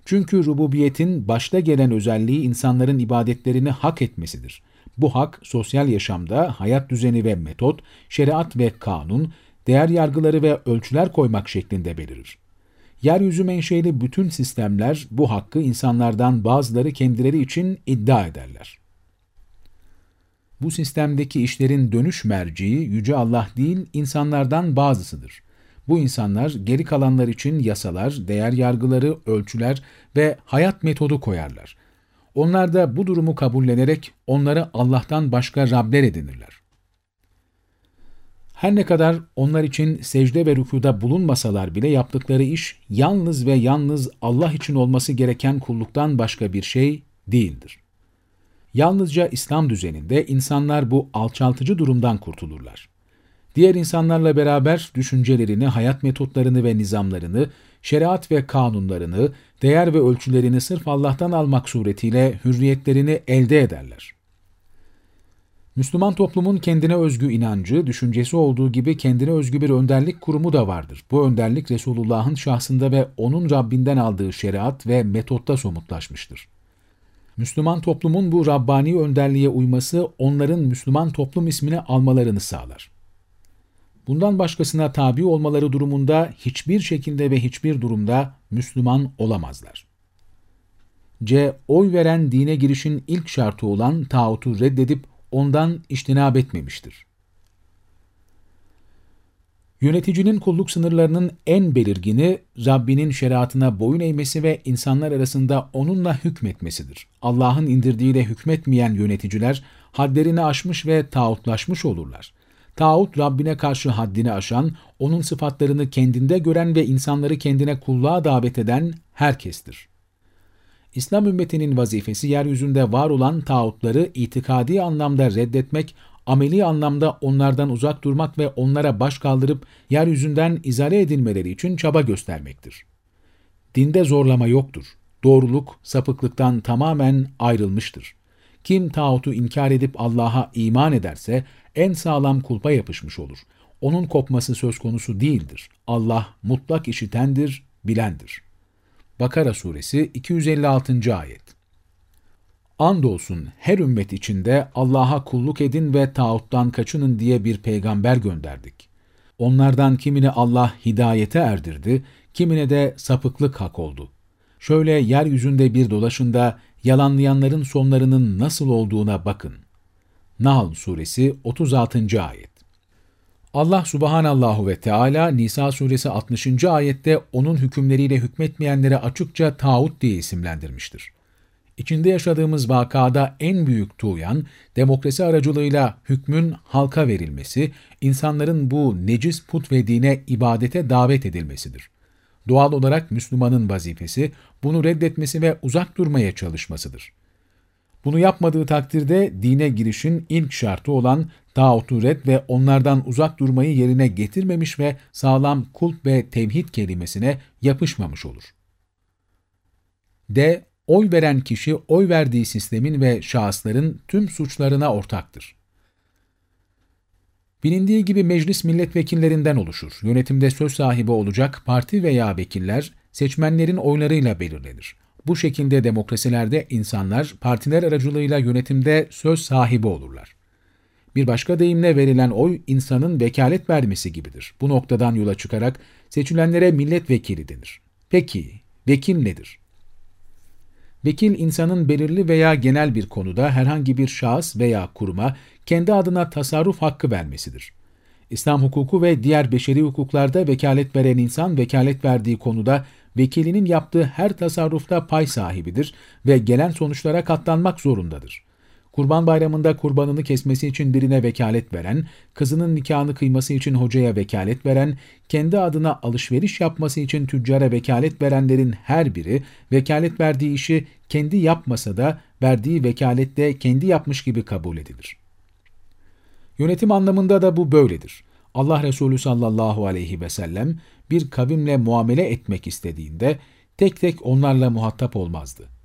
Çünkü rububiyetin başta gelen özelliği insanların ibadetlerini hak etmesidir. Bu hak sosyal yaşamda hayat düzeni ve metot, şeriat ve kanun, değer yargıları ve ölçüler koymak şeklinde belirir. Yeryüzü menşeli bütün sistemler bu hakkı insanlardan bazıları kendileri için iddia ederler. Bu sistemdeki işlerin dönüş merciği Yüce Allah değil, insanlardan bazısıdır. Bu insanlar geri kalanlar için yasalar, değer yargıları, ölçüler ve hayat metodu koyarlar. Onlar da bu durumu kabullenerek onları Allah'tan başka Rabler edinirler. Her ne kadar onlar için secde ve rükuda bulunmasalar bile yaptıkları iş yalnız ve yalnız Allah için olması gereken kulluktan başka bir şey değildir. Yalnızca İslam düzeninde insanlar bu alçaltıcı durumdan kurtulurlar. Diğer insanlarla beraber düşüncelerini, hayat metotlarını ve nizamlarını, şeriat ve kanunlarını, değer ve ölçülerini sırf Allah'tan almak suretiyle hürriyetlerini elde ederler. Müslüman toplumun kendine özgü inancı, düşüncesi olduğu gibi kendine özgü bir önderlik kurumu da vardır. Bu önderlik Resulullah'ın şahsında ve onun Rabbinden aldığı şeriat ve metotta somutlaşmıştır. Müslüman toplumun bu Rabbani önderliğe uyması onların Müslüman toplum ismini almalarını sağlar. Bundan başkasına tabi olmaları durumunda hiçbir şekilde ve hiçbir durumda Müslüman olamazlar. C. Oy veren dine girişin ilk şartı olan tağutu reddedip ondan iştinab etmemiştir. Yöneticinin kulluk sınırlarının en belirgini Rabbinin şeriatına boyun eğmesi ve insanlar arasında onunla hükmetmesidir. Allah'ın indirdiğiyle hükmetmeyen yöneticiler hadlerini aşmış ve tağutlaşmış olurlar. Tağut Rabbine karşı haddini aşan, onun sıfatlarını kendinde gören ve insanları kendine kulluğa davet eden herkestir. İslam ümmetinin vazifesi yeryüzünde var olan tağutları itikadi anlamda reddetmek, ameli anlamda onlardan uzak durmak ve onlara baş kaldırıp yeryüzünden izale edilmeleri için çaba göstermektir. Dinde zorlama yoktur. Doğruluk, sapıklıktan tamamen ayrılmıştır. Kim tağutu inkar edip Allah'a iman ederse en sağlam kulpa yapışmış olur. Onun kopması söz konusu değildir. Allah mutlak işitendir, bilendir.'' Bakara suresi 256. ayet. Andolsun her ümmet içinde Allah'a kulluk edin ve tağuttan kaçının diye bir peygamber gönderdik. Onlardan kimini Allah hidayete erdirdi, kimine de sapıklık hak oldu. Şöyle yeryüzünde bir dolaşında yalanlayanların sonlarının nasıl olduğuna bakın. Nahl suresi 36. ayet. Allah subhanallahu ve Teala Nisa suresi 60. ayette onun hükümleriyle hükmetmeyenlere açıkça tağut diye isimlendirmiştir. İçinde yaşadığımız vakada en büyük tuğyan, demokrasi aracılığıyla hükmün halka verilmesi, insanların bu necis put ve dine ibadete davet edilmesidir. Doğal olarak Müslümanın vazifesi, bunu reddetmesi ve uzak durmaya çalışmasıdır. Bunu yapmadığı takdirde dine girişin ilk şartı olan tağutu red ve onlardan uzak durmayı yerine getirmemiş ve sağlam kulp ve tevhid kelimesine yapışmamış olur. D. Oy veren kişi oy verdiği sistemin ve şahısların tüm suçlarına ortaktır. Bilindiği gibi meclis milletvekillerinden oluşur. Yönetimde söz sahibi olacak parti veya vekiller seçmenlerin oylarıyla belirlenir. Bu şekilde demokrasilerde insanlar partiler aracılığıyla yönetimde söz sahibi olurlar. Bir başka deyimle verilen oy insanın vekalet vermesi gibidir. Bu noktadan yola çıkarak seçilenlere milletvekili denir. Peki, vekil nedir? Vekil insanın belirli veya genel bir konuda herhangi bir şahıs veya kuruma kendi adına tasarruf hakkı vermesidir. İslam hukuku ve diğer beşeri hukuklarda vekalet veren insan vekalet verdiği konuda vekilinin yaptığı her tasarrufta pay sahibidir ve gelen sonuçlara katlanmak zorundadır. Kurban bayramında kurbanını kesmesi için birine vekalet veren, kızının nikahını kıyması için hocaya vekalet veren, kendi adına alışveriş yapması için tüccara vekalet verenlerin her biri, vekalet verdiği işi kendi yapmasa da verdiği vekalette kendi yapmış gibi kabul edilir. Yönetim anlamında da bu böyledir. Allah Resulü sallallahu aleyhi ve sellem bir kavimle muamele etmek istediğinde tek tek onlarla muhatap olmazdı.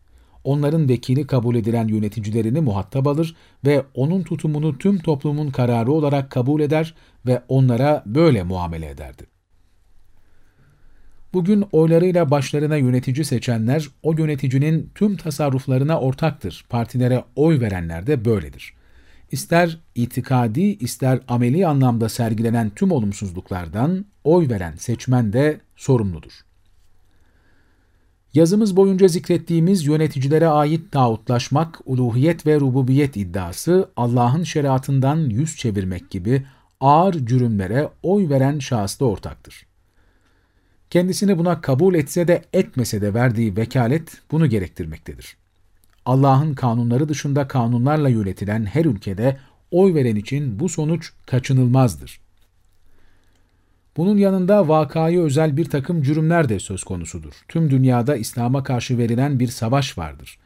Onların vekili kabul edilen yöneticilerini muhatap alır ve onun tutumunu tüm toplumun kararı olarak kabul eder ve onlara böyle muamele ederdi. Bugün oylarıyla başlarına yönetici seçenler o yöneticinin tüm tasarruflarına ortaktır. Partilere oy verenler de böyledir ister itikadi ister ameli anlamda sergilenen tüm olumsuzluklardan oy veren seçmen de sorumludur. Yazımız boyunca zikrettiğimiz yöneticilere ait tağutlaşmak, uluhiyet ve rububiyet iddiası Allah'ın şeriatından yüz çevirmek gibi ağır cürümlere oy veren şahısta ortaktır. Kendisini buna kabul etse de etmese de verdiği vekalet bunu gerektirmektedir. Allah'ın kanunları dışında kanunlarla yönetilen her ülkede oy veren için bu sonuç kaçınılmazdır. Bunun yanında vakayı özel bir takım cürümler de söz konusudur. Tüm dünyada İslam'a karşı verilen bir savaş vardır.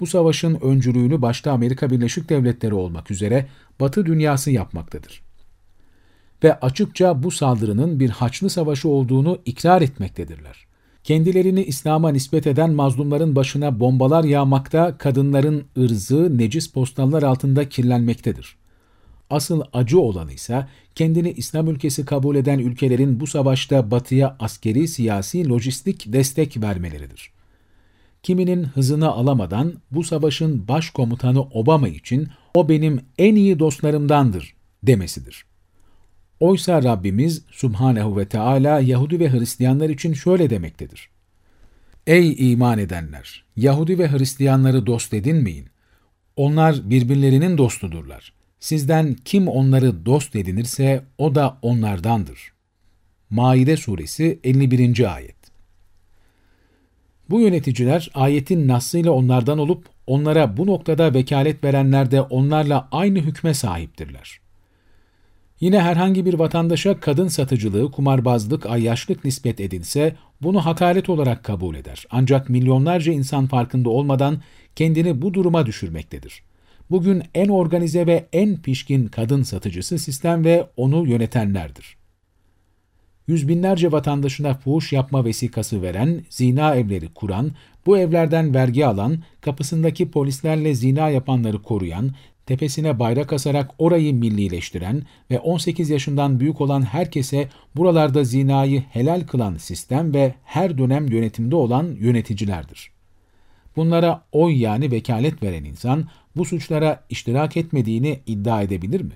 Bu savaşın öncülüğünü başta Amerika Birleşik Devletleri olmak üzere Batı dünyası yapmaktadır. Ve açıkça bu saldırının bir Haçlı Savaşı olduğunu ikrar etmektedirler. Kendilerini İslam'a nispet eden mazlumların başına bombalar yağmakta, kadınların ırzı necis postallar altında kirlenmektedir. Asıl acı olanı ise kendini İslam ülkesi kabul eden ülkelerin bu savaşta batıya askeri, siyasi, lojistik destek vermeleridir. Kiminin hızını alamadan bu savaşın başkomutanı Obama için o benim en iyi dostlarımdandır demesidir. Oysa Rabbimiz Subhanehu ve Teala Yahudi ve Hristiyanlar için şöyle demektedir. Ey iman edenler! Yahudi ve Hristiyanları dost edinmeyin. Onlar birbirlerinin dostudurlar. Sizden kim onları dost edinirse o da onlardandır. Maide suresi 51. ayet. Bu yöneticiler ayetin nasıyla onlardan olup onlara bu noktada vekalet verenler de onlarla aynı hükme sahiptirler. Yine herhangi bir vatandaşa kadın satıcılığı, kumarbazlık, ayyaşlık nispet edilse bunu hakaret olarak kabul eder. Ancak milyonlarca insan farkında olmadan kendini bu duruma düşürmektedir. Bugün en organize ve en pişkin kadın satıcısı sistem ve onu yönetenlerdir. Yüz binlerce vatandaşına fuhuş yapma vesikası veren, zina evleri kuran, bu evlerden vergi alan, kapısındaki polislerle zina yapanları koruyan, tepesine bayrak asarak orayı millileştiren ve 18 yaşından büyük olan herkese buralarda zinayı helal kılan sistem ve her dönem yönetimde olan yöneticilerdir. Bunlara oy yani vekalet veren insan bu suçlara iştirak etmediğini iddia edebilir mi?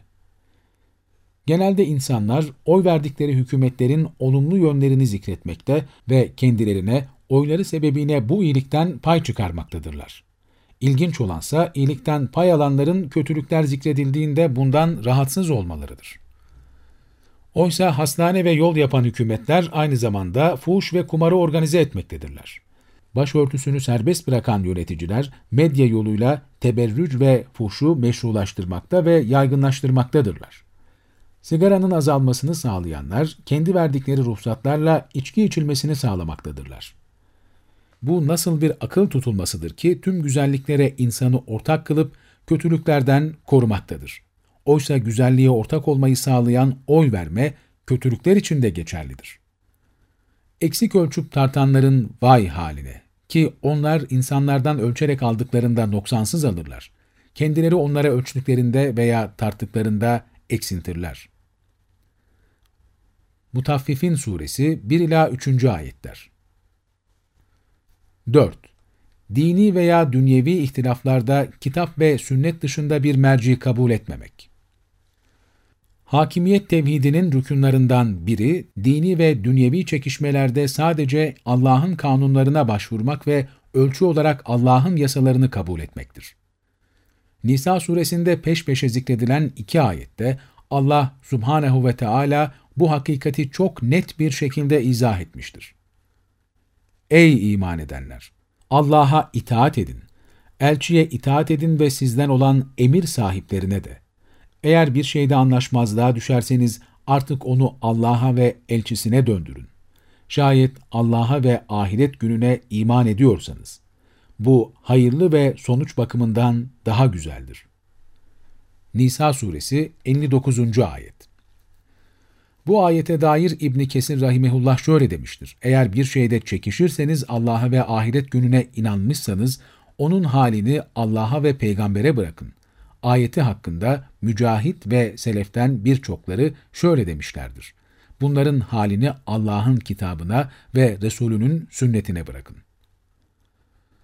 Genelde insanlar oy verdikleri hükümetlerin olumlu yönlerini zikretmekte ve kendilerine oyları sebebine bu iyilikten pay çıkarmaktadırlar. İlginç olansa iyilikten pay alanların kötülükler zikredildiğinde bundan rahatsız olmalarıdır. Oysa hastane ve yol yapan hükümetler aynı zamanda fuhuş ve kumarı organize etmektedirler. Başörtüsünü serbest bırakan yöneticiler medya yoluyla teberrüc ve fuhşu meşrulaştırmakta ve yaygınlaştırmaktadırlar. Sigaranın azalmasını sağlayanlar kendi verdikleri ruhsatlarla içki içilmesini sağlamaktadırlar. Bu nasıl bir akıl tutulmasıdır ki tüm güzelliklere insanı ortak kılıp kötülüklerden korumaktadır. Oysa güzelliğe ortak olmayı sağlayan oy verme kötülükler için de geçerlidir. Eksik ölçüp tartanların vay haline ki onlar insanlardan ölçerek aldıklarında noksansız alırlar. Kendileri onlara ölçtüklerinde veya tarttıklarında eksintirler. Mutaffifin Suresi 1 ila 3. ayetler. 4. Dini veya dünyevi ihtilaflarda kitap ve sünnet dışında bir merci kabul etmemek. Hakimiyet tevhidinin rükunlarından biri, dini ve dünyevi çekişmelerde sadece Allah'ın kanunlarına başvurmak ve ölçü olarak Allah'ın yasalarını kabul etmektir. Nisa suresinde peş peşe zikredilen iki ayette Allah subhanehu ve Teala bu hakikati çok net bir şekilde izah etmiştir. Ey iman edenler! Allah'a itaat edin, elçiye itaat edin ve sizden olan emir sahiplerine de. Eğer bir şeyde anlaşmazlığa düşerseniz artık onu Allah'a ve elçisine döndürün. Şayet Allah'a ve ahiret gününe iman ediyorsanız. Bu hayırlı ve sonuç bakımından daha güzeldir. Nisa suresi 59. ayet bu ayete dair İbni Kesir Rahimehullah şöyle demiştir. Eğer bir şeyde çekişirseniz Allah'a ve ahiret gününe inanmışsanız onun halini Allah'a ve peygambere bırakın. Ayeti hakkında mücahit ve seleften birçokları şöyle demişlerdir. Bunların halini Allah'ın kitabına ve Resulünün sünnetine bırakın.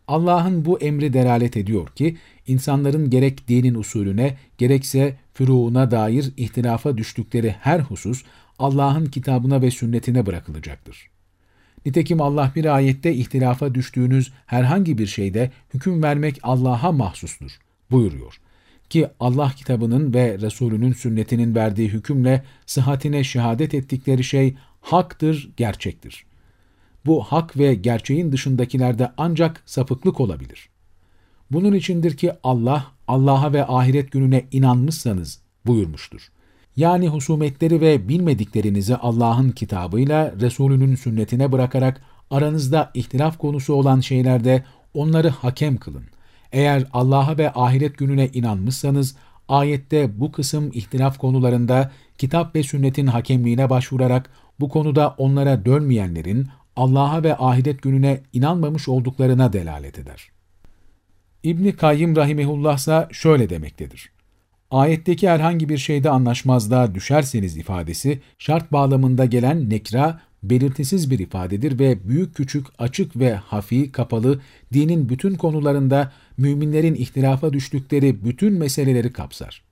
Allah'ın bu emri delalet ediyor ki, insanların gerek dinin usulüne, gerekse füruğuna dair ihtilafa düştükleri her husus Allah'ın kitabına ve sünnetine bırakılacaktır. Nitekim Allah bir ayette ihtilafa düştüğünüz herhangi bir şeyde hüküm vermek Allah'a mahsustur buyuruyor. Ki Allah kitabının ve Resulünün sünnetinin verdiği hükümle sıhhatine şehadet ettikleri şey haktır, gerçektir. Bu hak ve gerçeğin dışındakilerde ancak sapıklık olabilir. Bunun içindir ki Allah, Allah'a ve ahiret gününe inanmışsanız buyurmuştur. Yani husumetleri ve bilmediklerinizi Allah'ın kitabıyla Resulünün sünnetine bırakarak aranızda ihtilaf konusu olan şeylerde onları hakem kılın. Eğer Allah'a ve ahiret gününe inanmışsanız, ayette bu kısım ihtilaf konularında kitap ve sünnetin hakemliğine başvurarak bu konuda onlara dönmeyenlerin Allah'a ve ahiret gününe inanmamış olduklarına delalet eder. İbni Kayyım Rahimehullah ise şöyle demektedir. Ayetteki herhangi bir şeyde anlaşmazlığa düşerseniz ifadesi şart bağlamında gelen nekra belirtisiz bir ifadedir ve büyük küçük, açık ve hafi, kapalı, dinin bütün konularında müminlerin ihtilafa düştükleri bütün meseleleri kapsar.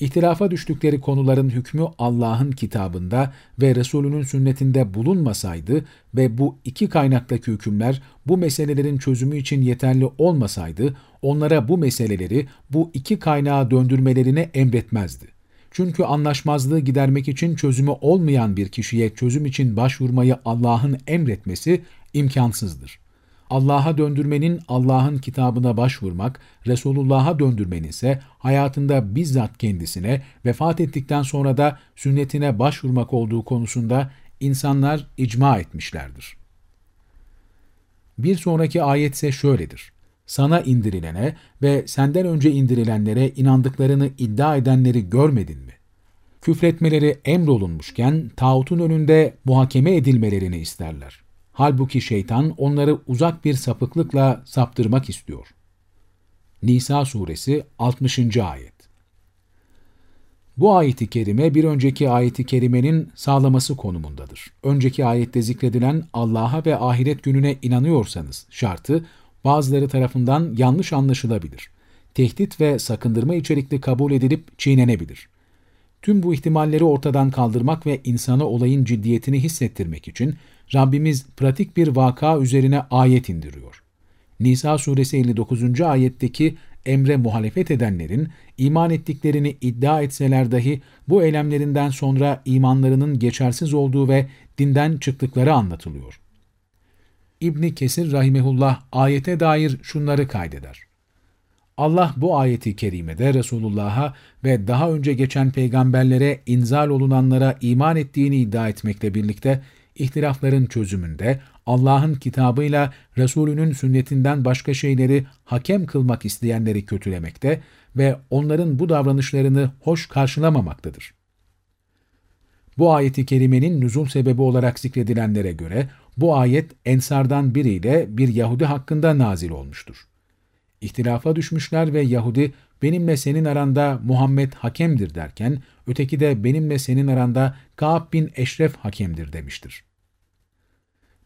İhtilafa düştükleri konuların hükmü Allah'ın kitabında ve Resulünün sünnetinde bulunmasaydı ve bu iki kaynaktaki hükümler bu meselelerin çözümü için yeterli olmasaydı, onlara bu meseleleri bu iki kaynağa döndürmelerini emretmezdi. Çünkü anlaşmazlığı gidermek için çözümü olmayan bir kişiye çözüm için başvurmayı Allah'ın emretmesi imkansızdır. Allah'a döndürmenin Allah'ın kitabına başvurmak, Resulullah'a döndürmenin ise hayatında bizzat kendisine, vefat ettikten sonra da sünnetine başvurmak olduğu konusunda insanlar icma etmişlerdir. Bir sonraki ayet ise şöyledir. Sana indirilene ve senden önce indirilenlere inandıklarını iddia edenleri görmedin mi? Küfretmeleri emrolunmuşken tağutun önünde muhakeme edilmelerini isterler. Halbuki şeytan onları uzak bir sapıklıkla saptırmak istiyor. Nisa suresi 60. ayet Bu ayeti kerime bir önceki ayeti kerimenin sağlaması konumundadır. Önceki ayette zikredilen Allah'a ve ahiret gününe inanıyorsanız şartı bazıları tarafından yanlış anlaşılabilir. Tehdit ve sakındırma içerikli kabul edilip çiğnenebilir. Tüm bu ihtimalleri ortadan kaldırmak ve insana olayın ciddiyetini hissettirmek için Rabbimiz pratik bir vaka üzerine ayet indiriyor. Nisa suresi 59. ayetteki emre muhalefet edenlerin iman ettiklerini iddia etseler dahi bu eylemlerinden sonra imanlarının geçersiz olduğu ve dinden çıktıkları anlatılıyor. İbni Kesir rahimehullah ayete dair şunları kaydeder. Allah bu ayeti kerimede Resulullah'a ve daha önce geçen peygamberlere inzal olunanlara iman ettiğini iddia etmekle birlikte ihtilafların çözümünde Allah'ın kitabıyla Resulünün sünnetinden başka şeyleri hakem kılmak isteyenleri kötülemekte ve onların bu davranışlarını hoş karşılamamaktadır. Bu ayeti kerimenin nüzul sebebi olarak zikredilenlere göre bu ayet Ensardan biriyle bir Yahudi hakkında nazil olmuştur. İhtilafa düşmüşler ve Yahudi benimle senin aranda Muhammed hakemdir derken öteki de benimle senin aranda Kaab bin Eşref hakemdir demiştir.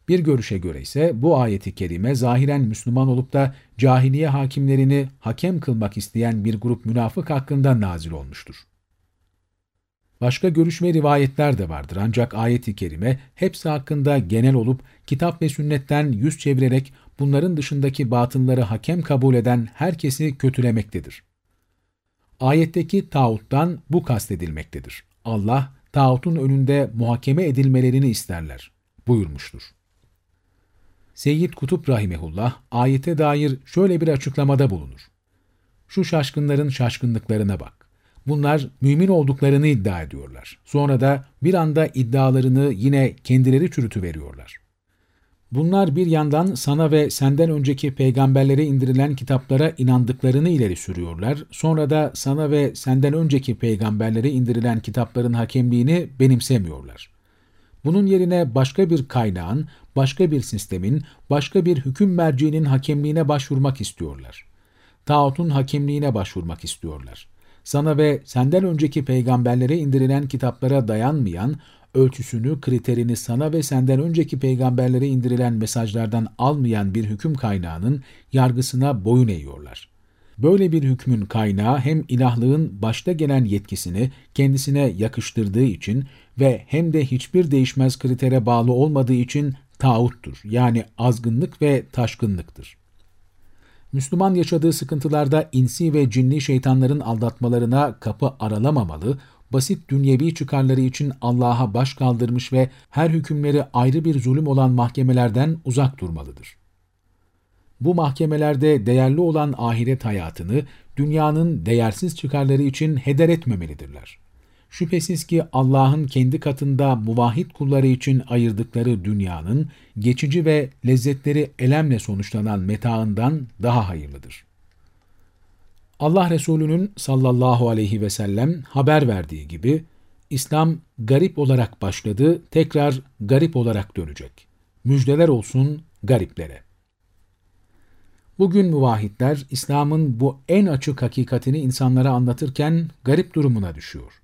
Bir görüşe göre ise bu ayeti kerime zahiren Müslüman olup da cahiliye hakimlerini hakem kılmak isteyen bir grup münafık hakkında nazil olmuştur. Başka görüş ve rivayetler de vardır ancak ayeti kerime hepsi hakkında genel olup kitap ve sünnetten yüz çevirerek bunların dışındaki batınları hakem kabul eden herkesi kötülemektedir. Ayetteki tağuttan bu kastedilmektedir. Allah, tağutun önünde muhakeme edilmelerini isterler, buyurmuştur. Seyyid Kutup Rahimehullah ayete dair şöyle bir açıklamada bulunur. Şu şaşkınların şaşkınlıklarına bak. Bunlar mümin olduklarını iddia ediyorlar. Sonra da bir anda iddialarını yine kendileri çürütü veriyorlar. Bunlar bir yandan sana ve senden önceki peygamberlere indirilen kitaplara inandıklarını ileri sürüyorlar. Sonra da sana ve senden önceki peygamberlere indirilen kitapların hakemliğini benimsemiyorlar. Bunun yerine başka bir kaynağın, başka bir sistemin, başka bir hüküm merciğinin hakemliğine başvurmak istiyorlar. Tağutun hakemliğine başvurmak istiyorlar. Sana ve senden önceki peygamberlere indirilen kitaplara dayanmayan, ölçüsünü, kriterini sana ve senden önceki peygamberlere indirilen mesajlardan almayan bir hüküm kaynağının yargısına boyun eğiyorlar. Böyle bir hükmün kaynağı hem ilahlığın başta gelen yetkisini kendisine yakıştırdığı için ve hem de hiçbir değişmez kritere bağlı olmadığı için tağuttur. Yani azgınlık ve taşkınlıktır. Müslüman yaşadığı sıkıntılarda insi ve cinli şeytanların aldatmalarına kapı aralamamalı, basit dünyevi çıkarları için Allah'a baş kaldırmış ve her hükümleri ayrı bir zulüm olan mahkemelerden uzak durmalıdır. bu mahkemelerde değerli olan ahiret hayatını dünyanın değersiz çıkarları için heder etmemelidirler. Şüphesiz ki Allah'ın kendi katında muvahhid kulları için ayırdıkları dünyanın geçici ve lezzetleri elemle sonuçlanan metaından daha hayırlıdır. Allah Resulü'nün sallallahu aleyhi ve sellem haber verdiği gibi İslam garip olarak başladı, tekrar garip olarak dönecek. Müjdeler olsun gariplere. Bugün müvahitler İslam'ın bu en açık hakikatini insanlara anlatırken garip durumuna düşüyor.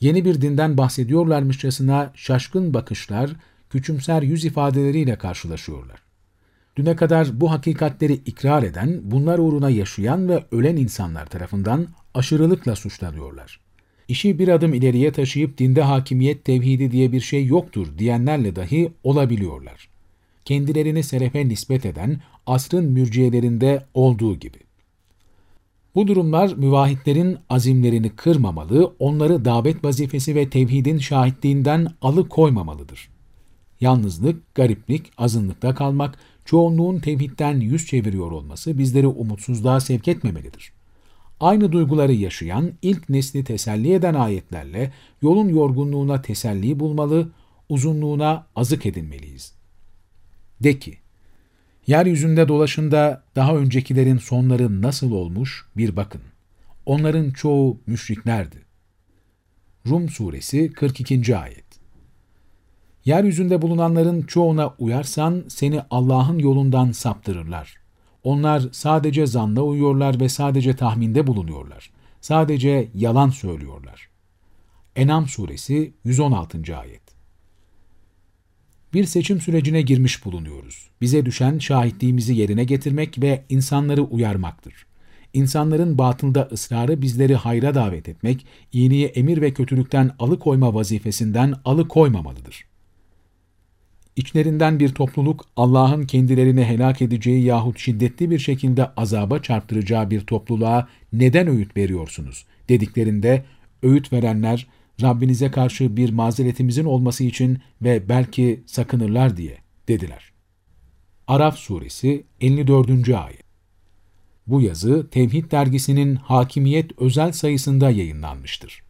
Yeni bir dinden bahsediyorlarmışçasına şaşkın bakışlar, küçümser yüz ifadeleriyle karşılaşıyorlar. Düne kadar bu hakikatleri ikrar eden, bunlar uğruna yaşayan ve ölen insanlar tarafından aşırılıkla suçlanıyorlar. İşi bir adım ileriye taşıyıp dinde hakimiyet tevhidi diye bir şey yoktur diyenlerle dahi olabiliyorlar. Kendilerini selefe nispet eden asrın mürciyelerinde olduğu gibi. Bu durumlar müvahitlerin azimlerini kırmamalı, onları davet vazifesi ve tevhidin şahitliğinden alıkoymamalıdır. Yalnızlık, gariplik, azınlıkta kalmak, çoğunluğun tevhidden yüz çeviriyor olması bizleri umutsuzluğa sevk etmemelidir. Aynı duyguları yaşayan, ilk nesli teselli eden ayetlerle yolun yorgunluğuna teselli bulmalı, uzunluğuna azık edinmeliyiz. De ki, yeryüzünde dolaşında daha öncekilerin sonları nasıl olmuş bir bakın. Onların çoğu müşriklerdi. Rum Suresi 42. Ayet Yeryüzünde bulunanların çoğuna uyarsan seni Allah'ın yolundan saptırırlar. Onlar sadece zanla uyuyorlar ve sadece tahminde bulunuyorlar. Sadece yalan söylüyorlar. Enam Suresi 116. Ayet Bir seçim sürecine girmiş bulunuyoruz. Bize düşen şahitliğimizi yerine getirmek ve insanları uyarmaktır. İnsanların batılda ısrarı bizleri hayra davet etmek, iyiliğe emir ve kötülükten alıkoyma vazifesinden alıkoymamalıdır. İçlerinden bir topluluk Allah'ın kendilerini helak edeceği yahut şiddetli bir şekilde azaba çarptıracağı bir topluluğa neden öğüt veriyorsunuz dediklerinde öğüt verenler Rabbinize karşı bir mazeretimizin olması için ve belki sakınırlar diye dediler. Araf suresi 54. ayet Bu yazı Tevhid dergisinin Hakimiyet özel sayısında yayınlanmıştır.